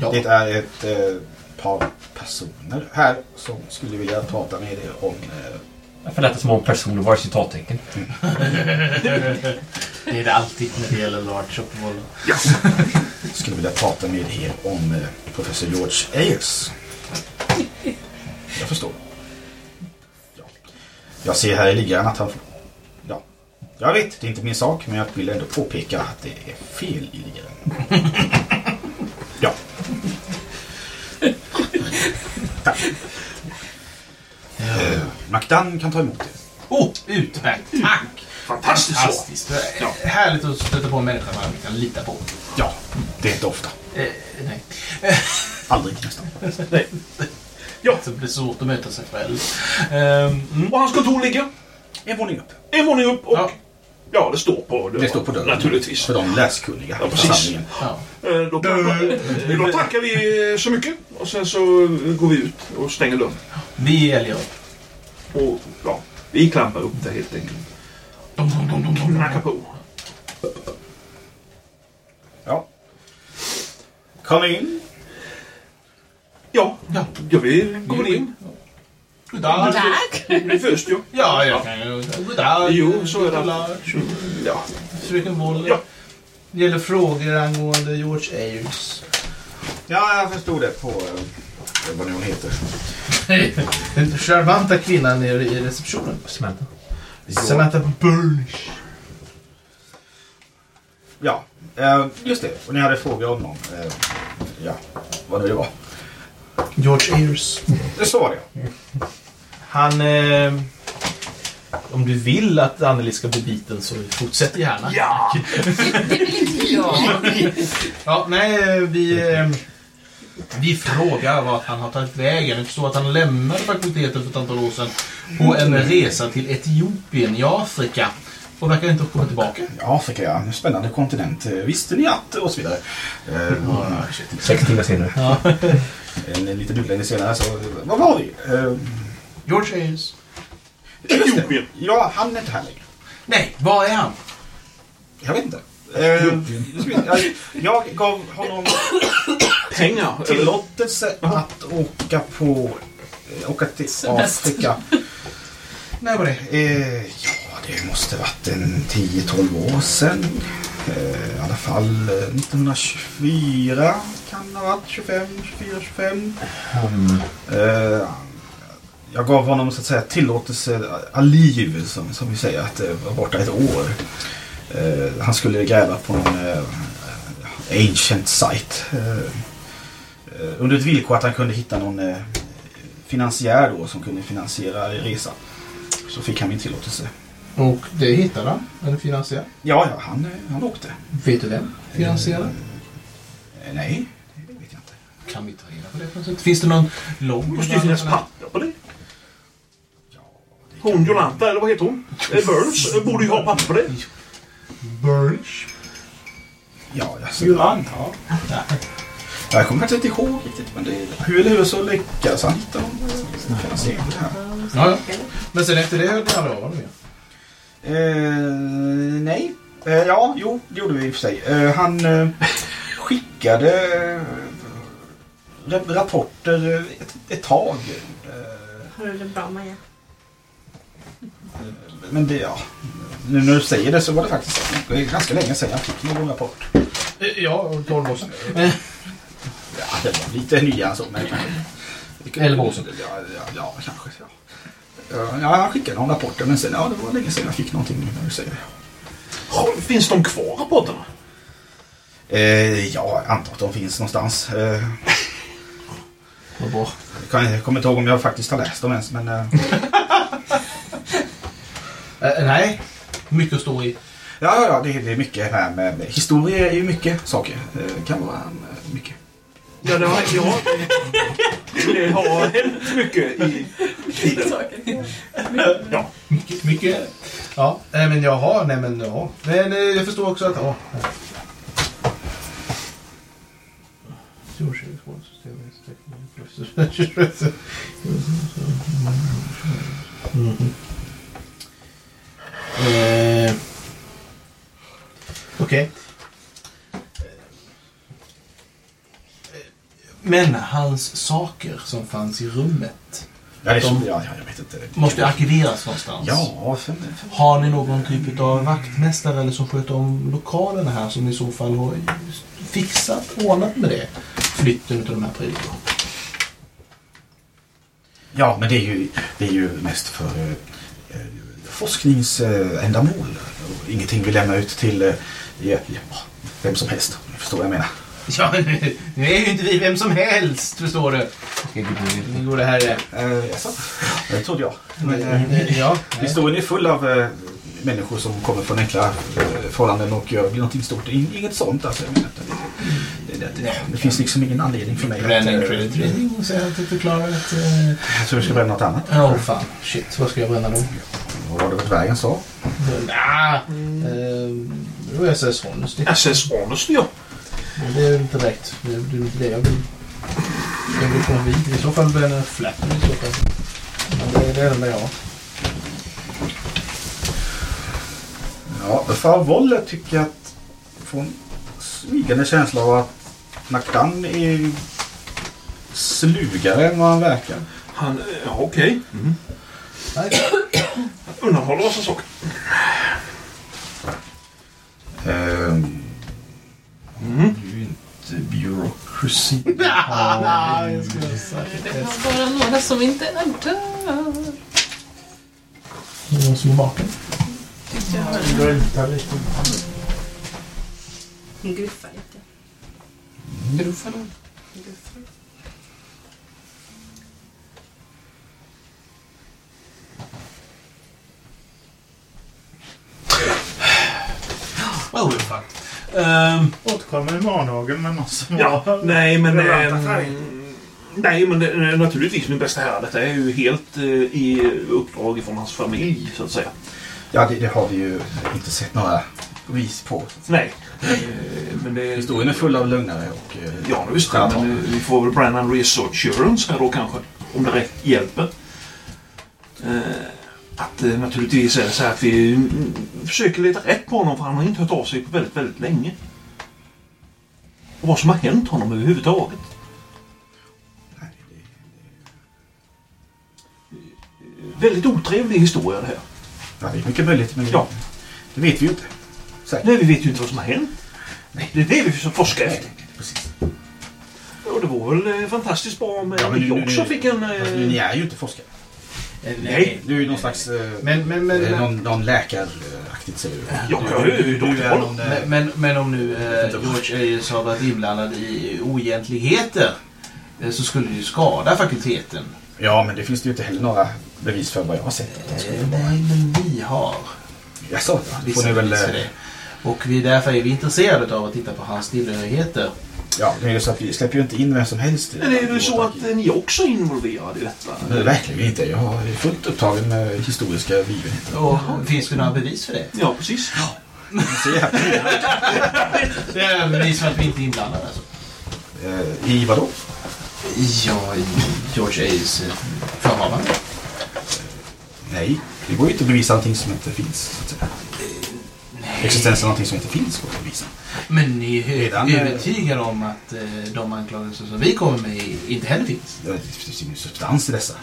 Ja. Det är ett eh, par personer här som skulle vilja prata med er om... Eh, varför lät det som om personer var citattecken? det är det alltid när det gäller large shopwall. Yes. Jag skulle vilja prata med er om eh, professor George Ayers. Jag förstår. Ja. Jag ser här i ligan att han... Ja. Jag vet, det är inte min sak, men jag vill ändå påpeka att det är fel i ligan. ja. Tack. Ja. McDan kan ta emot det. Oh, utmärkt. Tack! Fantastiskt så. Fantastiskt. Det är Härligt att stöta på en människa man kan lita på. Ja, det är inte ofta. Eh, nej. Aldrig nästan. <laughs> Ja. Det blir svårt att möta sig själv. Ehm, mm. Och hans kontor ligger En våning upp. en våning upp och Ja. ja, det står på dörren. Det står på dörren. Naturligtvis. För de läskunniga Ja, precis. Ja. Eh, Då, då, då tackar vi så mycket och sen så går vi ut och stänger dörren. Vi älgar upp. Och ja, vi klampar upp det helt enkelt. Dom, dom, dom, dom, dom. Knackar på. Ja. Kom in. Ja, Ja. ja vi går in. Goddag. Tack! Vi först ju. Ja, jag kan ju... Goddag. Jo, så är det. Ja. Fröken Woll. Ja. Det gäller frågor angående George Ayers. Ja, jag förstod det på eh, vad nu hon heter. Den charmanta kvinnan nere i receptionen. Samantha. Samantha Burnish. Ja, eh, just det. Och ni hade frågor om någon. Eh, ja, vad nu det var. George Ayers. Det så var det. Han... Eh, om du vill att Anneli ska bli biten så fortsätt gärna. Ja! Det vill inte jag. Ja, nej, vi... Eh, vi frågar vart han har tagit vägen. Jag förstår att han lämnade fakulteten för ett antal år sedan på en resa till Etiopien i Afrika. Och verkar inte ha kommit tillbaka. Afrika, ja. En spännande kontinent. Eh, Visste ni att? Och så vidare. Eh, Sex timmar senare. Ja. en, <laughs> en liten utläggning senare så... Vad var vi? Eh, George det. Etiopien. Ja, han är inte här längre. Nej, var är han? Jag vet inte. Vi- jag, jag gav honom Pengar. eller- tillåtelse att åka på... eh, Åka till Afrika. När var det? Eh, ja, det måste varit en 10-12 år sedan. Eh, I alla fall eh, 1924 kan det ha varit. 25, 24, 25. Eh, jag gav honom så att säga tillåtelse, aliv som, som vi säger, att eh, vara borta ett år. Eh, han skulle gräva på någon eh, ancient site. Eh, eh, under ett villkor att han kunde hitta någon eh, finansiär då som kunde finansiera resan. Så fick han min tillåtelse. Och det hittade han? En finansiär? Ja, ja han, eh, han åkte. Vet du vem? Finansiären? Eh, nej, det vet jag inte. Kan vi ta reda på det på något sätt? Finns det någon logg? Det måste ju finnas papper på det. Ja, det Hon Jolanta, eller vad heter hon? Eh, Burns <laughs> eh, borde ju ha papper på det. Burnish? Ja, alltså, Jolan. Ja. Jag kommer faktiskt inte ihåg riktigt. Men det, hur eller hur så lyckades han hitta det här. Ja, ja. Men sen efter det hörde ni aldrig av honom? Eh, nej. Eh, ja, jo, det gjorde vi i och för sig. Eh, han eh, skickade eh, ra- rapporter eh, ett, ett tag. Eh, Har du det bra Maja? men det, ja. Nu när du säger det så var det faktiskt ganska länge sedan jag fick någon rapport. Ja, och tolv år sedan. <laughs> Ja, det var lite nyare så. Men, Elva år sedan. Ja, ja, ja kanske. Ja. Ja, Ja, han skickade någon rapporter men sen, ja, det var länge sedan jag fick någonting när du säger det. Finns de kvar rapporterna? Eh, ja, jag antar att de finns någonstans. Eh, Vad bra. jag, kan, jag kommer inte ihåg om jag faktiskt har läst dem ens, men... Eh, <laughs> Eh, nej, mycket att stå i. ja, ja, det, är- det är mycket här med, med historia är ju mycket saker. Det kan vara eh, mycket. Ja, det har, ja, det har hänt mycket i tiden. Ja. Mycket, mycket. Ja, nej, men jaha, nej men ja. Men eh, jag förstår också att, ja. Mhm. Eh, Okej. Men hans saker som fanns i rummet Ja, det är så, De- ja, ja, jag vet inte. Det- måste arkiveras någonstans. Ja, för, för, Har ni någon typ av vaktmästare eller som sköter om lokalerna här som i så fall har fixat, ordnat med det? Flytten av de här prylarna. ja, men det är ju, det är ju mest för eh, eh, forskningsändamål. Och Ingenting vi lämnar ut till eh, ja, vem som helst. Förstår vad jag menar. <laughs> Ja, nu är ju inte vi vem som helst, förstår du. Ni gode herre. Eh, jaså? Det trodde jag. Men, eh, Eh, Ja, historien är full av eh, människor som kommer från enkla eh, förhållanden och gör någonting stort. In, inget sånt alltså. Jag menar, det, det, det, det, det finns liksom ingen anledning för mig att... Bränn en eh, credit rating och säga att du förklarar att... eh, Jag tror du ska bränna något annat. Åh fan, shit. Vad ska jag bränna då? Vad var det vad dvärgen sa? Ah, eh, då är jag SS Honesty. SS Honesty, ja. Men det är inte rätt. Det det är inte det jag vill. Jag vill komma vid. I så fall blir det en flatter i så fall. Men det är det enda jag har. Ja, för Volle tycker jag att får en smygande känsla av att Nakdan är slugare än vad han verkar. Han, eh, ja okej. Mm. Nej. Undanhåller oss en sak. Ehm, Mm. du är inte bureaucracy. <laughs> Ah, jag skulle Det det. var bara några som inte är död. Någon som är vaken. Lite. Hon gruffar lite. Gruffar då. Well, we're fucked. Ehm, Återkommer i morgondagen med som ja, har nej men... färger. nej men det, naturligtvis min bästa herre. Detta är ju helt eh, i uppdrag från hans familj så att säga. Ja, det, det har vi ju inte sett några bevis på. Nej. Eh, men det... Historien är full av lögnare och... eh, Ja, visst. Men eh, vi får väl Brandon Reassurance här då kanske. Om det rätt hjälper. Eh, att eh, naturligtvis är det så här att vi mm, försöker leta rätt på honom för han har inte hört av sig på väldigt, väldigt länge. Och vad som har hänt honom överhuvudtaget. Nej, det- Väldigt otrevlig historia det här. Ja, det är mycket möjligt, men Ja. det vet vi ju inte. Säkert. Nej, vi vet ju inte vad som har hänt. Nej. Det är det vi ska forska Nej, efter. precis. Och det var väl eh, fantastiskt bra om Ja, men ja, nu- vi nu- också fick en... Fast eh, ni är ju inte forskare. Eh, Nej. Du är ju någon slags... eh, Men, men, men, eh, någon, någon läkaraktigt säger du. Ja, jag är ju du, du är doktor. någon... eh, men, men, men om nu eh, George Ayers har varit inblandad i oegentligheter eh, så skulle det ju skada fakulteten. Ja, men det finns det ju inte heller några bevis för vad jag har sett. Eh, nej, men vi har Jaså, då får ni väl... för det. Och vi, därför är vi intresserade av att titta på hans tillhörigheter. Ja, det är ju så att vi släpper ju inte in vem som helst. Men är det så att ni också är involverade i detta? Det är verkligen inte. Jag är fullt upptagen med historiska begivenheter. Och finns det några bevis för det? Ja, precis. Se här. <laughs> Det är bevis för att vi inte är inblandade alltså. Eh, I vadå? Ja, i George Ayers eh, förhavande. Nej, det går ju inte att bevisa någonting som inte finns. Så att säga. Existensen av någonting som inte finns går att bevisa. Men ni är Redan, eh, övertygade om att eh, de anklagelser som vi kommer med inte heller finns? Det finns ingen substans i dessa.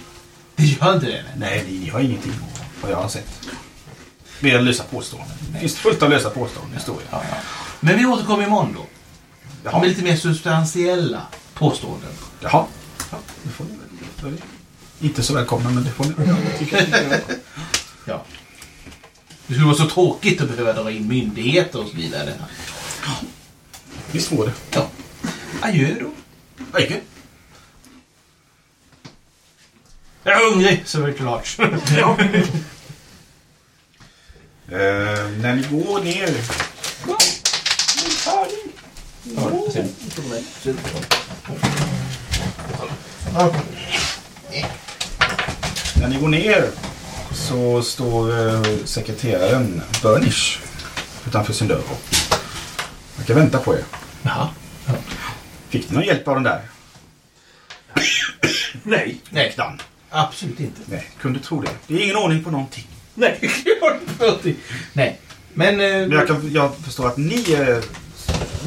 Det gör inte det? nej. Nej, ni, ni har ingenting vad jag har sett. Mer än lösa påståenden. Det finns fullt av lösa påståenden i historien. Ja, ja. Men vi återkommer imorgon då. Jaha. Med lite mer substantiella påståenden. Jaha. Ja, det får ni väl. Inte så välkomna, men det får ni väl. <laughs> Ja. Det skulle vara så tråkigt att behöva dra in myndigheter och så vidare. Visst får det. Ja. Adjö då. Adjö. Jag är hungrig, så är det klart. Ja. <laughs> Eh, när ni går ner... När ni går ner så står eh, sekreteraren Burnish utanför sin dörr och verkar vänta på er. Jaha. Fick ni någon hjälp av den där? Nej. Nej, Dan? absolut inte. Nej, kunde tro det. Det är ingen ordning på någonting. Nej. <laughs> Nej. Men... Eh, Men jag, kan, jag förstår att ni, eh,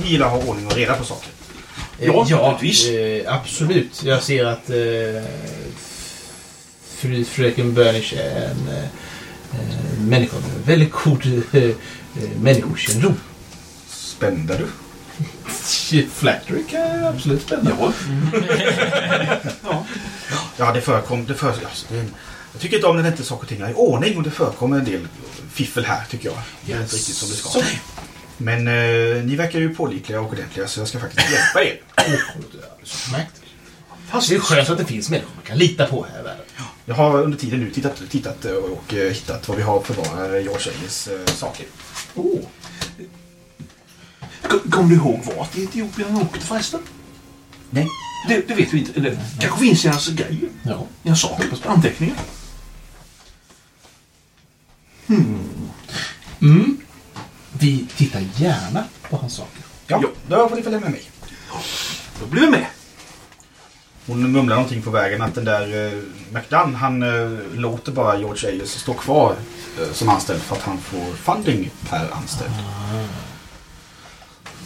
ni gillar att ha ordning och reda på saker. Ja, ja naturligtvis. eh, absolut. Jag ser att eh, fru, fröken Burnish är en eh, människa med väldigt god eh, eh, människokännedom. Spända du? Flattery kan jag absolut spänna. Ja. <laughs> Ja, det förekom. Det för, alltså, det jag tycker inte om när det inte saker och ting är i ordning och det förekommer en del fiffel här tycker jag. Det är inte riktigt som det ska. Så. Men eh, ni verkar ju pålitliga och ordentliga så jag ska faktiskt hjälpa er. Utmärkt. Det är skönt att det finns människor man kan lita på här i världen. Jag har under tiden nu tittat, tittat eh, och eh, hittat vad vi har för våra George Ellis eh, saker. Oh. Kom- Kommer du ihåg vart i Etiopien han åkte förresten? Nej. Det, det vet vi inte. Det kanske finns i hans grejer. Ja. I hans saker, anteckningar. Mm. Vi tittar gärna på hans saker. Ja, Ja. då får ni följa med mig. Då blir vi med. Hon mumlar någonting på vägen att den där eh, McDunn han eh, låter bara George Ellis stå kvar eh, som anställd för att han får funding per anställd.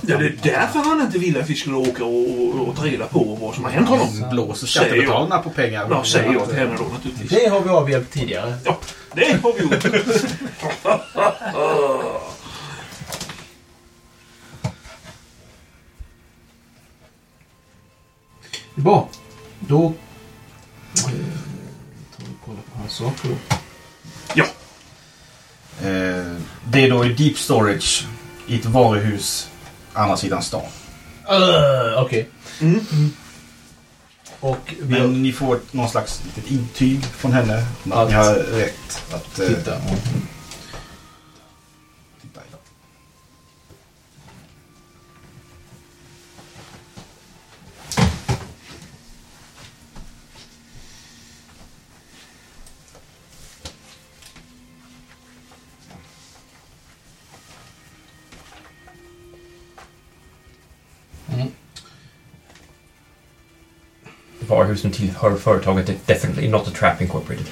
Ja, det är därför han inte ville att vi skulle åka och, och, och ta reda på vad som har hänt honom. Han blåser skattebetalarna på pengar. Ja, säger jag till henne då naturligtvis. Det har vi avhjälpt tidigare. Ja, det har vi gjort. Bra. Då eh, tar vi och kollar på hans saker. då. Ja, Eh, det är då i Deep Storage i ett varuhus andra sidan stan. Uh, Okej. Mm. Och vi har... Men ni får någon slags litet intyg från henne att ni har rätt att eh, Titta. titta Varuhus som tillhör företaget är definitely not a trap incorporated.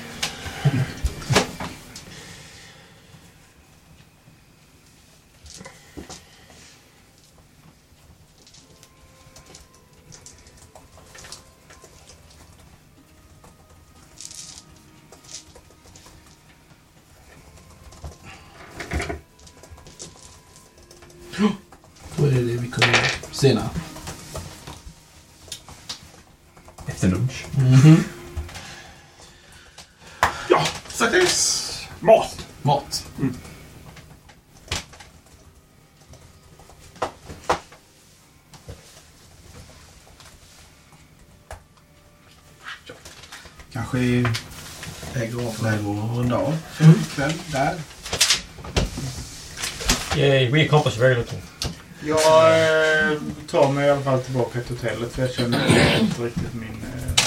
Då är det vi kunde. I Lägger av. läge att runda av för ikväll där. Yay, we accomplished very little. Jag eh, tar mig i alla fall tillbaka till hotellet för jag känner inte riktigt min eh,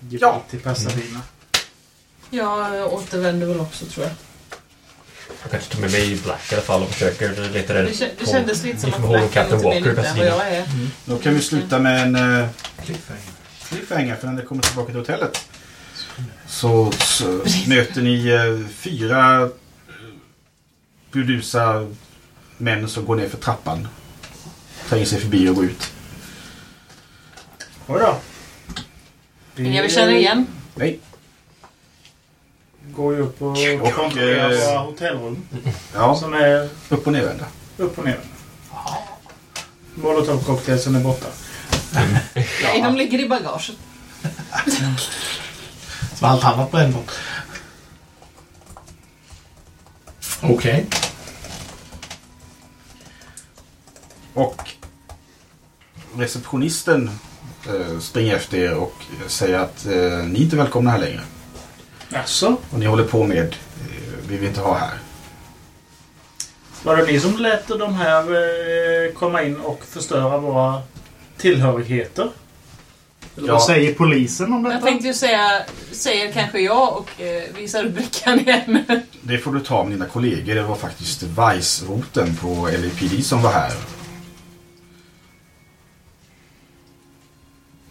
gebit Ja. till Pasadena. Jag återvänder väl också tror jag. Jag kanske tar med mig Black i alla fall och försöker leta reda Det, kä- det på kändes lite som att information om Black är Captain lite mer Walker Pasadena. jag är. Då kan vi sluta med en eh, Cliffhanger. cliffhanger för när ni kommer tillbaka till hotellet. Så, så möter ni eh, fyra eh, burdusa män som går ner för trappan. Tränger sig förbi och går ut. Oj då. Inga vi känner igen. Nej. går ju upp och Och, kontrollerar eh, våra hotellrum. Ja, Som är upp och nervända. upp och ner. Molotovcocktailsen är borta. Nej, de ligger i bagaget. <laughs> Som allt annat brännbart. Okej. Och receptionisten eh, springer efter er och säger att eh, ni är inte välkomna här längre. Jaså? Och ni håller på med, eh, vi vill inte ha här. Var det ni som lät de här eh, komma in och förstöra våra tillhörigheter? Eller Ja. vad säger polisen om Jag detta? tänkte ju säga, säger kanske jag och eh, visar upp brickan igen. <laughs> Det får du ta med dina kollegor. Det var faktiskt Vice-roten på LAPD som var här.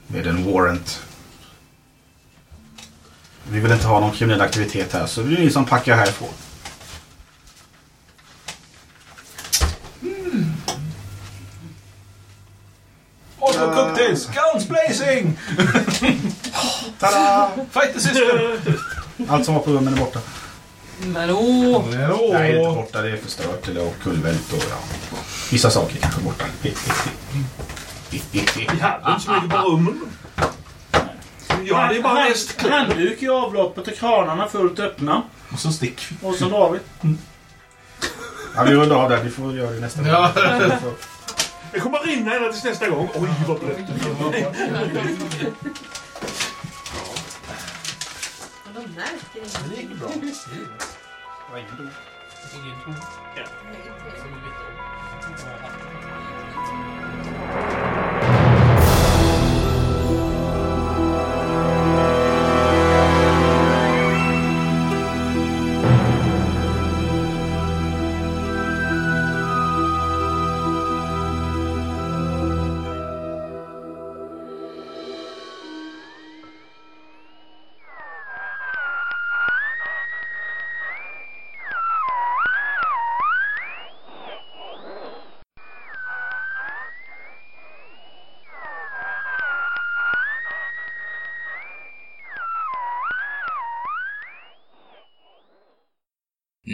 Med en warrant. Vi vill inte ha någon kriminell aktivitet här så det är ni som packar härifrån. Molotov cocktails, guns blazing! <laughs> Tada! Fight the system! Allt som var på rummen är borta. Men åh! Nej, det är inte borta. Det är förstört eller omkullvält och ja. Vissa saker kanske är borta. Vi hade inte så mycket på rummen. Jag hade ju bara mest. Handduk i avloppet och kranarna fullt öppna. Och så stick vi. Och så drar vi. Ja, vi rundar av där. Vi får göra det nästa gång. Ja. Det kommer att rinna ända tills nästa gång. Oj, vad blött. märker inte. Men det gick bra. Det var ingen dom. Ingen. Som